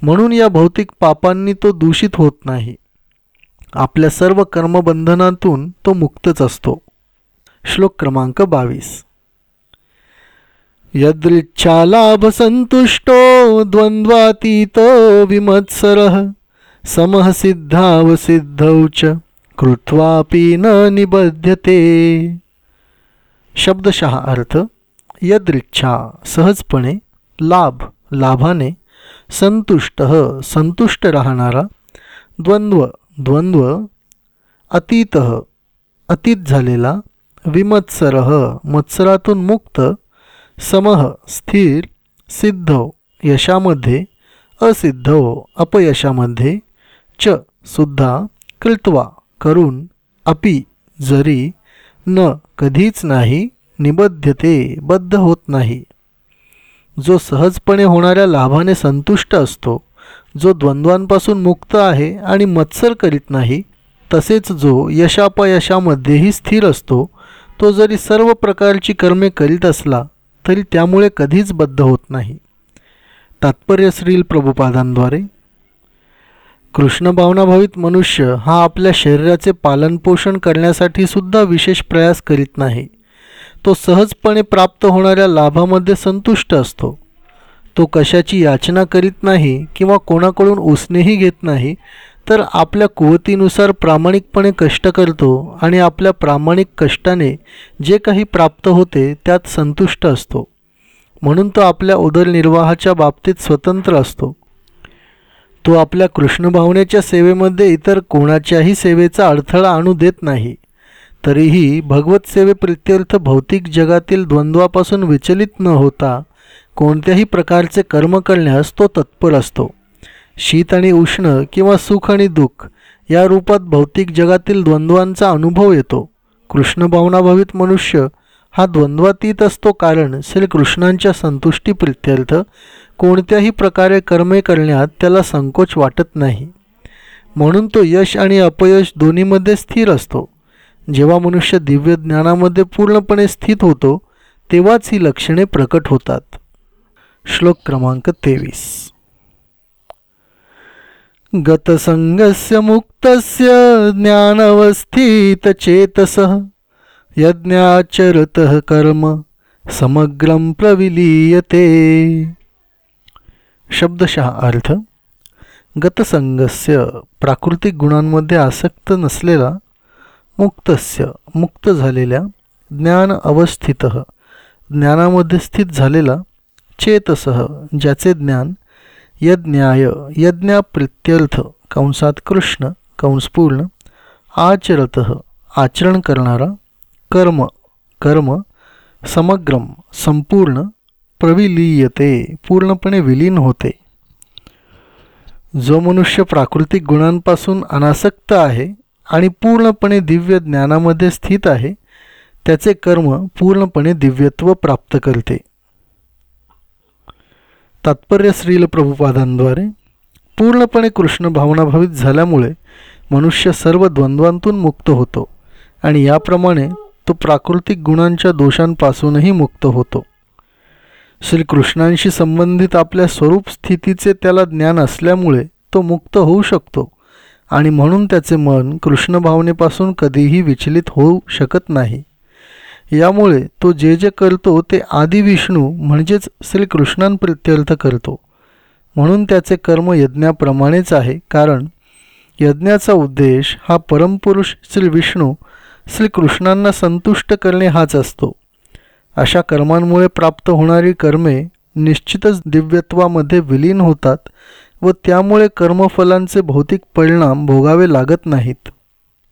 म्हणून या भौतिक पापांनी तो दूषित होत नाही. आपल्या सर्व कर्मबंधनातून तो मुक्तच असतो. श्लोक क्रमांक बावीस. यदृच्छालाभसन्तुष्टो द्वन्द्वातीतो विमत्सरः समः सिद्धावसिद्धौ च कृत्वापि न निबध्यते। शब्दशः अर्थ यदृच्छा सहजपणे लाभ लाभाने संतुष्ट संतुष्ट राहणारा द्वंद्व द्वंद्व अतीत अतीत झालेला विमत्सर मत्सरातून मुक्त समह स्थिर सिद्ध यशामध्ये असिद्ध अपयशामध्ये च सुद्धा कृत्वा करून अपि जरी न कधीच नाही निबद्धते बद्ध होत नाही. जो सहजपणे होणाऱ्या लाभाने संतुष्ट असतो जो द्वंद्वांपासून मुक्त आहे आणि मत्सर करीत नाही तसेच जो यशापयशामध्येही स्थिर असतो तो जरी सर्व प्रकारची कर्मे करीत असला तरी त्यामुळे कधीच बद्ध होत नाही. तात्पर्य श्रील प्रभुपादांद्वारे कृष्णभावनाभावित मनुष्य हा आपल्या शरीराचे पालनपोषण करण्यासाठी सुद्धा विशेष प्रयास करीत नाही. तो सहजपणे प्राप्त होणाऱ्या लाभामध्ये संतुष्ट असतो. तो कशाची याचना करीत नाही किंवा कोणाकडून उसनेही घेत नाही तर आपल्या कुवतीनुसार प्रामाणिकपणे कष्ट करतो आणि आपल्या प्रामाणिक कष्टाने जे काही प्राप्त होते त्यात संतुष्ट असतो. म्हणून तो आपल्या उदरनिर्वाहाच्या बाबतीत स्वतंत्र असतो. तो आपल्या कृष्णभावनेच्या सेवेमध्ये इतर कोणाच्याही सेवेचा अडथळा आणू देत नाही. तरीही भगवत सेवेप्रित्यर्थ भौतिक जगातील द्वंद्वापासून विचलित न होता कोणत्याही प्रकारचे कर्म करण्यास तो तत्पर असतो. शीत आणि उष्ण किंवा सुख आणि दुःख या रूपात भौतिक जगातील द्वंद्वांचा अनुभव येतो. कृष्ण भावनाभावित मनुष्य हा द्वंद्वातीत असतो कारण श्रीकृष्णांच्या संतुष्टीप्रित्यर्थ कोणत्याही प्रकारे कर्मे करण्यात त्याला संकोच वाटत नाही. म्हणून तो यश आणि अपयश दोन्हीमध्ये स्थिर असतो. जेव्हा मनुष्य दिव्य ज्ञानामध्ये पूर्णपणे स्थित होतो तेव्हाच ही लक्षणे प्रकट होतात. श्लोक क्रमांक तेवीस. गतसंगस्य मुक्तस्य ज्ञानवस्थितचेतसः यज्ञाचरतः कर्म समग्रम प्रविलीयते। शब्दशः अर्थ गतसंगस्य प्राकृतिक गुणांमध्ये आसक्त नसलेला मुक्तस्य मुक्त झालेल्या ज्ञान अवस्थित ज्ञानामध्ये स्थित झालेला चेतसह ज्याचे ज्ञान यज्ञाय यज्ञाप्रित्यर्थ कंसात कृष्ण कंसपूर्ण आचरत आचरण करणारा कर्म कर्म समग्रम संपूर्ण प्रविलीयते पूर्णपणे विलीन होते. जो मनुष्य प्राकृतिक गुणांपासून अनासक्त आहे आणि पूर्णपणे दिव्य ज्ञानामध्ये स्थित आहे त्याचे कर्म पूर्णपणे दिव्यत्व प्राप्त करते. तात्पर्य श्रील प्रभुपादांद्वारे पूर्णपणे कृष्ण भावनाभावित झाल्यामुळे मनुष्य सर्व द्वंद्वांतून मुक्त होतो आणि याप्रमाणे तो प्राकृतिक गुणांच्या दोषांपासूनही मुक्त होतो. श्रीकृष्णांशी संबंधित आपल्या स्वरूप स्थितीचे त्याला ज्ञान असल्यामुळे तो मुक्त होऊ शकतो आणि म्हणून त्याचे मन कृष्ण भावनेपासून कधीही विचलित होऊ शकत नाही. यामुळे तो जे जे करतो ते आदी विष्णू म्हणजेच श्रीकृष्णांप्रित्यर्थ करतो. म्हणून त्याचे कर्म यज्ञाप्रमाणेच आहे कारण यज्ञाचा उद्देश हा परमपुरुष श्री विष्णू श्रीकृष्णांना संतुष्ट करणे हाच असतो. अशा कर्मांमुळे प्राप्त होणारी कर्मे निश्चितच दिव्यत्वामध्ये विलीन होतात व त्यामुळे कर्मफलांचे भौतिक परिणाम भोगावे लागत नाहीत.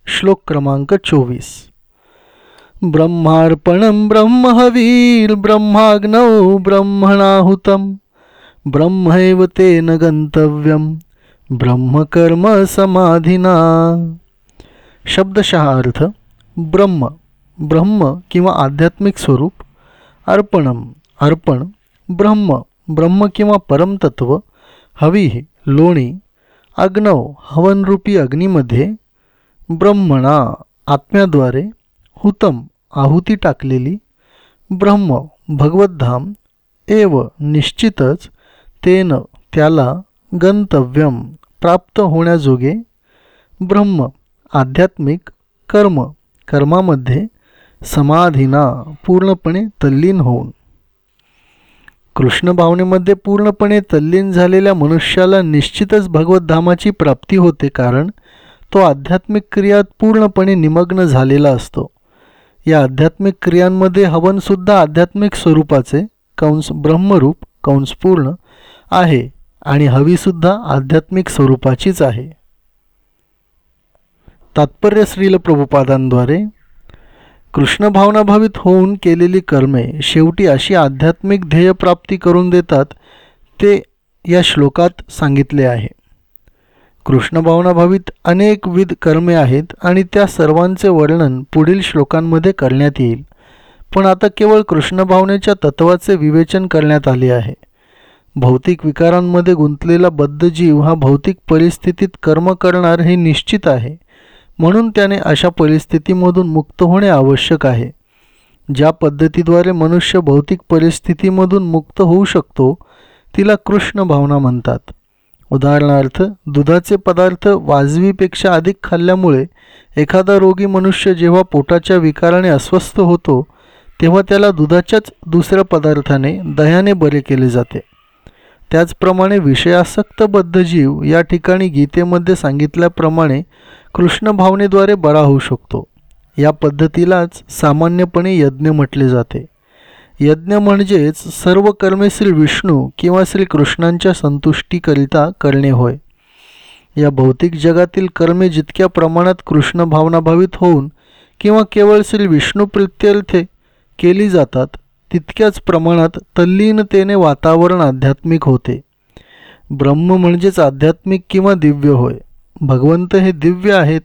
श्लोक क्रमांक चोवीस. ब्रह्मार्पणं ब्रह्महवीर ब्रह्माग्नौ ब्रह्मणाहुतं ब्रह्मैव तेन गंतव्यम ब्रह्मकर्म समाधीना। शब्दशः अर्थ ब्रह्म ब्रह्म किंवा आध्यात्मिक स्वरूप अर्पणम अर्पण ब्रह्म ब्रह्म किंवा परमतत्व हवी लोणी अग्नव हवनरूपी अग्नीमध्ये ब्रह्मणा आत्म्याद्वारे हुतम आहुती टाकलेली ब्रह्म भगवद्धाम एव निश्चितच तेन त्याला गंतव्यम प्राप्त होण्याजोगे ब्रह्म आध्यात्मिक कर्म कर्मामध्ये समाधीना पूर्णपणे तल्लीन होऊन. कृष्ण भावनेमध्ये पूर्णपणे तल्लीन झालेल्या मनुष्याला निश्चितच भगवद्धामाची प्राप्ती होते कारण तो आध्यात्मिक क्रियात पूर्णपणे निमग्न झालेला असतो. या आध्यात्मिक क्रियांमध्ये हवनसुद्धा आध्यात्मिक स्वरूपाचे कंस ब्रह्मरूप कंसपूर्ण आहे आणि हवीसुद्धा आध्यात्मिक स्वरूपाचीच आहे. तात्पर्य श्रील प्रभुपादांद्वारे कृष्ण भावनाभावित होऊन केलेली कर्मे शेवटी अशी आध्यात्मिक ध्येयप्राप्ती करून देतात ते या श्लोकात सांगितले आहे. कृष्णभावनाभावित अनेकविध कर्मे आहेत आणि त्या सर्वांचे वर्णन पुढील श्लोकांमध्ये करण्यात येईल. पण आता केवळ कृष्णभावनेच्या तत्वाचे विवेचन करण्यात आले आहे. भौतिक विकारांमध्ये गुंतलेला बद्ध जीव हा भौतिक परिस्थितीत कर्म करणार हे निश्चित आहे. म्हणून त्याने अशा परिस्थितीमधून मुक्त होणे आवश्यक आहे. ज्या पद्धतीद्वारे मनुष्य भौतिक परिस्थितीमधून मुक्त होऊ शकतो तिला कृष्ण भावना म्हणतात. उदाहरणार्थ दुधाचे पदार्थ वाजवीपेक्षा अधिक खाल्ल्यामुळे एखादा रोगी मनुष्य जेव्हा पोटाच्या विकाराने अस्वस्थ होतो तेव्हा त्याला दुधाच्याच दुसऱ्या पदार्थाने दह्याने बरे केले जाते. त्याचप्रमाणे विषयासक्त बद्धजीव या ठिकाणी गीतेमध्ये सांगितल्याप्रमाणे कृष्ण भावनेद्वारे बरा होऊ शकतो. या पद्धतीलाच सामान्यपणे यज्ञ म्हटले जाते. यज्ञ म्हणजेच सर्व कर्मे श्री विष्णू किंवा श्रीकृष्णांच्या संतुष्टीकरिता करणे होय. या भौतिक जगातील कर्मे जितक्या प्रमाणात कृष्ण भावनाभावित होऊन किंवा केवळ श्री विष्णू प्रित्यर्थे केली जातात तितक्याच प्रमाणात तल्लीनतेने वातावरण आध्यात्मिक होते. ब्रह्म म्हणजेच आध्यात्मिक किंवा दिव्य होय. भगवंत हे दिव्य आहेत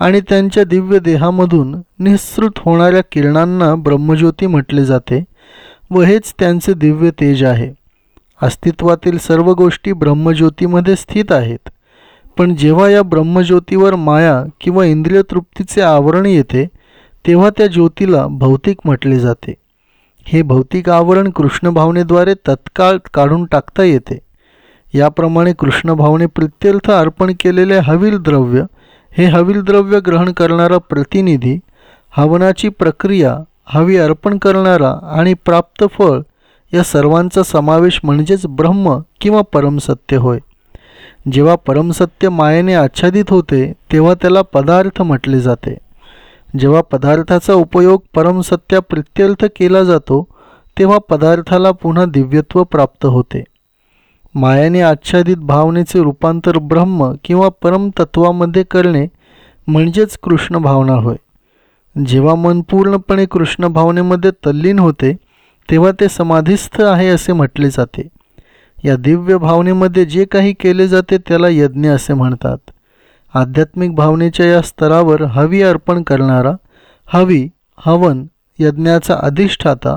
आणि त्यांच्या दिव्य देहामधून निःसृत होणाऱ्या किरणांना ब्रह्मज्योती म्हटले जाते. व हेच त्यांचे दिव्य तेज आहे. अस्तित्वातील सर्व गोष्टी ब्रह्मज्योतीमध्ये स्थित आहेत. पण जेव्हा या ब्रह्मज्योतीवर माया किंवा इंद्रिय तृप्तीचे आवरण येते तेव्हा त्या ज्योतीला भौतिक म्हटले जाते. हे भौतिक आवरण कृष्णभावनेद्वारे तत्काळ काढून टाकता येते. याप्रमाणे कृष्णभावने प्रित्यर्थ अर्पण केलेले हवील द्रव्य हे हवील द्रव्य ग्रहण करणारा प्रतिनिधी हवनाची प्रक्रिया हवी अर्पण करणारा आणि प्राप्त फळ या सर्वांचा समावेश म्हणजेच ब्रह्म किंवा परमसत्य होय. जेव्हा परमसत्य मायेने आच्छादित होते तेव्हा त्याला पदार्थ म्हटले जाते. जेव्हा पदार्थाचा उपयोग परमसत्या प्रित्यर्थ केला जातो तेव्हा पदार्थाला पुन्हा दिव्यत्व प्राप्त होते. मायाने आच्छादित भावनेचे रूपांतर ब्रह्म किंवा परमतत्वामध्ये करणे म्हणजेच कृष्ण भावना होय. जेव्हा मन पूर्णपणे कृष्ण भावनेमध्ये तल्लीन होते तेव्हा ते समाधिस्थ आहे असे म्हटले जाते. या दिव्य भावनेमध्ये जे काही केले जाते त्याला यज्ञ असे म्हणतात. आध्यात्मिक भावनेच्या या स्तरावर हवी अर्पण करणारा हवी हवन यज्ञाचा अधिष्ठाता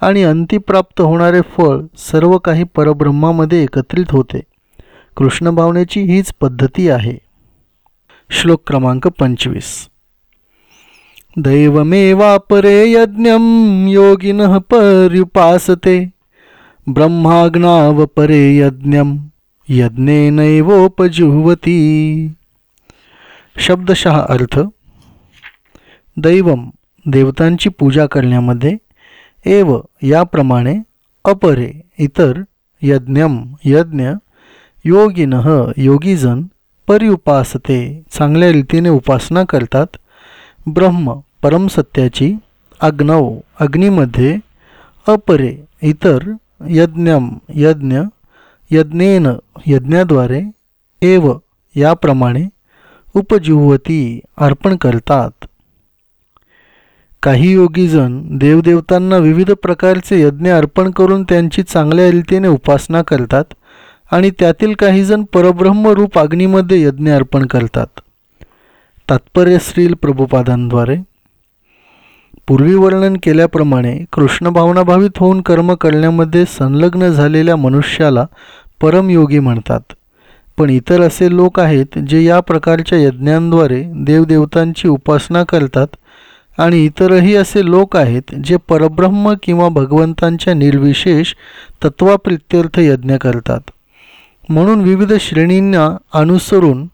आणि अंतिप्राप्त होणारे फळ सर्व काही परब्रह्मामध्ये एकत्रित होते. कृष्ण भावनेची हीच पद्धती आहे. श्लोक क्रमांक पंचवीस. दैवमेवापरे यज्ञं योगिनः पर्युपासते ब्रह्माग्नावपरे यज्ञं यज्ञेनैवोपजुहवती शब्दशः अर्थ दैवम देवतांची पूजा करण्यामध्ये एव याप्रमाणे अपरे इतर यज्ञम यज्ञ योगिन योगीजन पर्युपासते चांगल्या रीतीने उपासना करतात ब्रह्म परमसत्याची अग्नव अग्नीमध्ये अपरे इतर यज्ञम यज्ञ यज्ञेन यज्ञाद्वारे एव याप्रमाणे उपजीवती अर्पण करतात. काही योगीजन देवदेवतांना विविध प्रकारचे यज्ञ अर्पण करून त्यांची चांगल्या रीतीने उपासना करतात आणि त्यातील काहीजण परब्रह्मरूप अग्नीमध्ये यज्ञ अर्पण करतात. तात्पर्य श्रील प्रभुपादांद्वारे. पूर्वी वर्णन केल्याप्रमाणे कृष्ण भावनाभावित होऊन कर्म करण्यामध्ये संलग्न झालेल्या मनुष्याला परमयोगी म्हणतात. पण इतर असे लोक आहेत जे या प्रकारच्या यज्ञांद्वारे देवदेवतांची उपासना करतात आणि इतरही असे लोक आहेत जे परब्रह्म किंवा भगवंतांच्या निर्विशेष तत्वाप्रित्यर्थ यज्ञ करतात. म्हणून विविध श्रेणींना अनुसरून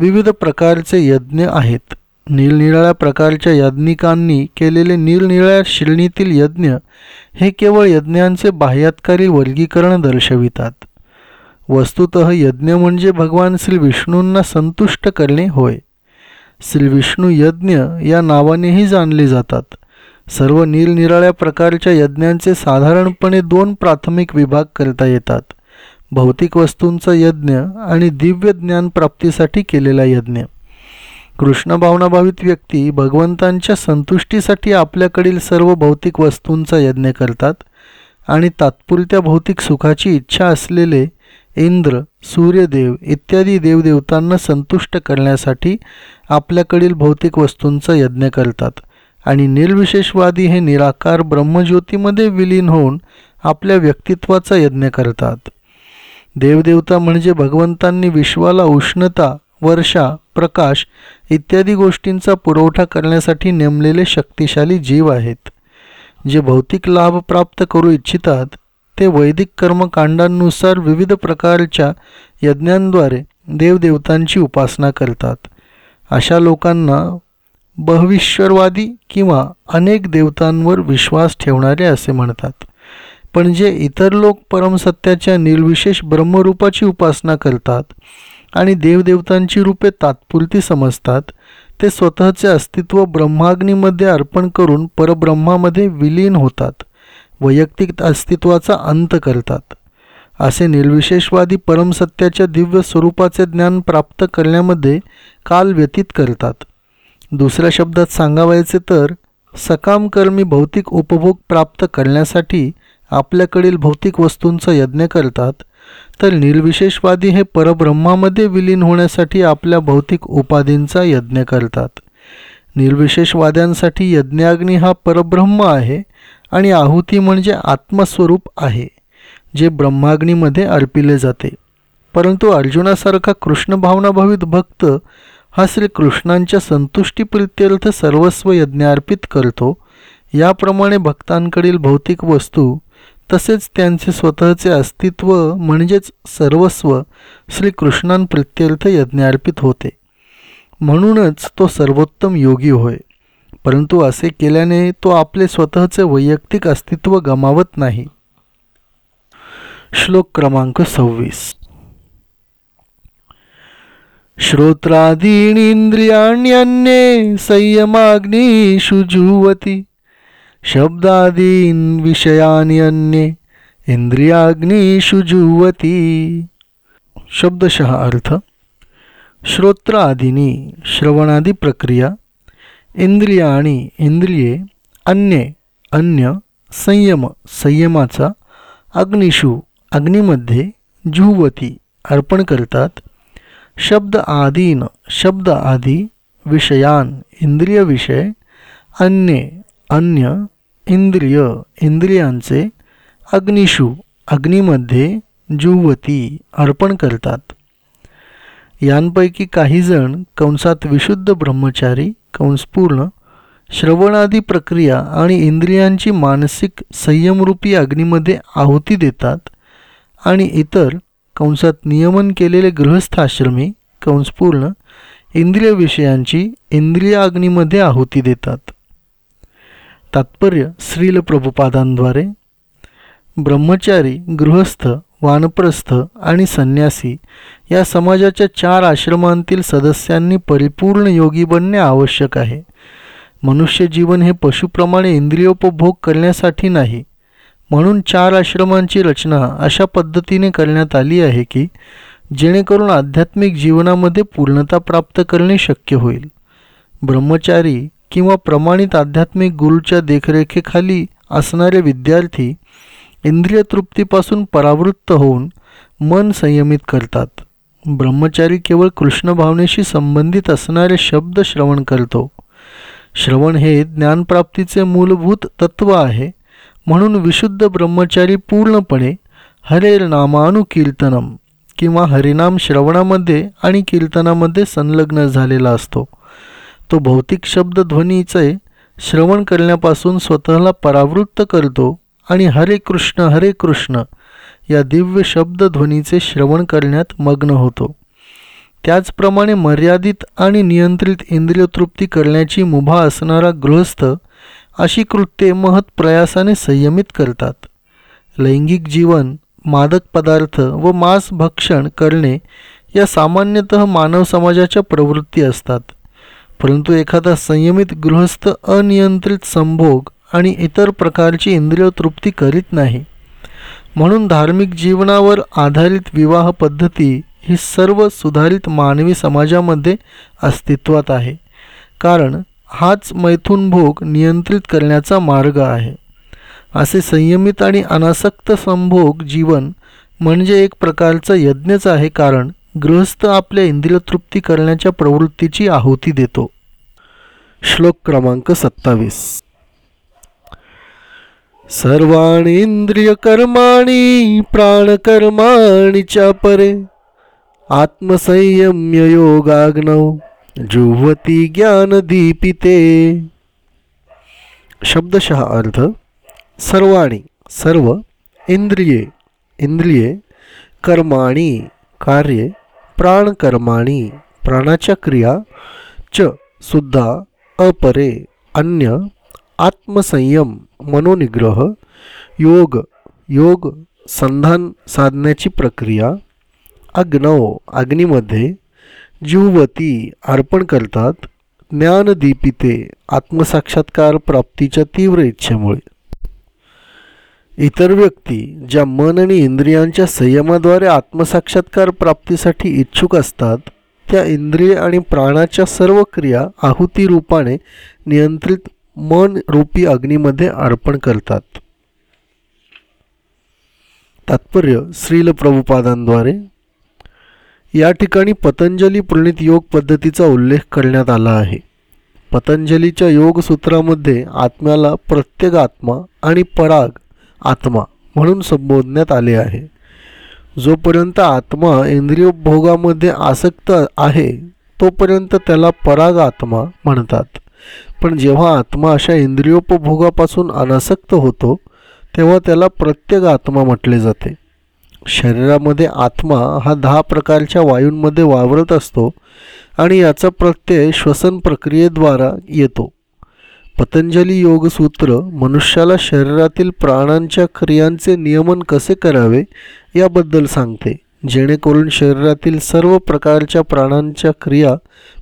विविध प्रकारचे यज्ञ आहेत. निरनिराळ्या प्रकारच्या याज्ञिकांनी केलेले निरनिराळ्या श्रेणीतील यज्ञ हे केवळ यज्ञांचे बाह्यातकारी वर्गीकरण दर्शवितात. वस्तुत यज्ञ म्हणजे भगवान श्री विष्णूंना संतुष्ट करणे होय. श्री विष्णू यज्ञ या नावानेही जाणले जातात. सर्व निरनिराळ्या प्रकारच्या यज्ञांचे साधारणपणे दोन प्राथमिक विभाग करता येतात. भौतिक वस्तूंचा यज्ञ आणि दिव्य ज्ञान प्राप्तीसाठी केलेला यज्ञ. कृष्ण भावनाभावित व्यक्ती भगवंतांच्या संतुष्टीसाठी आपल्याकडील सर्व भौतिक वस्तूंचा यज्ञ करतात आणि तात्पुरत्या भौतिक सुखाची इच्छा असलेले इंद्र सूर्यदेव इत्यादी देवदेवतांना संतुष्ट करण्यासाठी आपल्याकडील भौतिक वस्तूंचा यज्ञ करतात आणि निर्विशेषवादी हे निराकार ब्रह्मज्योतीमध्ये विलीन होऊन आपल्या व्यक्तित्वाचा यज्ञ करतात. देवदेवता म्हणजे भगवंतांनी विश्वाला उष्णता वर्षा प्रकाश इत्यादी गोष्टींचा पुरवठा करण्यासाठी नेमलेले शक्तिशाली जीव आहेत. जे भौतिक लाभ प्राप्त करू इच्छितात ते वैदिक कर्मकांडांनुसार विविध प्रकारच्या यज्ञांद्वारे देवदेवतांची उपासना करतात. अशा लोकांना बहविश्वरवादी किंवा अनेक देवतांवर विश्वास ठेवणारे असे म्हणतात. पण जे इतर लोक परमसत्याच्या निर्विशेष ब्रह्मरूपाची उपासना करतात आणि देवदेवतांची रूपे तात्पुरती समजतात ते स्वतःचे अस्तित्व ब्रह्माग्नीमध्ये अर्पण करून परब्रह्मामध्ये विलीन होतात वैयक्तिक अस्तित्वाचा अंत करतात. असे निर्विशेषवादी परमसत्याच्या दिव्य स्वरूपाचे ज्ञान प्राप्त करण्यामध्ये काल व्यतीत करतात. दुसऱ्या शब्दात सांगावायचे तर सकामकर्मी भौतिक उपभोग प्राप्त करण्यासाठी आपल्याकडील भौतिक वस्तूंचा यज्ञ करतात तर निर्विशेषवादी हे परब्रह्मामध्ये विलीन होण्यासाठी आपल्या भौतिक उपाधींचा यज्ञ करतात. निर्विशेषवाद्यांसाठी यज्ञाग्नी हा परब्रह्म आहे आणि आहुती म्हणजे आत्मस्वरूप आहे जे ब्रह्माग्नीमध्ये अर्पिले जाते. परंतु अर्जुनासारखा कृष्ण भावनाभावित भक्त हा श्रीकृष्णांच्या संतुष्टीप्रित्यर्थ सर्वस्व यज्ञ अर्पित करतो याप्रमाणे भक्तांकडील भौतिक वस्तू तसेच त्यांचे स्वतःचे अस्तित्व म्हणजेच सर्वस्व श्रीकृष्णांप्रित्यर्थ यज्ञार्पित होते. म्हणूनच तो सर्वोत्तम योगी होय. परंतु असे केल्याने तो आपले स्वतःचे वैयक्तिक अस्तित्व गमावत नाही. श्लोक क्रमांक सव्वीस. श्रोत्रादीनिंद्रियाण्यन्ये संयमाग्निषु जुवती शब्दादीन विषयानी अन्ये इंद्रियाग्निषु जुवती शब्दशः अर्थ श्रोत्रादिनी श्रवणादी प्रक्रिया इंद्रियाणी इंद्रिये अन्ये अन्य संयम संयमाचा अग्निषु अग्निमध्ये जुवती अर्पण करतात शब्द आदीन शब्द आदी विषयान इंद्रिय विषय अन्ये अन्य इंद्रिय इंद्रियांचे अग्निशू अग्नीमध्ये जुवती अर्पण करतात. यांपैकी काहीजण कंसात विशुद्ध ब्रह्मचारी कंसपूर्ण श्रवणादी प्रक्रिया आणि इंद्रियांची मानसिक संयमरूपी अग्नीमध्ये आहुती देतात आणि इतर कंसात नियमन केलेले गृहस्थाश्रमी कंसपूर्ण इंद्रिय विषयांची इंद्रिय अग्नीमध्ये आहुती देतात. तात्पर्य श्रील प्रभुपादांद्वारे ब्रह्मचारी गृहस्थ वानप्रस्थ आणि संन्यासी या समाजाच्या चार आश्रमांतील सदस्यांनी परिपूर्ण योगी बनणे आवश्यक आहे. मनुष्य जीवन हे पशुप्रमाणे इंद्रियोपभोग करण्यासाठी नाही म्हणून चार आश्रमांची रचना अशा पद्धतीने करण्यात आली आहे की जेणेकरून आध्यात्मिक जीवनामध्ये पूर्णता प्राप्त करणे शक्य होईल. ब्रह्मचारी किंवा प्रमाणित आध्यात्मिक गुरूच्या देखरेखीखाली असणारे विद्यार्थी इंद्रिय तृप्तीपासून परावृत्त होऊन मन संयमित करतात. ब्रह्मचारी केवळ कृष्ण भावनेशी संबंधित असणारे शब्द श्रवण करतो. श्रवण हे ज्ञानप्राप्तीचे मूलभूत तत्व आहे. म्हणून विशुद्ध ब्रह्मचारी पूर्णपणे हरेर नामानुकीर्तनम किंवा हरिनाम श्रवणामध्ये आणि कीर्तनामध्ये संलग्न झालेला असतो. तो भौतिक शब्दध्वनीचे श्रवण करण्यापासून स्वतःला परावृत्त करतो आणि हरे कृष्ण हरे कृष्ण या दिव्य शब्दध्वनीचे श्रवण करण्यात मग्न होतो. त्याचप्रमाणे मर्यादित आणि नियंत्रित इंद्रियतृप्ती करण्याची मुभा असणारा गृहस्थ अशी कृत्ये महत् प्रयासाने संयमित करतात. लैंगिक जीवन मादक पदार्थ व मांस भक्षण करणे या सामान्यतः मानव समाजाच्या प्रवृत्ती असतात. परंतु एखादा संयमित गृहस्थ अनियंत्रित संभोग आणि इतर प्रकारची इंद्रिय तृप्ती करीत नाही. म्हणून धार्मिक जीवनावर आधारित विवाह पद्धती ही सर्व सुधारित मानवी समाजामध्ये अस्तित्वात आहे. कारण हाच मैथून भोग नियंत्रित करण्याचा मार्ग आहे. असे संयमित आणि अनासक्त संभोग जीवन म्हणजे एक प्रकारचा यज्ञच आहे. कारण गृहस्थ आपल्या इंद्रिय तृप्ती करण्याच्या प्रवृत्तीची आहुती देतो. श्लोक क्रमांक सत्तावीस. सर्वाणि इंद्रियकर्माणि प्राणकर्माणि च परे आत्मसंयम्य योगाग्नौ ज्ञान ज्ञानदीपिते शब्दशः अर्थ सर्वाणी सर्व इंद्रिये इंद्रिये कर्माणी कार्ये प्राणकर्माणी प्राणाच्या क्रिया च सुद्धा अपरे अन्य आत्मसंयम मनोनिग्रह योग योग संधान साधण्याची प्रक्रिया अग्नव अग्नीमध्ये जीववती अर्पण करतात ज्ञानदीपिते आत्मसाक्षात्कार प्राप्तीच्या तीव्र इच्छेमुळे. इतर व्यक्ती ज्या मन आणि इंद्रियांच्या संयमाद्वारे आत्मसाक्षात्कार प्राप्तीसाठी इच्छुक असतात त्या इंद्रिय आणि प्राणाच्या सर्व क्रिया आहुती रूपाने नियंत्रित मन रूपी अग्नीमध्ये अर्पण करतात. तात्पर्य श्रील प्रभुपादांद्वारे. या ठिकाणी पतंजली प्रणित योग पद्धतीचा उल्लेख करण्यात आला आहे. पतंजलीच्या योगसूत्रामध्ये आत्म्याला प्रत्येक आत्मा आणि पराग आत्मा म्हणून संबोधण्यात आले आहे. जोपर्यंत आत्मा इंद्रियोपभोगामध्ये आसक्त आहे तोपर्यंत त्याला पराग आत्मा म्हणतात. पण जेव्हा आत्मा अशा इंद्रियोपभोगापासून अनासक्त होतो तेव्हा त्याला प्रत्येक आत्मा म्हटले जाते. शरीरामध्ये आत्मा हा दहा प्रकारच्या वायूंमध्ये वावरत असतो आणि याचा प्रत्यय श्वसन प्रक्रियेद्वारा येतो. पतंजली योगसूत्र मनुष्याला शरीरातील प्राणांच्या क्रियांचे नियमन कसे करावे याबद्दल सांगते. जेणेकरून शरीरातील सर्व प्रकारच्या प्राणांच्या क्रिया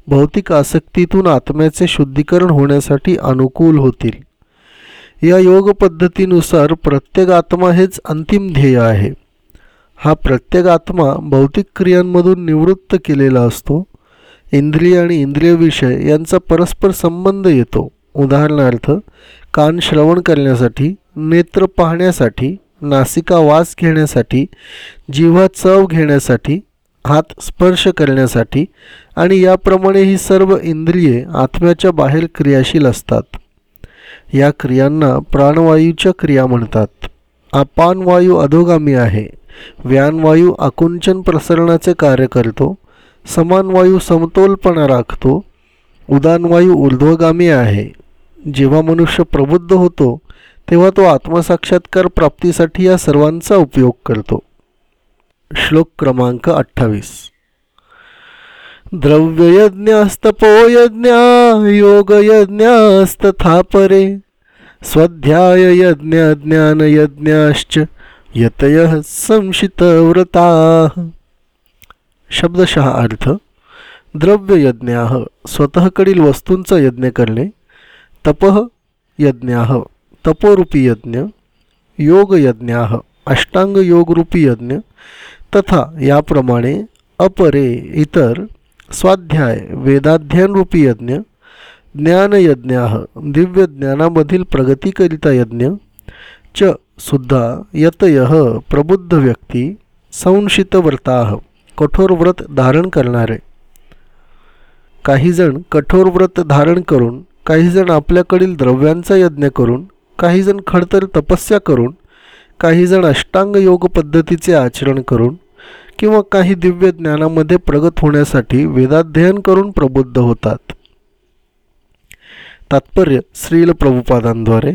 भौतिक आसक्तीतून आत्म्याचे शुद्धीकरण होण्यासाठी अनुकूल होतील. या योग पद्धतीनुसार प्रत्येक आत्मा हेच अंतिम ध्येय आहे. हा प्रत्येक आत्मा भौतिक क्रियांमधून निवृत्त केलेला असतो. इंद्रिय आणि इंद्रिय विषय यांचा परस्पर संबंध येतो. उदाहरणार्थ कान श्रवण करण्यासाठी नेत्र पाहण्यासाठी नासिका वास घेण्यासाठी जिव्हा चव घेण्यासाठी हात स्पर्श करण्यासाठी आणि याप्रमाणे ही सर्व इंद्रिये आत्म्याच्या बाहेर क्रियाशील असतात. या क्रियांना प्राणवायूच्या क्रिया म्हणतात. अपानवायू अधोगामी आहे. व्यानवायू आकुंचन प्रसरणाचे कार्य करतो. समानवायू समतोलपणा राखतो. उदानवायू ऊर्ध्वगामी आहे. जेव्हा मनुष्य प्रबुद्ध होतो तेव्हा तो आत्मसाक्षात्कार प्राप्तीसाठी या सर्वांचा उपयोग करतो. श्लोक क्रमांक अठ्ठावीस. द्रव्ययज्ञास्तपोयज्ञा योगयज्ञास्तथा परे स्वाध्याययज्ञज्ञानयज्ञाश्च यतयः संशितव्रता. शब्दशः अर्थ द्रव्ययज्ञा स्वतःकडील वस्तूंचा यज्ञ करणे तपः यज्ञा तपोरूपी यज्ञ योगयज्ञा अष्टांग योगरूपी यज्ञ तथा याप्रमाणे अपरे इतर स्वाध्याय वेदाध्ययनरूपी यज्ञ ज्ञानयज्ञा दिव्य ज्ञानामधील प्रगतीकरिता यज्ञ च सुद्धा यतय प्रबुद्ध व्यक्ती संशितव्रता कठोर व्रत धारण करणारे. काहीजण कठोर व्रत धारण करून काहीजण आपल्याकडील द्रव्यांचा यज्ञ करून काहीजण खडतर तपस्या करून काहीजण अष्टांग योग पद्धतीचे आचरण करून किंवा काही दिव्य ज्ञानामध्ये प्रगत होण्यासाठी वेदाध्ययन करून प्रबुद्ध होतात. तात्पर्य श्रील प्रभुपादांद्वारे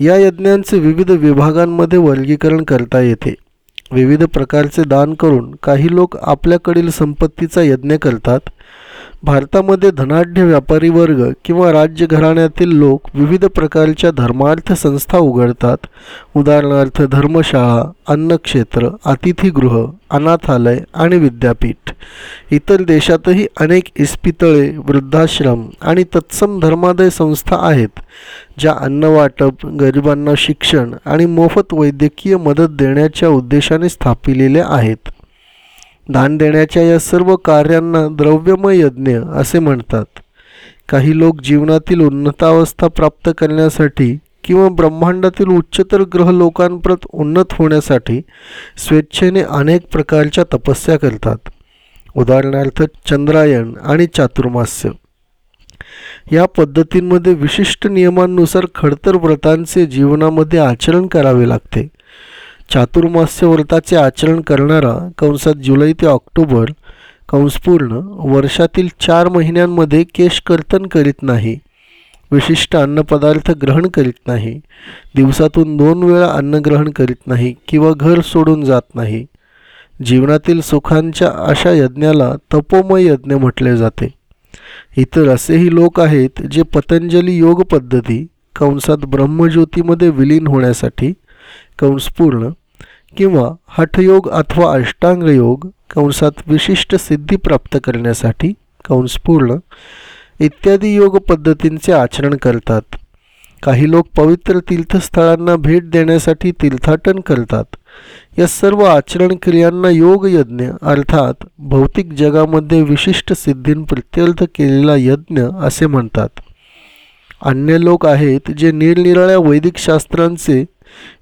या यज्ञांचे विविध विभागांमध्ये वर्गीकरण करता येते. विविध प्रकारचे दान करून काही लोक आपल्याकडील संपत्तीचा यज्ञ करतात भारतामध्ये धनाढ्य व्यापारी वर्ग किंवा राज्य घराण्यातील लोक विविध प्रकारच्या धर्मार्थ संस्था उघडतात. उदाहरणार्थ धर्मशाळा अन्नक्षेत्र अतिथीगृह अनाथालय आणि विद्यापीठ. इतर देशातही अनेक इस्पितळे वृद्धाश्रम आणि तत्सम धर्मादय संस्था आहेत ज्या अन्नवाटप गरिबांना शिक्षण आणि मोफत वैद्यकीय मदत देण्याच्या उद्देशाने स्थापिलेल्या आहेत. दान देण्याच्या या सर्व कार्यांना द्रव्यमय यज्ञ असे म्हणतात. काही लोक जीवनातील उन्नतावस्था प्राप्त करण्यासाठी किंवा ब्रह्मांडातील उच्चतर ग्रह लोकांप्रत उन्नत होण्यासाठी स्वेच्छेने अनेक प्रकारच्या तपस्या करतात. उदाहरणार्थ चंद्रायण आणि चातुर्मास्य. या पद्धतींमध्ये विशिष्ट नियमांनुसार खडतर व्रतांचे जीवनामध्ये आचरण करावे लागते. चातुर्मास्य व्रताचे आचरण करणारा कंसात जुलै ते ऑक्टोबर कंसपूर्ण वर्षातील चार महिन्यांमध्ये केशकर्तन करीत नाही. विशिष्ट अन्नपदार्थ ग्रहण करीत नाही. दिवसातून दोन वेळा अन्न ग्रहण करीत नाही किंवा घर सोडून जात नाही. जीवनातील सुखांच्या अशा यज्ञाला तपोमय यज्ञ म्हटले जाते. इतर असेही लोक आहेत जे पतंजली योग पद्धती कंसात ब्रह्मज्योतीमध्ये विलीन होण्यासाठी कंसपूर्ण किंवा हठयोग अथवा अष्टांगयोग कंसात विशिष्ट सिद्धी प्राप्त करण्यासाठी कंसपूर्ण इत्यादी योग पद्धतींचे आचरण करतात. काही लोक पवित्र तीर्थस्थळांना भेट देण्यासाठी तीर्थाटन करतात. या सर्व आचरण क्रियांना योग यज्ञ अर्थात भौतिक जगामध्ये विशिष्ट सिद्धींप्रत्यर्थ केलेला यज्ञ असे म्हणतात. अन्य लोक आहेत जे निरनिराळ्या वैदिक शास्त्रांचे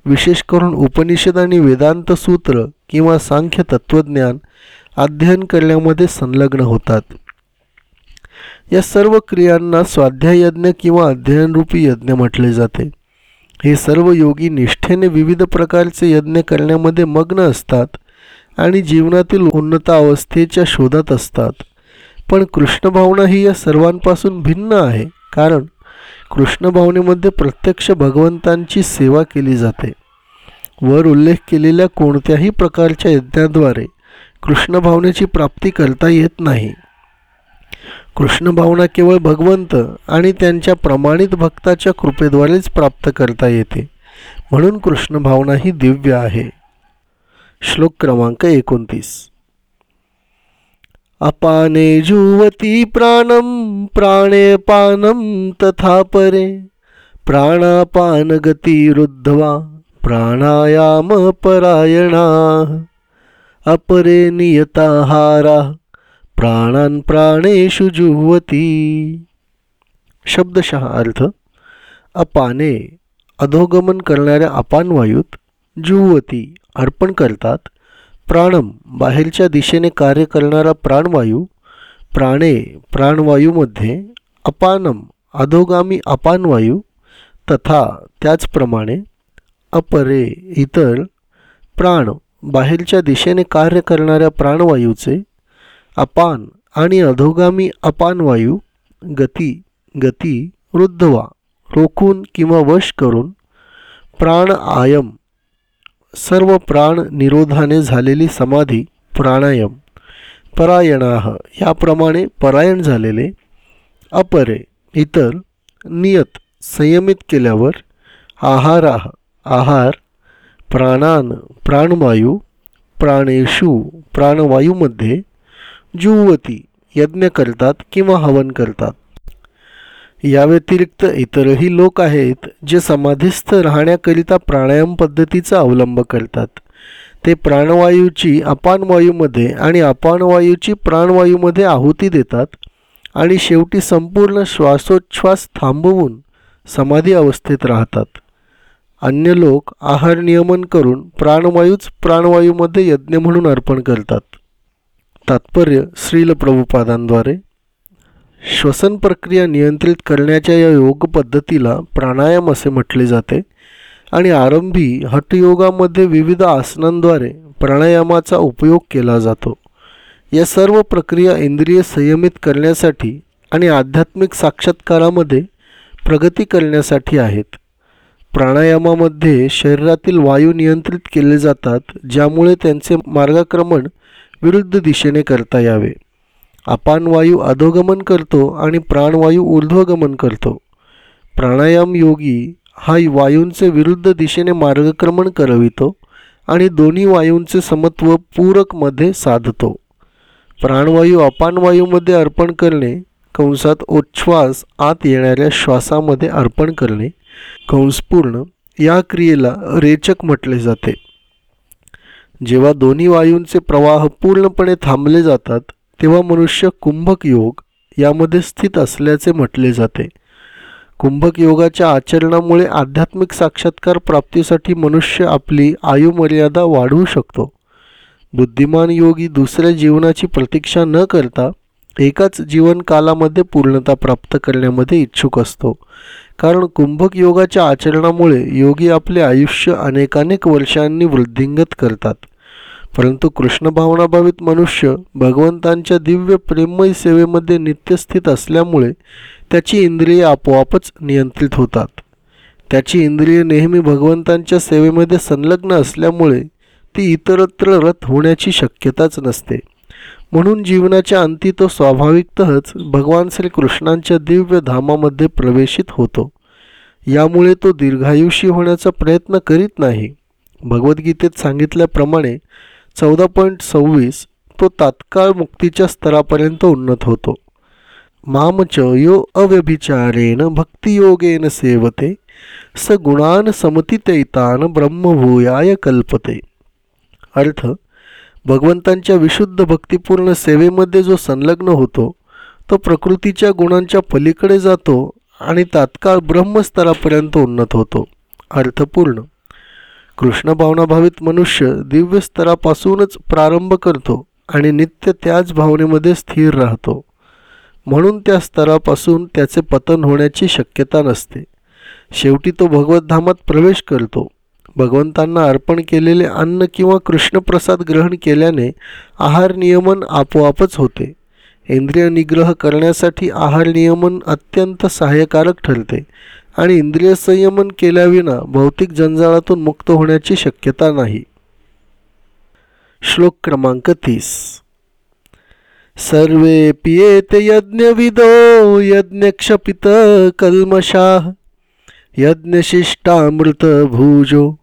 विशेष करून उपनिषद आणि वेदांत सूत्र किंवा सांख्य तत्त्वज्ञान अध्ययन करण्यामध्ये संलग्न होतात. या सर्व क्रियांना स्वाध्यायज्ञ किंवा अध्ययनरूपी यज्ञ म्हटले जाते. हे सर्व योगी निष्ठेने विविध प्रकारचे यज्ञ करण्यामध्ये मग्न असतात आणि जीवनातील उन्नता अवस्थेच्या शोधात असतात. पण कृष्णभावना ही या सर्वांपासून भिन्न आहे कारण कृष्ण भावनेमध्ये प्रत्यक्ष भगवंतांची सेवा केली जाते. वर उल्लेख केलेल्या कोणत्याही प्रकारच्या यज्ञाद्वारे कृष्ण भावनेची प्राप्ती करता येत नाही. कृष्ण भावना केवळ भगवंत आणि त्यांच्या प्रमाणित भक्ताच्या कृपेद्वारेच प्राप्त करता येते. म्हणून कृष्ण भावना ही दिव्य आहे. श्लोक क्रमांक एकोणतीस. अपाने जुवती प्राणम प्राणेपानम तथा परे। प्राणापान गती रुद्धवा प्राणायाम परायणा। अपरे नियताहारा प्राणान प्राणेषु जुवती। शब्दशः अर्थ अपाने अधोगमन करणाऱ्या अपानवायूत जुवती अर्पण करतात। प्राणम बाहेरच्या दिशेने कार्य करणारा प्राणवायू प्राणे प्राणवायूमध्ये अपानम अधोगामी अपानवायू तथा त्याचप्रमाणे अपरे इतर प्राण बाहेरच्या दिशेने कार्य करणाऱ्या प्राणवायूचे अपान आणि अधोगामी अपान वायू गती गती वृद्धवा रोखून किंवा वश करून प्राण आयम सर्व प्राण निरोधाने झालेली समाधी प्राणायाम परायणाह याप्रमाणे परायण झालेले अपरे इतर नियत संयमित केल्यावर आहाराह आहार प्राणान प्राणवायू प्राणेशू प्राणवायूमध्ये जुवती यज्ञ करतात किंवा हवन करतात. या व्यतिरिक्त इतरही लोक आहेत जे समाधीस्थ राहण्याकरिता प्राणायाम पद्धतीचा अवलंब करतात. ते प्राणवायूची अपानवायूमध्ये आणि अपानवायूची प्राणवायूमध्ये आहुती देतात आणि शेवटी संपूर्ण श्वासोच्छ्वास थांबवून समाधी अवस्थेत राहतात. अन्य लोक आहार नियमन करून प्राणवायूच प्राणवायूमध्ये यज्ञ म्हणून अर्पण करतात. तात्पर्य श्रील प्रभुपादांद्वारे. श्वसन प्रक्रिया नियंत्रित करण्याच्या या योग पद्धतीला प्राणायाम असे म्हटले जाते आणि आरंभी हटयोगामध्ये विविध आसनांद्वारे प्राणायामाचा उपयोग केला जातो. या सर्व प्रक्रिया इंद्रिय संयमित करण्यासाठी आणि आध्यात्मिक साक्षात्कारामध्ये प्रगती करण्यासाठी आहेत. प्राणायामामध्ये शरीरातील वायू नियंत्रित केले जातात ज्यामुळे त्यांचे मार्गक्रमण विरुद्ध दिशेने करता यावे. अपानवायू अधोगमन करतो आणि प्राणवायू ऊर्ध्वगमन करतो. प्राणायाम योगी हा वायूंचे विरुद्ध दिशेने मार्गक्रमण करवितो आणि दोन्ही वायूंचे समत्व पूरकमध्ये साधतो. प्राणवायू अपान वायूमध्ये अर्पण करणे कंसात उच्छ्वास आत येणाऱ्या श्वासामध्ये अर्पण करणे कंसपूर्ण या क्रियेला रेचक म्हटले जाते. जेव्हा दोन्ही वायूंचे प्रवाह पूर्णपणे थांबले जातात तेव्हा मनुष्य कुंभक योग यामध्ये स्थित असल्याचे म्हटले जाते. कुंभक योगाच्या आचरणामुळे आध्यात्मिक साक्षात्कार प्राप्तीसाठी मनुष्य आपली आयुमर्यादा वाढवू शकतो. बुद्धिमान योगी दुसऱ्या जीवनाची प्रतीक्षा न करता एकाच जीवनकालामध्ये पूर्णता प्राप्त करण्यामध्ये इच्छुक असतो. कारण कुंभक योगाच्या आचरणामुळे योगी आपले आयुष्य अनेकानेक वर्षांनी वृद्धिंगत करतात. परंतु कृष्णभावनाभावित मनुष्य भगवंतांच्या दिव्य प्रेममय सेवेमध्ये नित्यस्थित असल्यामुळे त्याची इंद्रिये आपोआपच नियंत्रित होतात. त्याची इंद्रिये नेहमी भगवंतांच्या सेवेमध्ये संलग्न असल्यामुळे ती इतरत्र रथ होण्याची शक्यताच नसते. म्हणून जीवनाच्या अंती तो स्वाभाविकतच भगवान श्रीकृष्णांच्या दिव्य धामामध्ये प्रवेशित होतो. यामुळे तो दीर्घायुषी होण्याचा प्रयत्न करीत नाही. भगवद्गीतेत सांगितल्याप्रमाणे चौदा पॉईंट सव्वीस तो तात्काळ मुक्तीच्या स्तरापर्यंत उन्नत होतो. मामच यो अव्यभिचारेण भक्तियोगेन सेवते स गुणान समतितैतान ब्रह्मभूयाय कल्पते. अर्थ भगवंतांच्या विशुद्ध भक्तिपूर्ण सेवेमध्ये जो संलग्न होतो तो प्रकृतीच्या गुणांच्या पलीकडे जातो आणि तात्काळ ब्रह्मस्तरापर्यंत उन्नत होतो. अर्थपूर्ण कृष्णभावनाभावित मनुष्य दिव्य स्तरापासूनच प्रारंभ करतो आणि नित्य त्याच भावनेमध्ये स्थिर राहतो. म्हणून त्या स्तरापासून त्याचे पतन होण्याची शक्यता नसते. शेवटी तो भगवतधामात प्रवेश करतो. भगवंतांना अर्पण केलेले अन्न किंवा कृष्णप्रसाद ग्रहण केल्याने आहार नियमन आपोआपच होते. इंद्रिय निग्रह करण्यासाठी आहार नियमन अत्यंत सहाय्यकारक ठरते. आणि इंद्रिय संयमन केल्याविना भौतिक जंजाळातून मुक्त होण्याची शक्यता नाही. श्लोक क्रमांक तीस. सर्वे पियेत यज्ञविदो यज्ञक्षपित कल्मशाह यज्ञशिष्टामृत भूजो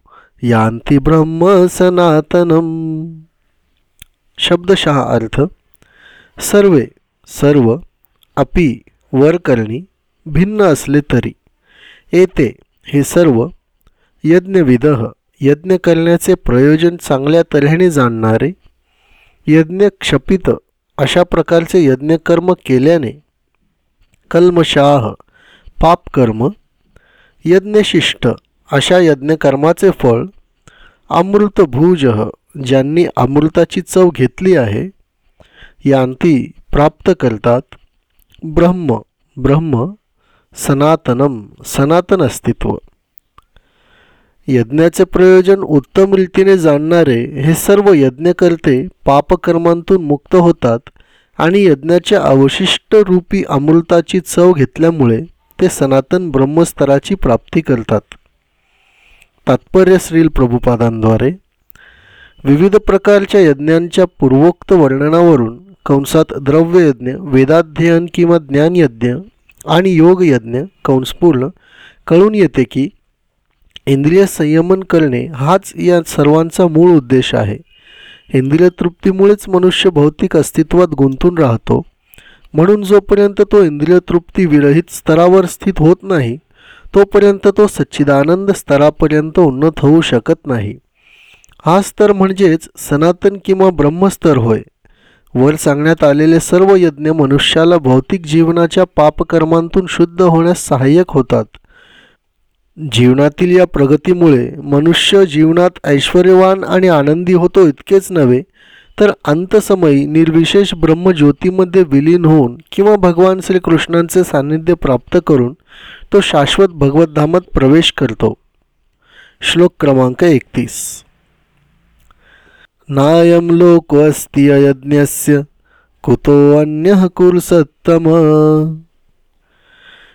यांती ब्रह्म सनातनम। शब्दशः अर्थ सर्वे सर्व अपि वरकरणी भिन्न असले तरी। येते हे सर्व यज्ञविध यज्ञ करण्याचे प्रयोजन चांगल्या तऱ्हेने जाणणारे यज्ञ क्षपित अशा प्रकारचे यज्ञकर्म केल्याने कल्मशाह पापकर्म यज्ञशिष्ट अशा यज्ञकर्माचे फळ अमृतभूज ज्यांनी अमृताची चव घेतली आहे यांती प्राप्त करतात ब्रह्म ब्रह्म सनातनम सनातन अस्तित्व यज्ञाचे प्रयोजन उत्तम रीतीने जाणणारे हे सर्व यज्ञकर्ते पापकर्मांतून मुक्त होतात आणि यज्ञाच्या अवशिष्ट रूपी अमृताची चव घेतल्यामुळे ते सनातन ब्रह्मस्तराची प्राप्ती करतात. तात्पर्य श्रील प्रभुपादांद्वारे. विविध प्रकारच्या यज्ञांच्या पूर्वोक्त वर्णनावरून कंसात द्रव्ययज्ञ वेदाध्ययन किंवा ज्ञानयज्ञ आणि योगयज्ञ कंसपूर्ण कळून येते की इंद्रिय संयमन करणे हाच या सर्वांचा मूळ उद्देश आहे. इंद्रिय तृप्तीमुळेच मनुष्य भौतिक अस्तित्वात गुंतून राहतो. म्हणून जोपर्यंत तो इंद्रिय तृप्ती विरहित स्तरावर स्थित होत नाही तोपर्यंत तो सच्चिदानंद स्तरापर्यंत उन्नत होऊ शकत नाही. हा स्तर म्हणजेच सनातन किंवा ब्रह्मस्तर होय. वर सांगण्यात आलेले सर्व यज्ञ मनुष्याला भौतिक जीवनाच्या पापकर्मांतून शुद्ध होण्यास सहाय्यक होतात. जीवनातील या प्रगतीमुळे मनुष्य जीवनात ऐश्वर्यवान आणि आनंदी होतो इतकेच नव्हे तर अंतसमयी निर्विशेष ब्रह्मज्योतीमध्ये विलीन होऊन किंवा भगवान श्रीकृष्णांचे सान्निध्य प्राप्त करून तो शाश्वत भगवद्धामात प्रवेश करतो. श्लोक क्रमांक एकतीस. नायम लोक अस्ति अयज्ञस्य कुतो अन्य कुरसत्तम।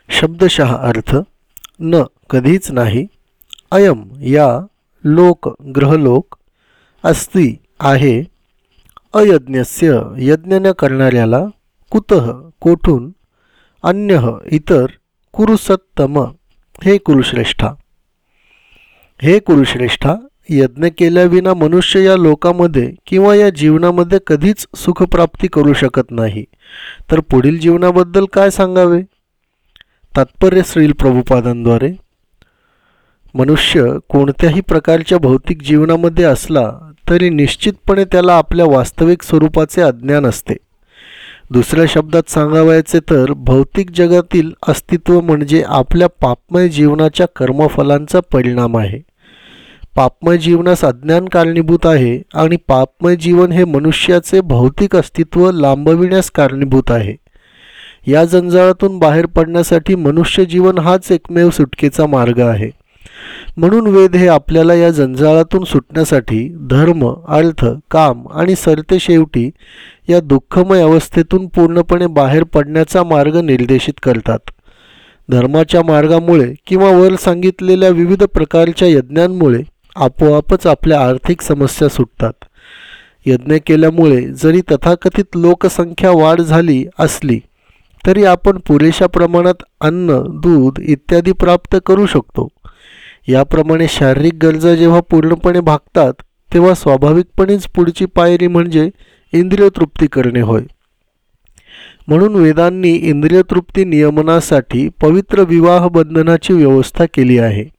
शब्दशः अर्थ न कधीच नाही अयम या लोक ग्रहलोक अस्ति आहे अयज्ञस्य यज्ञ न करणाऱ्याला कुतः कोठून अन्य इतर कुरुसत्तम हे कुरुश्रेष्ठा। हे कुरुश्रेष्ठा यज्ञ केल्याविना मनुष्य या लोकामध्ये किंवा या जीवनामध्ये कधीच सुखप्राप्ती करू शकत नाही. तर पुढील जीवनाबद्दल काय सांगावे? तात्पर्य श्रील प्रभुपादांद्वारे. मनुष्य कोणत्याही प्रकारच्या भौतिक जीवनामध्ये असला तरी निश्चितपणे त्याला आपल्या वास्तविक स्वरूपाचे अज्ञान असते. दुसऱ्या शब्दात सांगावायचे तर भौतिक जगातील अस्तित्व म्हणजे आपल्या पापमय जीवनाच्या कर्मफलांचा परिणाम आहे. पापमय जीवनास अज्ञान कारणीभूत आहे आणि पापमय जीवन हे मनुष्याचे भौतिक अस्तित्व लांबविण्यास कारणीभूत आहे. या जंजाळातून बाहेर पडण्यासाठी मनुष्य जीवन हाच एकमेव सुटकेचा मार्ग आहे. म्हणून वेद हे आपल्याला या जंजाळातून सुटण्यासाठी धर्म अर्थ काम आणि सरते शेवटी या दुःखमय अवस्थेतून पूर्णपणे बाहेर पडण्याचा मार्ग निर्देशित करतात. धर्माच्या मार्गामुळे किंवा वर सांगितलेल्या विविध प्रकारच्या यज्ञांमुळे आपोआपच आपल्या आर्थिक समस्या सुटतात. यज्ञ केल्यामुळे जरी तथाकथित लोकसंख्या वाढ झाली असली तरी आपण पुरेशा प्रमाणात अन्न दूध इत्यादी प्राप्त करू शकतो. याप्रमाणे शारीरिक गरजा जेव्हा पूर्णपणे भागतात तेव्हा स्वाभाविकपणेच पुढची पायरी म्हणजे इंद्रिय तृप्ती करणे होय. म्हणून वेदांनी इंद्रिय तृप्ती नियमनासाठी पवित्र विवाह बंधनाची व्यवस्था केली आहे.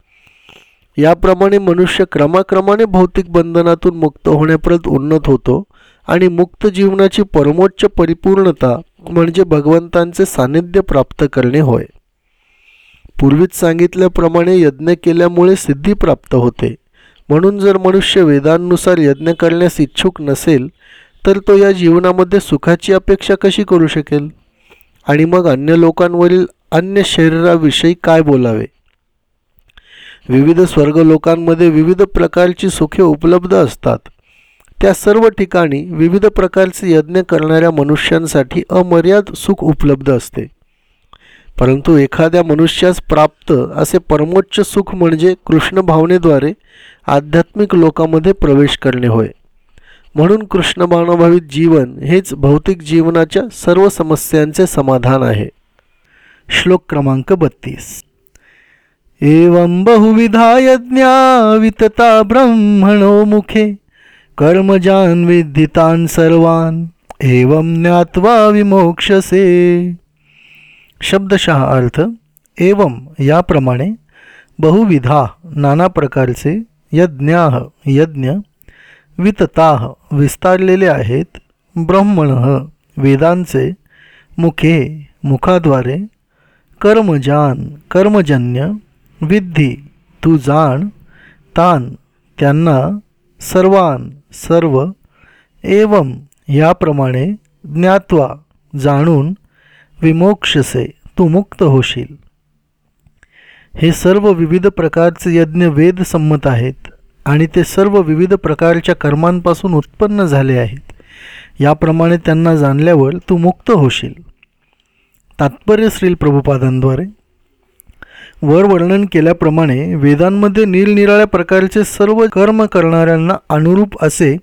याप्रमाणे मनुष्य क्रमाक्रमाने भौतिक बंधनातून मुक्त होण्यापर्यंत उन्नत होतो आणि मुक्त जीवनाची परमोच्च परिपूर्णता म्हणजे भगवंतांचे सानिध्य प्राप्त करणे होय. पूर्वीच सांगितल्याप्रमाणे यज्ञ केल्यामुळे सिद्धी प्राप्त होते. म्हणून जर मनुष्य वेदांनुसार यज्ञ करण्यास इच्छुक नसेल तर तो या जीवनामध्ये सुखाची अपेक्षा कशी करू शकेल? आणि मग अन्य लोकांवरील अन्य शरीराविषयी काय बोलावे? विविध स्वर्ग लोकांमध्ये विविध प्रकारची सुखे उपलब्ध असतात. त्या सर्व ठिकाणी विविध प्रकारचे यज्ञ करणाऱ्या मनुष्यांसाठी अमर्याद सुख उपलब्ध असते. परंतु एखाद्या मनुष्यास प्राप्त असे परमोच्च सुख म्हणजे कृष्ण भावनेद्वारे आध्यात्मिक लोकांमध्ये प्रवेश करणे होय. म्हणून कृष्ण भावनाभावित जीवन हेच भौतिक जीवनाच्या सर्व समस्यांचे समाधान आहे. श्लोक क्रमांक बत्तीस. एवं बहुविधा यज्ञा वितता ब्रह्मणो मुखे कर्मजान विद्धितान सर्वान एवं ज्ञात्वा विमोक्षसे। शब्दशः अर्थ एवं याप्रमाणे बहुविधा नाना प्रकारचे यज्ञाह यज्ञ वितताह विस्तारलेले आहेत ब्रह्मण वेदांचे मुखे मुखाद्वारे कर्मजान कर्मजन्य विद्धी तू जाण तान त्यांना सर्वान सर्व एवं याप्रमाणे ज्ञात्वा जाणून विमोक्षसे तू मुक्त होशील. हे सर्व विविध प्रकारचे यज्ञ वेद संमत आहेत आणि ते सर्व विविध प्रकारच्या कर्मांपासून उत्पन्न झाले आहेत. याप्रमाणे त्यांना जाणल्यावर तू मुक्त होशील. तात्पर्य श्रील प्रभुपादांद्वारे. वर वर्णन केल्याप्रमाणे वेदांमध्ये निरनिराळ्या प्रकारचे सर्व कर्म करणाऱ्यांना अनुरूप असे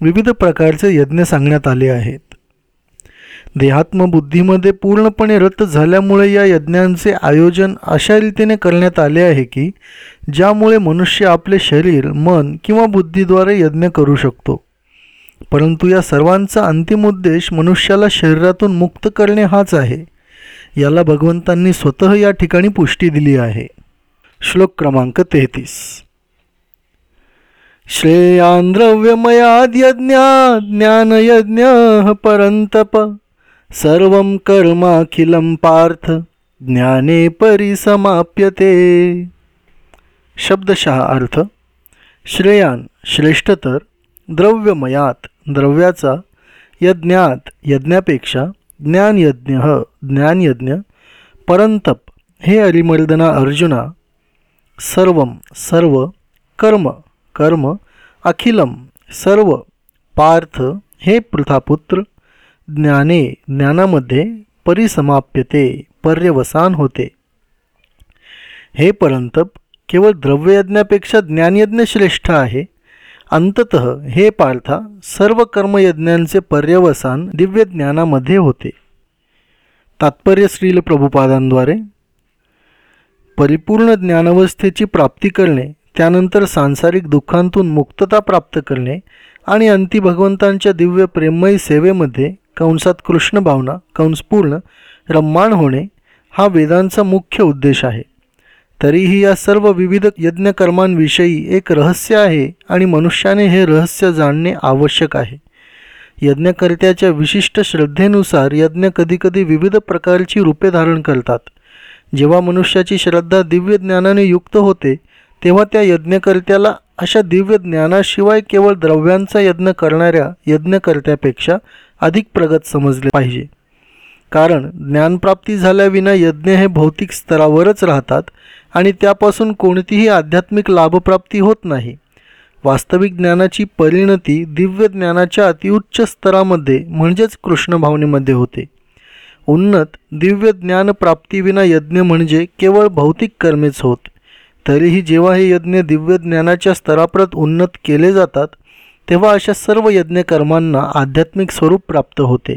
विविध प्रकारचे यज्ञ सांगण्यात आले आहेत. देहात्मबुद्धीमध्ये पूर्णपणे रत झाल्यामुळे या यज्ञांचे आयोजन अशा रीतीने करण्यात आले आहे की ज्यामुळे मनुष्य आपले शरीर मन किंवा बुद्धीद्वारे यज्ञ करू शकतो. परंतु या सर्वांचा अंतिम उद्देश मनुष्याला शरीरातून मुक्त करणे हाच आहे. याला भगवंतांनी स्वतः या ठिकाणी पुष्टी दिली आहे. श्लोक क्रमांक तेहतीस. श्रेयान ज्ञानयज्ञ परंतप सर्व कर्माखिलं पार्थ ज्ञाने परिसमाप्यते. शब्दशः अर्थ श्रेयान श्रेष्ठतर द्रव्यमयात द्रव्याचा यज्ञात यज्ञापेक्षा ज्ञानयज्ञ ज्ञानयज्ञ परंतप हे अरिमर्दना अर्जुना सर्व सर्व कर्म कर्म अखिलम सर्व पार्थ हे पृथापुत्र ज्ञाने ज्ञानामध्ये परिसमाप्यते पर्यवसान होते. हे परंतप केवळ द्रव्ययज्ञापेक्षा ज्ञानयज्ञ श्रेष्ठ आहे. अंतत हे पार्था सर्व कर्मयज्ञांचे पर्यवसान दिव्य ज्ञानामध्ये होते. तात्पर्य श्रील प्रभुपादांद्वारे परिपूर्ण ज्ञानावस्थेची प्राप्ती करणे त्यानंतर सांसारिक दुःखांतून मुक्तता प्राप्त करणे आणि अंती भगवंतांच्या दिव्य प्रेममयी सेवेमध्ये कंसात कृष्ण भावना कंसपूर्ण रम्माण होणे हा वेदांचा मुख्य उद्देश आहे. तरीही या सर्व विविध यज्ञकर्मांविषयी एक रहस्य आहे आणि मनुष्याने हे रहस्य जाणणे आवश्यक आहे. यज्ञकर्त्याच्या विशिष्ट श्रद्धेनुसार यज्ञ कधीकधी विविध प्रकारची रूपे धारण करतात. जेव्हा मनुष्याची श्रद्धा दिव्य ज्ञानाने युक्त होते तेव्हा त्या यज्ञकर्त्याला अशा दिव्य ज्ञानाशिवाय केवळ द्रव्यांचा यज्ञ करणाऱ्या यज्ञकर्त्यापेक्षा अधिक प्रगत समजले पाहिजे. कारण ज्ञानप्राप्ती झाल्याविना यज्ञ हे भौतिक स्तरावरच राहतात आणि त्यापासून कोणतीही आध्यात्मिक लाभप्राप्ती होत नाही. वास्तविक ज्ञानाची परिणती दिव्य ज्ञानाच्या अतिउच्च स्तरामध्ये म्हणजेच कृष्णभावनेमध्ये होते. उन्नत दिव्य ज्ञानप्राप्तीविना यज्ञ म्हणजे केवळ भौतिक कर्मेच होत. तरीही जेव्हा हे यज्ञ दिव्य ज्ञानाच्या स्तराप्रत उन्नत केले जातात तेव्हा अशा सर्व यज्ञकर्मांना आध्यात्मिक स्वरूप प्राप्त होते.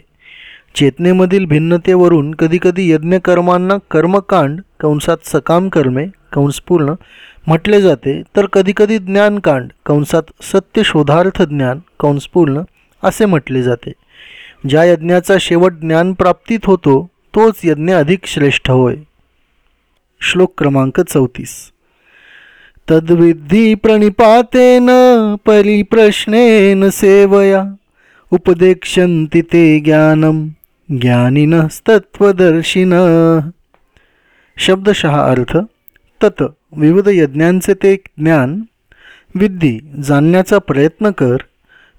चेतनेमधील भिन्नतेवरून कधीकधी यज्ञकर्मांना कर्मकांड कंसात सकाम कर्मे कंसपूर्ण म्हटले जाते तर कधीकधी ज्ञानकांड कंसात सत्य शोधार्थ ज्ञान कंसपूर्ण असे म्हटले जाते. ज्या यज्ञाचा शेवट ज्ञानप्राप्तीत होतो तोच यज्ञ अधिक श्रेष्ठ होय. श्लोक क्रमांक चौतीस. तद्विधी प्रणिपातेन परिप्रश्नेन सेवया उपदेक्षन्ति ते ज्ञानम. ज्ञानिनस्तत्वदर्शिन शब्दशः अर्थ तत विविध यज्ञांचे ते ज्ञान विद्धी जाणण्याचा प्रयत्न कर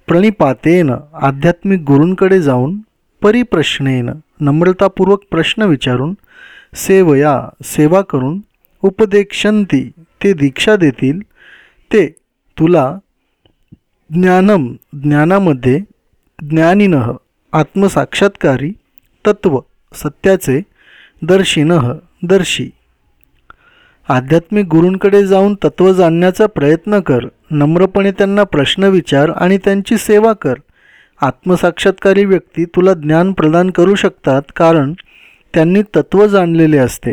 प्रणिपातेन आध्यात्मिक गुरूंकडे जाऊन परिप्रश्नेन नम्रतापूर्वक प्रश्न विचारून सेवया सेवा करून उपदेक्षंती ते दीक्षा देतील ते तुला ज्ञानम ज्ञानामध्ये ज्ञानिन आत्मसाक्षात्कारी तत्व सत्याचे दर्शिन दर्शी. आध्यात्मिक गुरूंकडे जाऊन तत्व जाणण्याचा प्रयत्न कर नम्रपणे त्यांना प्रश्न विचार आणि त्यांची सेवा कर. आत्मसाक्षात्कारी व्यक्ती तुला ज्ञान प्रदान करू शकतात कारण त्यांनी तत्व जाणलेले असते.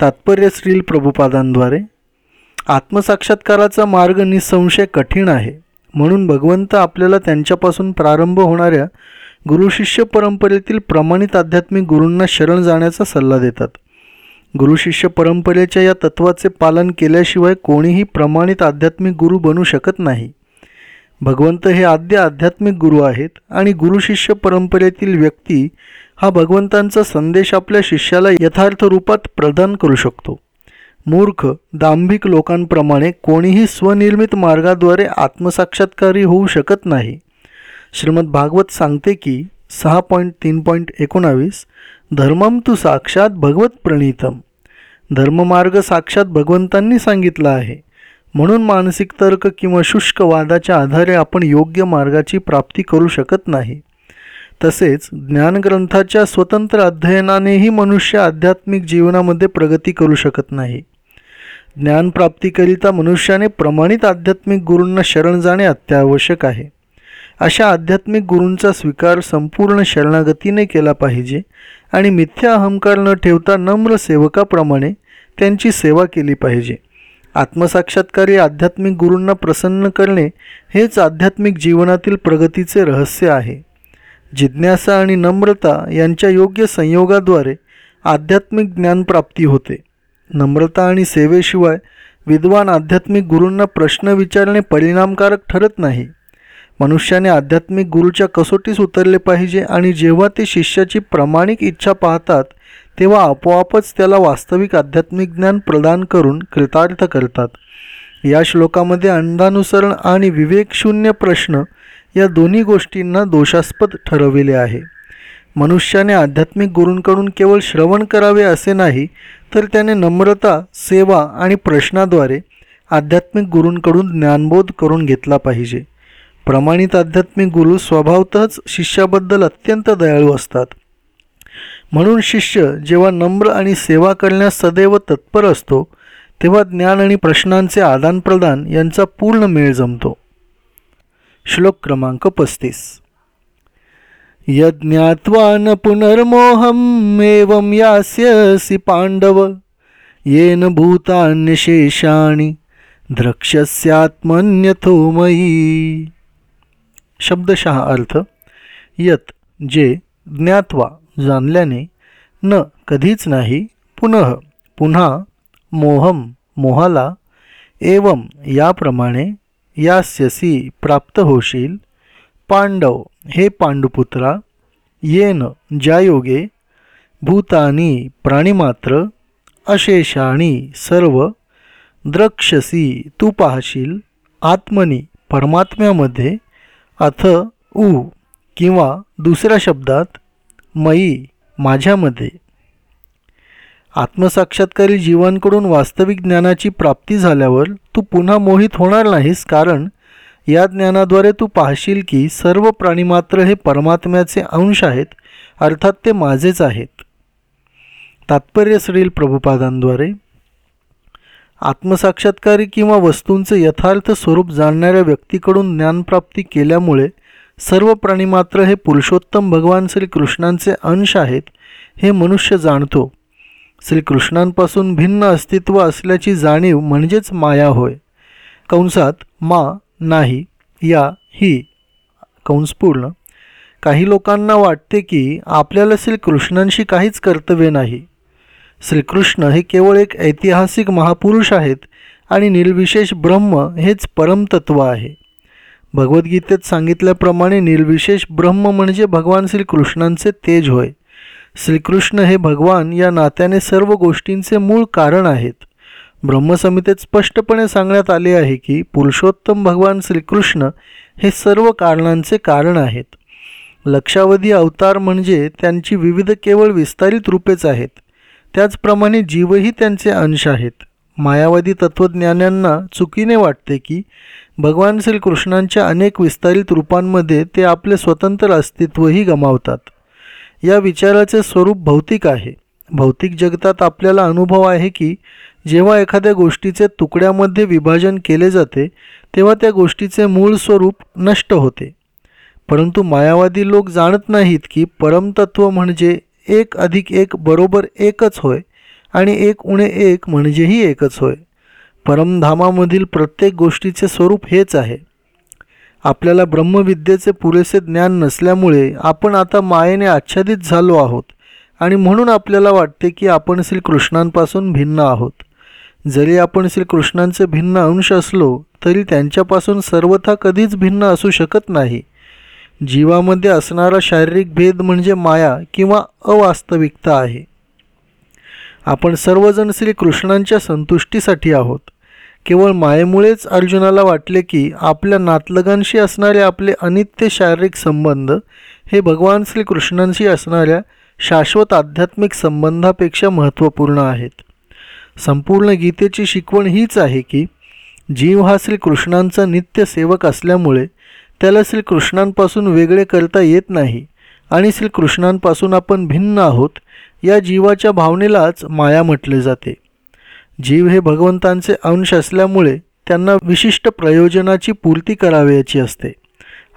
तात्पर्य श्रील प्रभुपादांद्वारे आत्मसाक्षात्काराचा मार्ग निसंशय कठीण आहे. म्हणून भगवंत आपल्याला त्यांच्यापासून प्रारंभ होणाऱ्या गुरुशिष्य परंपरेतील प्रमाणित आध्यात्मिक गुरूंना शरण जाण्याचा सल्ला देतात. गुरुशिष्य परंपरेच्या या तत्वाचे पालन केल्याशिवाय कोणीही प्रमाणित आध्यात्मिक गुरु बनू शकत नाही. भगवंत हे आद्य आध्यात्मिक गुरु आहेत आणि गुरुशिष्य परंपरेतील व्यक्ती हा भगवंतांचा संदेश आपल्या शिष्याला यथार्थ रूपात प्रदान करू शकतो. मूर्ख दांभिक लोकांप्रमाणे कोणीही स्वनिर्मित मार्गाद्वारे आत्मसाक्षात्कारी होऊ शकत नाही. श्रीमद भागवत सांगते की सहा पॉईंट तीन पॉईंट एकोणावीस धर्मम तू साक्षात भगवत प्रणीतम. धर्ममार्ग साक्षात भगवंतांनी सांगितला आहे. म्हणून मानसिक तर्क किंवा शुष्क वादाच्या आधारे आपण योग्य मार्गाची प्राप्ती करू शकत नाही. तसेच ज्ञानग्रंथाच्या स्वतंत्र अध्ययनानेही मनुष्य आध्यात्मिक जीवनामध्ये प्रगती करू शकत नाही. ज्ञानप्राप्तीकरिता मनुष्याने प्रमाणित आध्यात्मिक गुरूंना शरण जाणे अत्यावश्यक आहे. अशा आध्यात्मिक गुरूंचा स्वीकार संपूर्ण शरणागतीने केला पाहिजे आणि मिथ्या अहंकार न ठेवता नम्र सेवकाप्रमाणे त्यांची सेवा केली पाहिजे. आत्मसाक्षात्कारी आध्यात्मिक गुरूंना प्रसन्न करणे हेच आध्यात्मिक जीवनातील प्रगतीचे रहस्य आहे. जिज्ञासा आणि नम्रता यांच्या योग्य संयोगाद्वारे आध्यात्मिक ज्ञानप्राप्ती होते. नम्रता आणि सेवेशिवाय विद्वान आध्यात्मिक गुरूंना प्रश्न विचारणे परिणामकारक ठरत नाही. मनुष्याने आध्यात्मिक गुरुच्या कसोटीस उतरले पाहिजे आणि जेव्हा ते शिष्याची प्रामाणिक इच्छा पाहतात तेव्हा आपोआपच त्याला वास्तविक आध्यात्मिक ज्ञान प्रदान करून कृतार्थ करतात. या श्लोकामध्ये अंधानुसरण आणि विवेकशून्य प्रश्न या दोन्ही गोष्टींना दोषास्पद ठरविले आहे. मनुष्याने आध्यात्मिक गुरूंकडून केवळ श्रवण करावे असे नाही तर त्याने नम्रता सेवा आणि प्रश्नाद्वारे आध्यात्मिक गुरूंकडून ज्ञानबोध करून घेतला पाहिजे. प्रमाणित आध्यात्मिक गुरु स्वभावतःच शिष्याबद्दल अत्यंत दयाळू असतात. म्हणून शिष्य जेव्हा नम्र आणि सेवा करण्यास सदैव तत्पर असतो तेव्हा ज्ञान आणि प्रश्नांचे आदानप्रदान यांचा पूर्ण मेळ जमतो. श्लोक क्रमांक पस्तीस. यज्ञात्वा न पुनर्मोहम एवं यास्यसि पांडव येन भूतान्यशेषाणी द्रक्ष्यस्यात्मन्यथो मयी। शब्दशः अर्थ यत जे ज्ञात्वा जाणल्याने न कधीच नाही पुनः पुन्हा मोहम मोहाला एवं याप्रमाणे यास्यसी प्राप्त होशील पांडव हे पांडुपुत्रा येन ज्या योगे भूतानी प्राणीमात्र अशेषाणी सर्व द्रक्षसी तू पाहशील आत्मनी परमात्म्यामध्ये अथ उ किंवा दुसऱ्या शब्दात मयी माझ्यामध्ये. आत्मसाक्षात्कारी जीवांकडून वास्तविक ज्ञानाची प्राप्ती झाल्यावर तू पुन्हा मोहित होणार नाहीस कारण या ज्ञानाद्वारे तू पाहशील की सर्व प्राणीमात्र हे परमात्म्याचे अंश आहेत अर्थात ते माझेच आहेत. तात्पर्य श्रील प्रभुपादांद्वारे. आत्मसाक्षात्कारी किंवा वस्तूंचे यथार्थ स्वरूप जाणणाऱ्या व्यक्तीकडून ज्ञानप्राप्ती केल्यामुळे सर्व प्राणीमात्र हे पुरुषोत्तम भगवान श्रीकृष्णांचे अंश आहेत हे मनुष्य जाणतो. श्रीकृष्णांपासून भिन्न अस्तित्व असल्याची जाणीव म्हणजेच माया होय. कंसात मा नाही या ही कंसपूर्ण. काही लोकांना वाटते की आपल्याला श्रीकृष्णांशी काहीच कर्तव्य नाही. श्रीकृष्ण हे केवळ एक ऐतिहासिक महापुरुष आहेत आणि निर्विशेष ब्रह्म हेच परमतत्व आहे. भगवद्गीतेत सांगितल्याप्रमाणे निर्विशेष ब्रह्म म्हणजे भगवान श्रीकृष्णांचे तेज होय. श्रीकृष्ण हे भगवान या नात्याने सर्व गोष्टींचे मूळ कारण आहेत. ब्रह्मसमितेत स्पष्टपणे सांगण्यात आले आहे की पुरुषोत्तम भगवान श्रीकृष्ण हे सर्व कारणांचे कारण आहेत. लक्षावधी अवतार म्हणजे त्यांची विविध केवळ विस्तारित रूपेच आहेत. त्याचप्रमाणे जीवही त्यांचे अंश आहेत. मायावादी तत्त्वज्ञानांना चुकीने वाटते की भगवान श्रीकृष्णांच्या अनेक विस्तारित रूपांमध्ये ते आपले स्वतंत्र अस्तित्वही गमावतात. या विचाराचे स्वरूप भौतिक आहे. भौतिक जगतात आपल्याला अनुभव आहे की जेव्हा एखाद्या गोष्टीचे तुकड्यामध्ये विभाजन केले जाते तेव्हा त्या गोष्टीचे मूळ स्वरूप नष्ट होते. परंतु मायावादी लोक जाणत नाहीत की परमतत्व म्हणजे एक अधिक एक बरोबर एकच होय आणि एक उणे एक म्हणजेही एकच होय. परमधामामधील प्रत्येक गोष्टीचे स्वरूप हेच आहे. आपल्याला ब्रह्मविद्येचे पुरेसे ज्ञान नसल्यामुळे आपण आता मायेने आच्छादित झालो आहोत आणि म्हणून आपल्याला वाटते की आपण श्रीकृष्णांपासून भिन्न आहोत. जरी आपण श्रीकृष्णांचे भिन्न अंश असलो तरी त्यांच्यापासून सर्वथा कधीच भिन्न असू शकत नाही. जीवामध्ये असणारा शारीरिक भेद म्हणजे माया किंवा अवास्तविकता आहे. आपण सर्वजण श्रीकृष्णांच्या संतुष्टीसाठी आहोत. केवळ मायेमुळेच अर्जुनाला वाटले की आपल्या नातलगांशी असणारे आपले अनित्य शारीरिक संबंध हे भगवान श्रीकृष्णांशी असणाऱ्या शाश्वत आध्यात्मिक संबंधापेक्षा महत्त्वपूर्ण आहेत. संपूर्ण गीतेची शिकवण हीच आहे की जीव हा श्रीकृष्णांचा नित्य सेवक असल्यामुळे त्याला श्रीकृष्णांपासून वेगळे करता येत नाही. आणि श्रीकृष्णांपासून आपण भिन्न आहोत या जीवाच्या भावनेलाच माया म्हटले जाते. जीव हे भगवंतांचे अंश असल्यामुळे त्यांना विशिष्ट प्रयोजनाची पूर्ती करावयाची असते.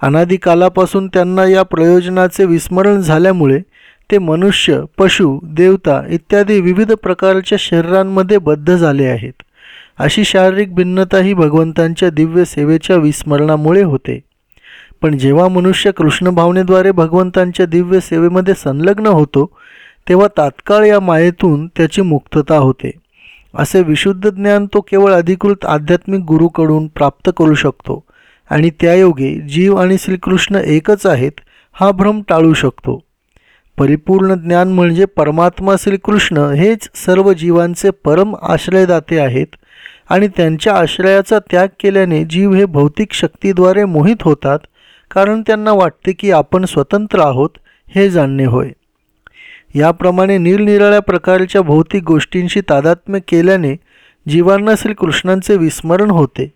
अनादिकालापासून त्यांना या प्रयोजनाचे विस्मरण झाल्यामुळे ते मनुष्य पशु देवता इत्यादी विविध प्रकारच्या शरीरांमध्ये बद्ध झाले आहेत. अशी शारीरिक भिन्नता ही भगवंतांच्या दिव्य सेवेच्या विस्मरणामुळे होते. पण जेव्हा मनुष्य कृष्ण भावनेद्वारे भगवंतांच्या दिव्य सेवेमध्ये संलग्न होतो तेव्हा तात्काळ या मायेतून त्याची मुक्तता होते. असे विशुद्ध ज्ञान तो केवळ अधिकृत आध्यात्मिक गुरुकडून प्राप्त करू शकतो आणि त्यायोगे जीव आणि श्रीकृष्ण एकच आहेत हा भ्रम टाळू शकतो. परिपूर्ण ज्ञान म्हणजे परमात्मा श्रीकृष्ण हेच सर्व जीवांचे परम आश्रयदाते आहेत आणि त्यांच्या आश्रयाचा त्याग केल्याने जीव हे भौतिक शक्तीद्वारे मोहित होतात कारण त्यांना वाटते की आपण स्वतंत्र आहोत हे जाणणे होय. याप्रमाणे निरनिराळ्या प्रकारच्या भौतिक गोष्टींशी तादात्म्य केल्याने जीवांना श्रीकृष्णांचे विस्मरण होते.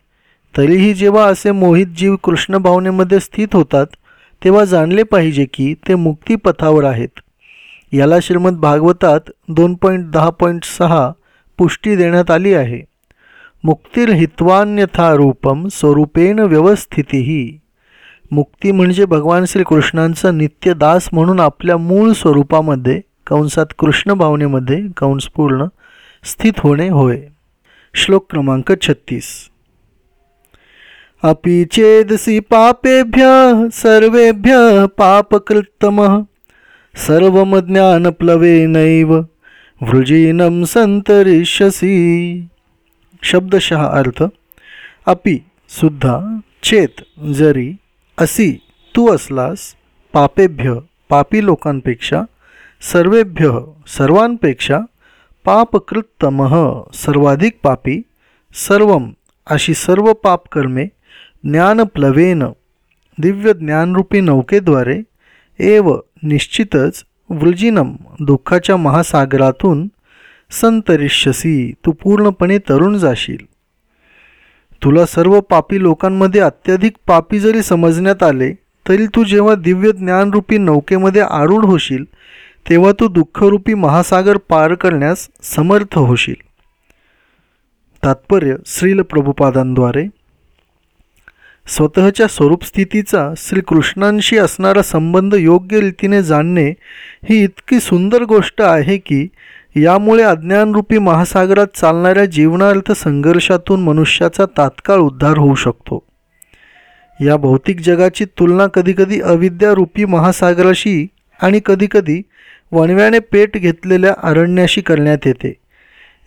तरीही जेव्हा असे मोहित जीव कृष्ण भावनेमध्ये स्थित होतात तेव्हा जाणले पाहिजे की ते मुक्तीपथावर आहेत. याला श्रीमद भागवतात दोन पॉईंट दहा पॉईंट सहा पुष्टी देण्यात आली आहे. मुक्तिर्हित्वान्यथा रूपम स्वरूपेण व्यवस्थितीही मुक्ती म्हणजे भगवान श्रीकृष्णांचा नित्य दास म्हणून आपल्या मूळ स्वरूपामध्ये कंसात कृष्ण भावनेमध्ये कंस पूर्ण स्थित होणे होय. श्लोक क्रमांक छत्तीस. अपि चेदसि पापेभ्य सर्वेभ्य पापकृत्तमः सर्वमज्ञानप्लवेनैव वृजीनं संतरिष्यसी शब्दशः अर्थ अपि सुद्धा चेत जरी असी तू असलास पापेभ्य पापी लोकांपेक्षा सर्वेभ्य सर्वांपेक्षा पापकृत्तम सर्वाधिक पापी सर्व अशी सर्व पापकर्मे ज्ञानप्लवेन दिव्य ज्ञानरूपी नौकेद्वारे एव निश्चितच वृजिनम दुःखाच्या महासागरातून संतरिष्यसी तू पूर्णपणे तरुण जाशील. तुला सर्व पापी लोकांमध्ये अत्याधिक पापी जरी समजण्यात आले तरी तू जेव्हा दिव्य ज्ञानरूपी नौकेमध्ये आरूढ होशील तेव्हा तू दुःखरूपी महासागर पार करण्यास समर्थ होशील. तात्पर्य श्रील प्रभुपादांद्वारे. स्वतःच्या स्वरूपस्थितीचा श्रीकृष्णांशी असणारा संबंध योग्य रीतीने जाणणे ही इतकी सुंदर गोष्ट आहे की यामुळे अज्ञानरूपी महासागरात चालणाऱ्या जीवनार्थ संघर्षातून मनुष्याचा तात्काळ उद्धार होऊ शकतो. या भौतिक जगाची तुलना कधीकधी अविद्यारूपी महासागराशी आणि कधीकधी वणव्याने पेट घेतलेल्या अरण्याशी करण्यात येते.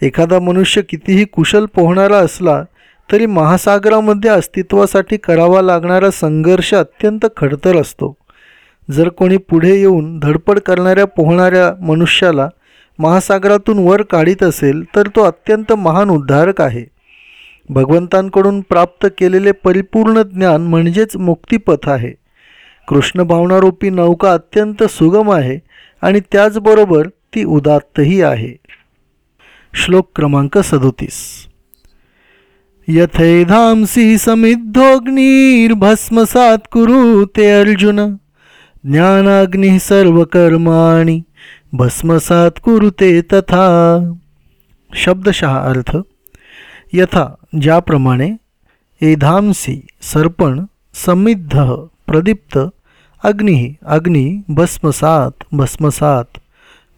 एखादा मनुष्य कितीही कुशल पोहणारा असला तरी महासागरामध्ये अस्तित्वासाठी करावा लागणारा संघर्ष अत्यंत खडतर असतो. जर कोणी पुढे येऊन धडपड करणाऱ्या पोहणाऱ्या मनुष्याला महासागरातून वर काढीत असेल तर तो अत्यंत महान उद्धारक आहे. भगवंतांकडून प्राप्त केलेले परिपूर्ण ज्ञान म्हणजेच मुक्तिपथ आहे. कृष्ण भावनारूपी नौका अत्यंत सुगम आहे आणि त्याचबरोबर ती उदात्तही आहे. श्लोक क्रमांक सदोतीस. यथैधांसी समिद्धोग्निर्भस्मसात् कुरु ते अर्जुन. ज्ञानाग्नी सर्व कर्माणी भस्मसात कुरुते तथा। शब्दशः अर्थ, यथा, ज्याप्रमाणे, एधांसी, सर्पण, समिद्ध, प्रदीप्त, अग्नी अग्नी, भस्मसात भस्मसात।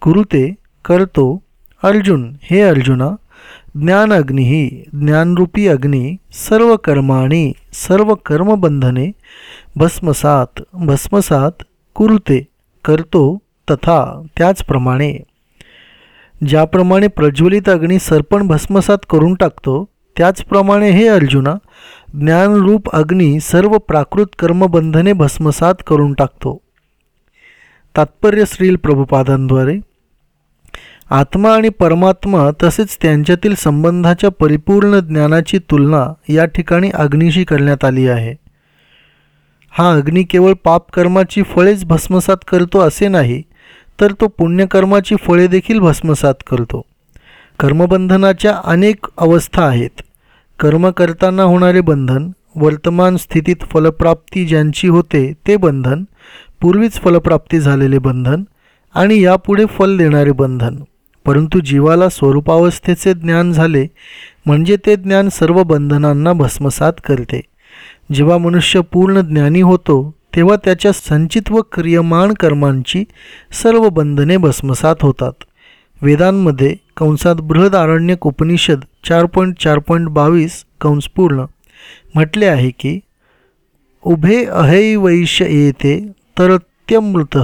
कुरुते करतो, अर्जुन, हे अर्जुना, ज्ञानाग्नी, ज्ञानरूपी अग्नी सर्व कर्माणी सर्व कर्मबंधने भस्मसात भस्मसात कुरुते करतो तथा त्याचप्रमाणे ज्याप्रमाणे प्रज्वलित अग्नी सर्पण भस्मसात करून टाकतो त्याचप्रमाणे हे अर्जुना ज्ञानरूप अग्नी सर्व प्राकृत कर्मबंधने भस्मसात करून टाकतो. तात्पर्य श्रील प्रभुपादांद्वारे आत्मा आणि परमात्मा तसेच त्यांच्यातील संबंधाच्या परिपूर्ण ज्ञानाची तुलना या ठिकाणी अग्नीशी करण्यात आली आहे. हा अग्नी केवळ पापकर्माची फळेच भस्मसात करतो असे नाही तर तो पुण्यकर्माची फळे देखील भस्मसात करतो. कर्मबंधनाच्या अनेक अवस्था आहेत. कर्म करताना होणारे बंधन वर्तमान स्थितीत फलप्राप्ती ज्यांची होते ते बंधन पूर्वीच फलप्राप्ती झालेले बंधन आणि यापुढे फल देणारे बंधन. परंतु जीवाला स्वरूपावस्थेचे ज्ञान झाले म्हणजे ते ज्ञान सर्व बंधनांना भस्मसात करते. जेव्हा मनुष्य पूर्ण ज्ञानी होतो तेव्हा त्याच्या संचित व क्रियमाण कर्मांची सर्व बंधने भस्मसात होतात. वेदांमध्ये कंसात बृहद आरण्यक उपनिषद चार पॉईंट चार पॉईंट बावीस कंस पूर्ण. म्हटले आहे की उभे अहैवैश्य येते तरत्यमृत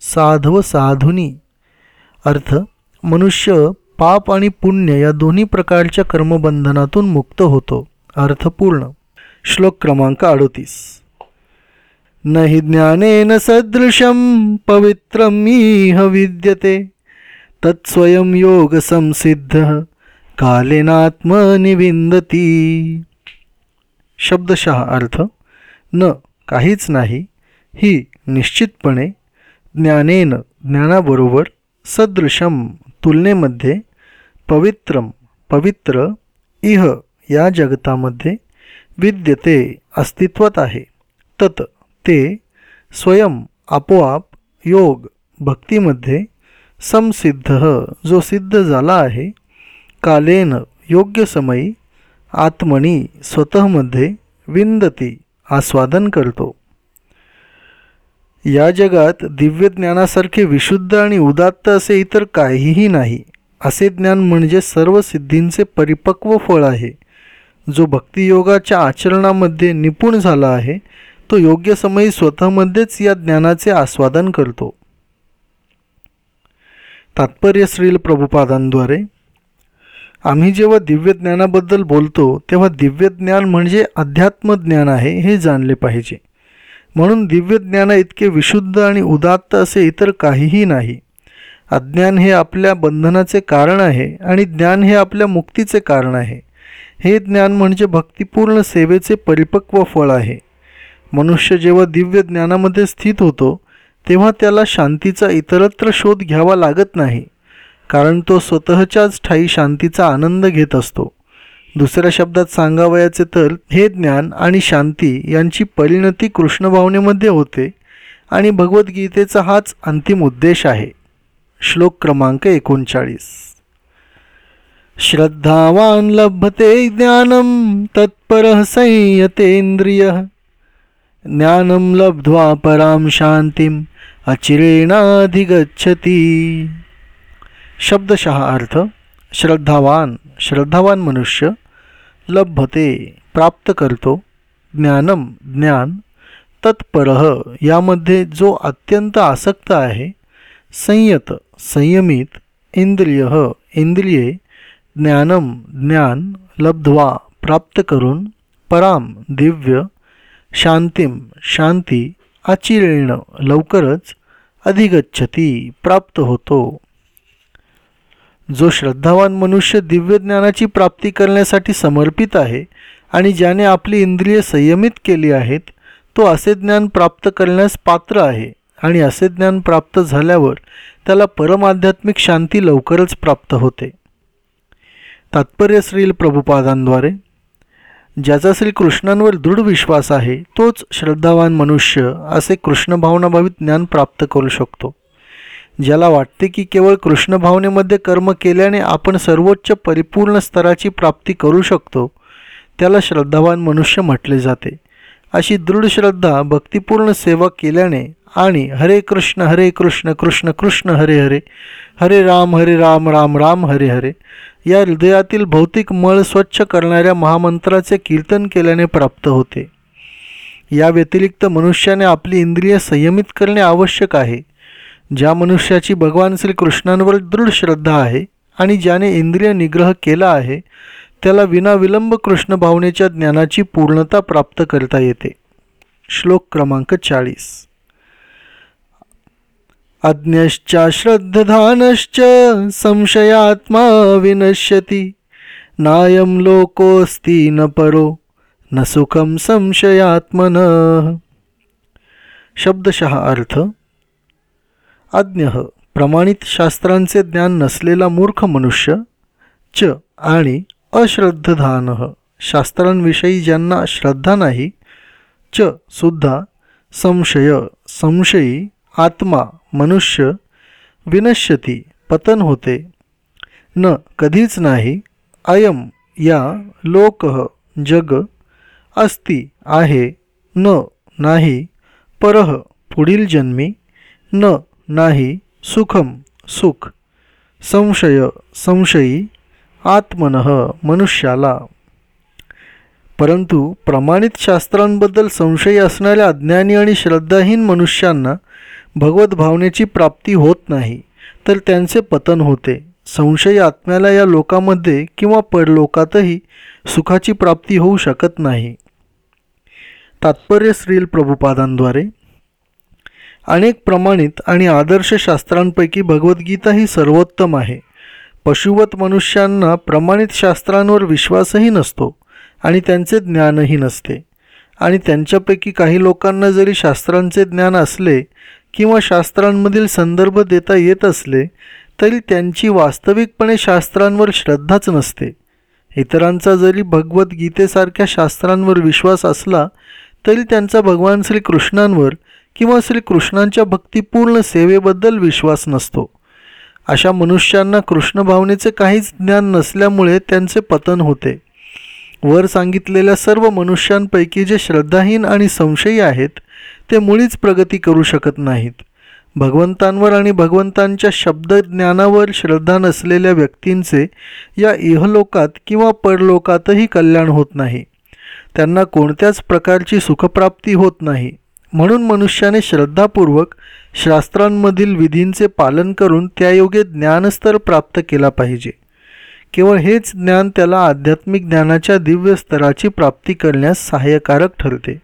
साधव साधुनी. अर्थ मनुष्य पाप आणि पुण्य या दोन्ही प्रकारच्या कर्मबंधनातून मुक्त होतो. अर्थपूर्ण श्लोक क्रमांक अडतीस. न हि ज्ञानेन सदृशं पवित्रमीह विद्यते। तत्स्वयं योगसंसिद्धः कालेनात्मनिविंदती शब्दशः अर्थ न काहीच नाही ही निश्चितपणे ज्ञानेन ज्ञानाबरोबर सदृशम तुलनेमध्ये पवित्रम पवित्र इह या जगतामध्ये विद्यते अस्तित्वात आहे। तत ते स्वयं आपोआप योग भक्तीमध्ये समसिद्ध जो सिद्ध झाला आहे. कालेन योग्य समयी आत्मनी स्वतःमध्ये विंदती आस्वादन करतो. या जगात दिव्य ज्ञानासारखे विशुद्ध आणि उदात्त असे इतर काहीही नाही. असे ज्ञान म्हणजे सर्व सिद्धींचे परिपक्व फळ आहे. जो भक्तियोगाच्या आचरणामध्ये निपुण झाला आहे तो योग्य समयी स्वतःमध्येच या ज्ञानाचे आस्वादन करतो. तात्पर्य श्रील प्रभुपादांद्वारे आम्ही जेव्हा दिव्य ज्ञानाबद्दल बोलतो तेव्हा दिव्य ज्ञान म्हणजे अध्यात्म ज्ञान आहे हे जाणले पाहिजे. म्हणून दिव्य ज्ञान इतके विशुद्ध आणि उदात्त असे इतर काहीही नाही. अज्ञान हे आपल्या बंधनाचे कारण आहे आणि ज्ञान हे आपल्या मुक्तीचे कारण आहे. हे ज्ञान म्हणजे भक्तिपूर्ण सेवेचे परिपक्व फळ आहे. मनुष्य जेव्हा दिव्य ज्ञानामध्ये स्थित होतो तेव्हा त्याला शांतीचा इतरत्र शोध घ्यावा लागत नाही कारण तो स्वतःच्याच ठाई शांतीचा आनंद घेत असतो. दुसऱ्या शब्दात सांगावयाचे तर हे ज्ञान आणि शांती यांची परिणती कृष्णभावनेमध्ये होते आणि भगवद्गीतेचा हाच अंतिम उद्देश आहे. श्लोक क्रमांक एकोणचाळीस. श्रद्धावान लभते ज्ञानम तत्पर संयतेंद्रिय ज्ञानं लब्ध्वा पराम शांतीम अचिरेणाधिगच्छती। शब्दशः अर्थ श्रद्धावान श्रद्धावान मनुष्य लभते प्राप्त करतो ज्ञानम ज्ञान तत्परह यामध्ये जो अत्यंत आसक्त आहे संयत संयमित इंद्रिय इंद्रिये ज्ञानम ज्ञान लब्ध्वा प्राप्त करून पराम दिव्य शांतीम शांती आचिरेण लवकरच अधिगच्छती प्राप्त होतो. जो श्रद्धावान मनुष्य दिव्य ज्ञानाची प्राप्ती करण्यासाठी समर्पित आहे आणि ज्याने आपली इंद्रिय संयमित केली आहेत तो असे ज्ञान प्राप्त करण्यास पात्र आहे आणि असे ज्ञान प्राप्त झाल्यावर त्याला परमाध्यात्मिक शांती लवकरच प्राप्त होते. तात्पर्य श्रील प्रभुपादांद्वारे ज्याचा श्रीकृष्णांवर दृढ विश्वास आहे तोच श्रद्धावान मनुष्य असे कृष्णभावनाभावित ज्ञान प्राप्त करू शकतो. ज्याला वाटते की केवळ कृष्ण भावनेमध्ये कर्म केल्याने आपण सर्वोच्च परिपूर्ण स्तराची प्राप्ती करू शकतो त्याला श्रद्धावान मनुष्य म्हटले जाते. अशी दृढ श्रद्धा भक्तिपूर्ण सेवा केल्याने आणि हरे कृष्ण हरे कृष्ण कृष्ण कृष्ण हरे हरे हरे राम हरे राम राम राम हरे हरे या हृदयातील भौतिक मळ स्वच्छ करणाऱ्या महामंत्राचे कीर्तन केल्याने प्राप्त होते. या व्यतिरिक्त मनुष्याने आपली इंद्रिय संयमित करणे आवश्यक आहे. ज्या मनुष्याची भगवान श्रीकृष्णांवर दृढ श्रद्धा आहे आणि ज्याने इंद्रिय निग्रह केला आहे त्याला विनाविलंब कृष्ण भावनेच्या ज्ञानाची पूर्णता प्राप्त करता येते. श्लोक क्रमांक चाळीस. अज्ञश्च संशयात्मा विनश्यति। नायं लोकोऽस्ति न परो न सुखम संशयात्मन। शब्दशः अर्थ अज्ञ प्रमाणित शास्त्रांचे ज्ञान नसलेला मूर्ख मनुष्य च आणि अश्रद्धधान शास्त्रांविषयी ज्यांना श्रद्धा नाही च सुद्धा संशय संशयी आत्मा मनुष्य विनश्यती पतन होते. न कधीच नाही अयम या लोक जग अस्ति आहे. न नाही परह पुढील जन्मी. न नाही सुखम सुख. संशय संशयी आत्मन मनुष्याला. परंतु प्रमाणित शास्त्रांबद्दल संशयी असणाऱ्या अज्ञानी आणि श्रद्धाहीन मनुष्यांना भगवत भावनेची प्राप्ती होत नाही तर त्यांचे पतन होते. संशयी आत्म्याला या लोकामध्ये किंवा परलोकातही सुखाची प्राप्ती होऊ शकत नाही. तात्पर्य श्रील प्रभुपादांद्वारे. अनेक प्रमाणित आणि आदर्श शास्त्रांपैकी भगवद्गीता ही सर्वोत्तम आहे. पशुवत मनुष्यांना प्रमाणित शास्त्रांवर विश्वासही नसतो आणि त्यांचे ज्ञानही नसते. आणि त्यांच्यापैकी काही लोकांना जरी शास्त्रांचे ज्ञान असले किंवा शास्त्रांमधील संदर्भ देता येत असले तरी त्यांची वास्तविकपणे शास्त्रांवर श्रद्धाच नसते. इतरांचा जरी भगवद्गीतेसारख्या शास्त्रांवर विश्वास असला तरी त्यांचा भगवान श्रीकृष्णांवर किंवा श्रीकृष्णांच्या भक्तिपूर्ण सेवेबद्दल विश्वास नसतो. अशा मनुष्यांना कृष्णभावनेचे काहीच ज्ञान नसल्यामुळे त्यांचे पतन होते. वर सांगितलेल्या सर्व मनुष्यांपैकी जे श्रद्धाहीन आणि संशयी आहेत ते मुळीच प्रगती करू शकत नाहीत. भगवंतांवर आणि भगवंतांच्या शब्दज्ञानावर श्रद्धा नसलेल्या व्यक्तींचे या इहलोकात किंवा परलोकातही कल्याण होत नाही. त्यांना कोणत्याच प्रकारची सुखप्राप्ती होत नाही. म्हणून मनुष्याने श्रद्धापूर्वक शास्त्रांमधील विधींचे पालन करून त्यायोगे ज्ञानस्तर प्राप्त केला पाहिजे. केवळ हेच ज्ञान त्याला आध्यात्मिक ज्ञानाच्या दिव्य स्तराची प्राप्ती करण्यास सहाय्यकारक ठरते.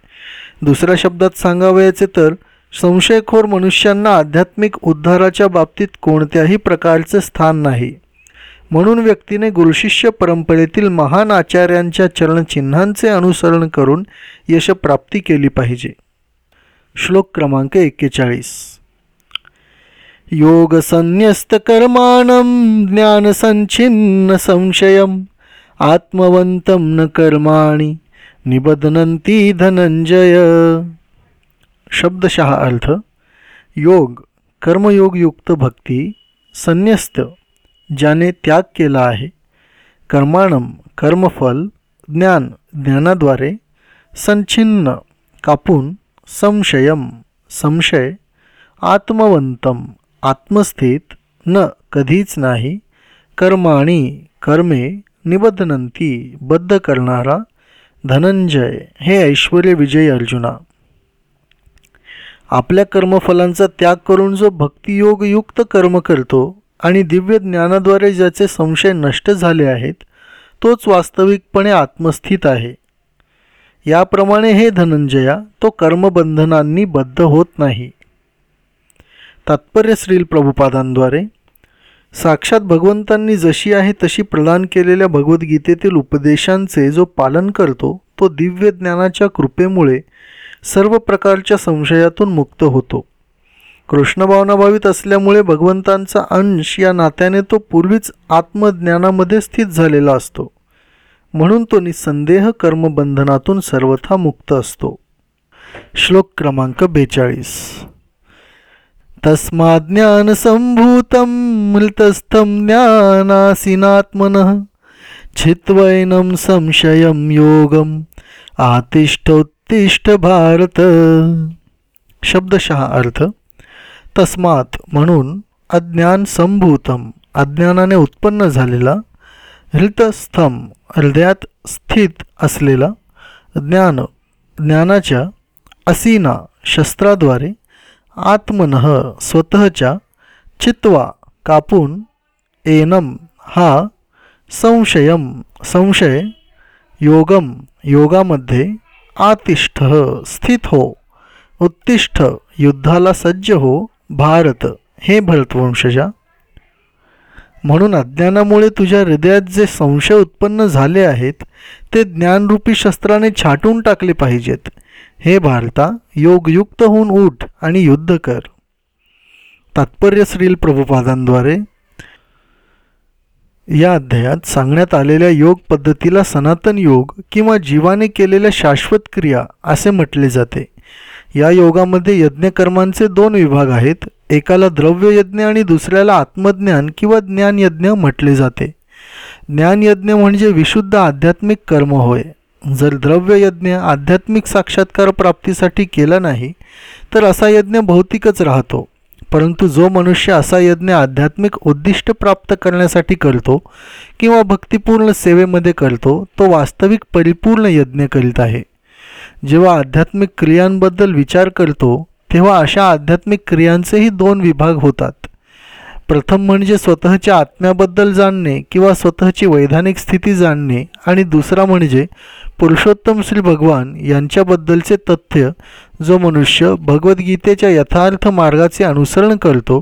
दुसऱ्या शब्दात सांगावयाचे तर संशयखोर मनुष्यांना आध्यात्मिक उद्धाराच्या बाबतीत कोणत्याही प्रकारचे स्थान नाही. म्हणून व्यक्तीने गुरुशिष्य परंपरेतील महान आचार्यांच्या चरणचिन्हांचे अनुसरण करून यशप्राप्ती केली पाहिजे. श्लोक क्रमांक एक्केचाळीस. योगसन्न्यस्तकर्माणं ज्ञानसञ्छिन्न संशयम् आत्मवंतम न कर्माणि. निबदनंती धनंजय. शब्दशः अर्थ योग कर्मयोगयुक्त भक्ती संन्यस्त ज्याने त्याग केला आहे. कर्माणम कर्मफल ज्ञान ज्ञानाद्वारे संछिन्न कापून संशयम संशय आत्मवंतम आत्मस्थित न कधीच नाही कर्माणी कर्मे निबधनंती बद्ध करणारा धनंजय हे ऐश्वर विजय अर्जुना. आपल्या कर्मफलांचा त्याग करून जो भक्तियोगयुक्त कर्म करतो आणि दिव्य ज्ञानाद्वारे ज्याचे संशय नष्ट झाले आहेत तोच वास्तविकपणे आत्मस्थित आहे. याप्रमाणे हे धनंजया तो कर्मबंधनांनी बद्ध होत नाही. तात्पर्य श्रील प्रभुपादांद्वारे साक्षात भगवंतांनी जशी आहे तशी प्रदान केलेल्या भगवद्गीतेतील उपदेशांचे जो पालन करतो तो दिव्य ज्ञानाच्या कृपेमुळे सर्व प्रकारच्या संशयातून मुक्त होतो. कृष्णभावनाभावित असल्यामुळे भगवंतांचा अंश या नात्याने तो पूर्वीच आत्मज्ञानामध्ये स्थित झालेला असतो. म्हणून तो निसंदेह कर्मबंधनातून सर्वथा मुक्त असतो. श्लोक क्रमांक बेचाळीस. तस्माज्ञानसम्भूतं मृतस्थं ज्ञानासीनात्मनः छित्वैनं संशयं योगम आतिष्ठोत्तिष्ठ भारत शब्दशः अर्थ तस्मात म्हणून अज्ञान संभूतम अज्ञानाने उत्पन्न झालेला हृतस्थम हृदयात स्थित असलेला ज्ञान ज्ञानाच्या असीना शस्त्राद्वारे आत्मनः स्वतःच्या चित्वा कापून एनम हा संशयम संशय योगम योगामध्ये आतिष्ठ स्थित हो उत्तिष्ठ युद्धाला सज्ज हो भारत हे भरतवंशजा. म्हणून अज्ञानामुळे तुझ्या हृदयात जे संशय उत्पन्न झाले आहेत ते ज्ञानरूपी शस्त्राने छाटून टाकले पाहिजेत. हे भारता योगयुक्त होऊन उठ आणि युद्ध कर. तात्पर्य श्रील प्रभुपादांद्वारे या अध्यायात सांगण्यात आलेल्या योग पद्धतीला सनातन योग किंवा जीवाने केलेल्या शाश्वत क्रिया असे म्हटले जाते. या योगामध्ये यज्ञकर्मांचे दोन विभाग आहेत. एकाला द्रव्ययज्ञ आणि दुसऱ्याला आत्मज्ञान किंवा ज्ञानयज्ञ म्हटले जाते. ज्ञानयज्ञ म्हणजे विशुद्ध आध्यात्मिक कर्म होय. जर द्रव्ययज्ञ आध्यात्मिक साक्षात्कार प्राप्तीसाठी केला नाही तर असा यज्ञ भौतिकच राहतो. परंतु जो मनुष्य असा यज्ञ आध्यात्मिक उद्दिष्ट प्राप्त करण्यासाठी करतो किंवा भक्तिपूर्ण सेवेमध्ये करतो तो वास्तविक परिपूर्ण यज्ञ करीत आहे. जेव्हा आध्यात्मिक क्रियांबद्दल विचार करतो तेव्हा अशा आध्यात्मिक क्रियांचेही दोन विभाग होतात. प्रथम म्हणजे स्वतःच्या आत्म्याबद्दल जाणणे किंवा स्वतःची वैधानिक स्थिती जाणणे आणि दुसरा म्हणजे पुरुषोत्तम श्री भगवान यांच्याबद्दलचे तथ्य जो मनुष्य भगवद्गीतेच्या यथार्थ मार्गाचे अनुसरण करतो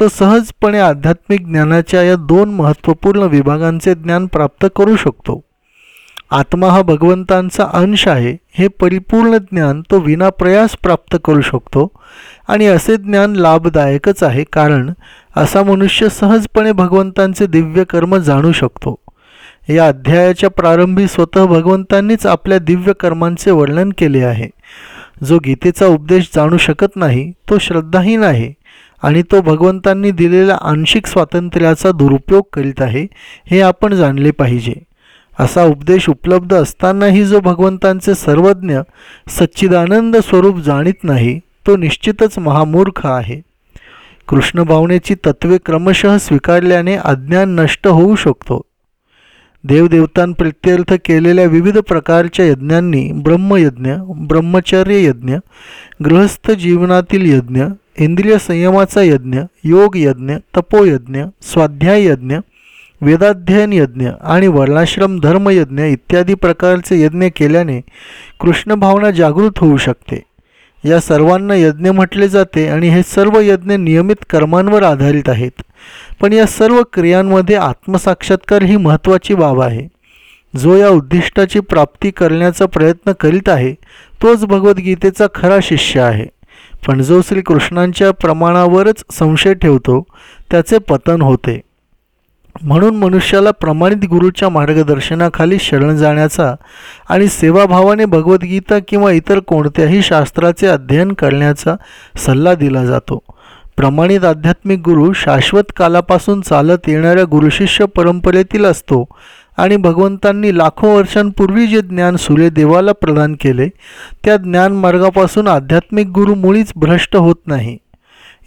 तो सहजपणे आध्यात्मिक ज्ञानाच्या या दोन महत्त्वपूर्ण विभागांचे ज्ञान प्राप्त करू शकतो. आत्मा हा भगवंतांचा अंश आहे हे परिपूर्ण ज्ञान तो विनाप्रयास प्राप्त करू शकतो आणि असे ज्ञान लाभदायकच आहे कारण असा मनुष्य सहजपणे भगवंतांचे दिव्य कर्म जाणू शकतो. या अध्यायाच्या प्रारंभी स्वतः भगवंतांनीच आपल्या दिव्य कर्मांचे वर्णन केले आहे. जो गीतेचा उपदेश जाणू शकत नाही तो श्रद्धाहीन आहे आणि तो भगवंतांनी दिलेल्या आंशिक स्वातंत्र्याचा दुरुपयोग करीत आहे हे आपण जाणले पाहिजे. असा उपदेश उपलब्ध असतानाही जो भगवंतांचे सर्वज्ञ सच्चिदानंद स्वरूप जाणीत नाही तो निश्चितच महामूर्ख आहे. कृष्ण भावनेची तत्वे क्रमशः स्वीकारल्याने अज्ञान नष्ट होऊ शकतो. देवदेवतांप्रित्यर्थ केलेल्या विविध प्रकारच्या यज्ञांनी ब्रह्मयज्ञ ब्रह्मचर्य यज्ञ गृहस्थ जीवनातील यज्ञ इंद्रिय संयमाचा यज्ञ योग यज्ञ तपोयज्ञ स्वाध्याय यज्ञ वेदाध्ययन यज्ञ आणि वर्णाश्रम धर्मयज्ञ इत्यादी प्रकारचे यज्ञ केल्याने कृष्णभावना जागृत होऊ शकते. या सर्वांना यज्ञ म्हटले जाते आणि हे सर्व यज्ञ नियमित कर्मांवर आधारित आहेत. पण या सर्व क्रियांमध्ये आत्मसाक्षात्कार ही महत्त्वाची बाब आहे. जो या उद्दिष्टाची प्राप्ती करण्याचा प्रयत्न करीत आहे तोच भगवद्गीतेचा खरा शिष्य आहे. पण जो श्रीकृष्णांच्या प्रमाणावरच संशय ठेवतो त्याचे पतन होते. म्हणून मनुष्याला प्रमाणित गुरुच्या मार्गदर्शनाखाली शरण जाण्याचा आणि सेवाभावाने भगवद्गीता किंवा इतर कोणत्याही शास्त्राचे अध्ययन करण्याचा सल्ला दिला जातो. प्रमाणित आध्यात्मिक गुरु शाश्वत कालापासून चालत येणाऱ्या गुरुशिष्य परंपरेतील असतो आणि भगवंतांनी लाखो वर्षांपूर्वी जे ज्ञान सूर्यदेवाला प्रदान केले त्या ज्ञानमार्गापासून आध्यात्मिक गुरु मुळीच भ्रष्ट होत नाही.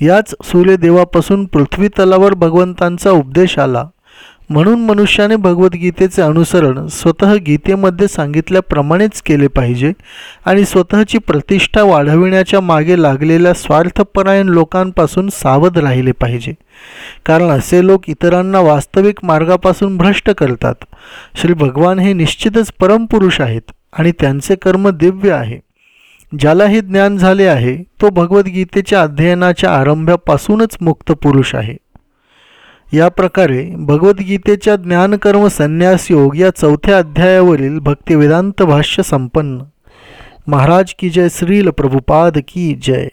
याच सूर्यदेवापासून पृथ्वी तलावर भगवंतांचा उपदेश आला. म्हणून मनुष्याने भगवद्गीतेचे अनुसरण स्वतः गीतेमध्ये सांगितल्याप्रमाणेच केले पाहिजे आणि स्वतःची प्रतिष्ठा वाढविण्याच्या मागे लागलेल्या स्वार्थपरायण लोकांपासून सावध राहिले पाहिजे. कारण असे लोक इतरांना वास्तविक मार्गापासून भ्रष्ट करतात. श्री भगवान हे निश्चितच परमपुरुष आहेत आणि त्यांचे कर्म दिव्य आहे. ज्याला हे ज्ञान झाले आहे तो भगवद्गीतेच्या अध्ययनाच्या आरंभापासूनच मुक्त पुरुष आहे. या प्रकारे भगवद्गीतेच्या ज्ञानकर्म संन्यास योग या चौथ्या अध्यायावरील भक्तिवेदांत भाष्य संपन्न. महाराज की जय श्रील प्रभुपाद की जय.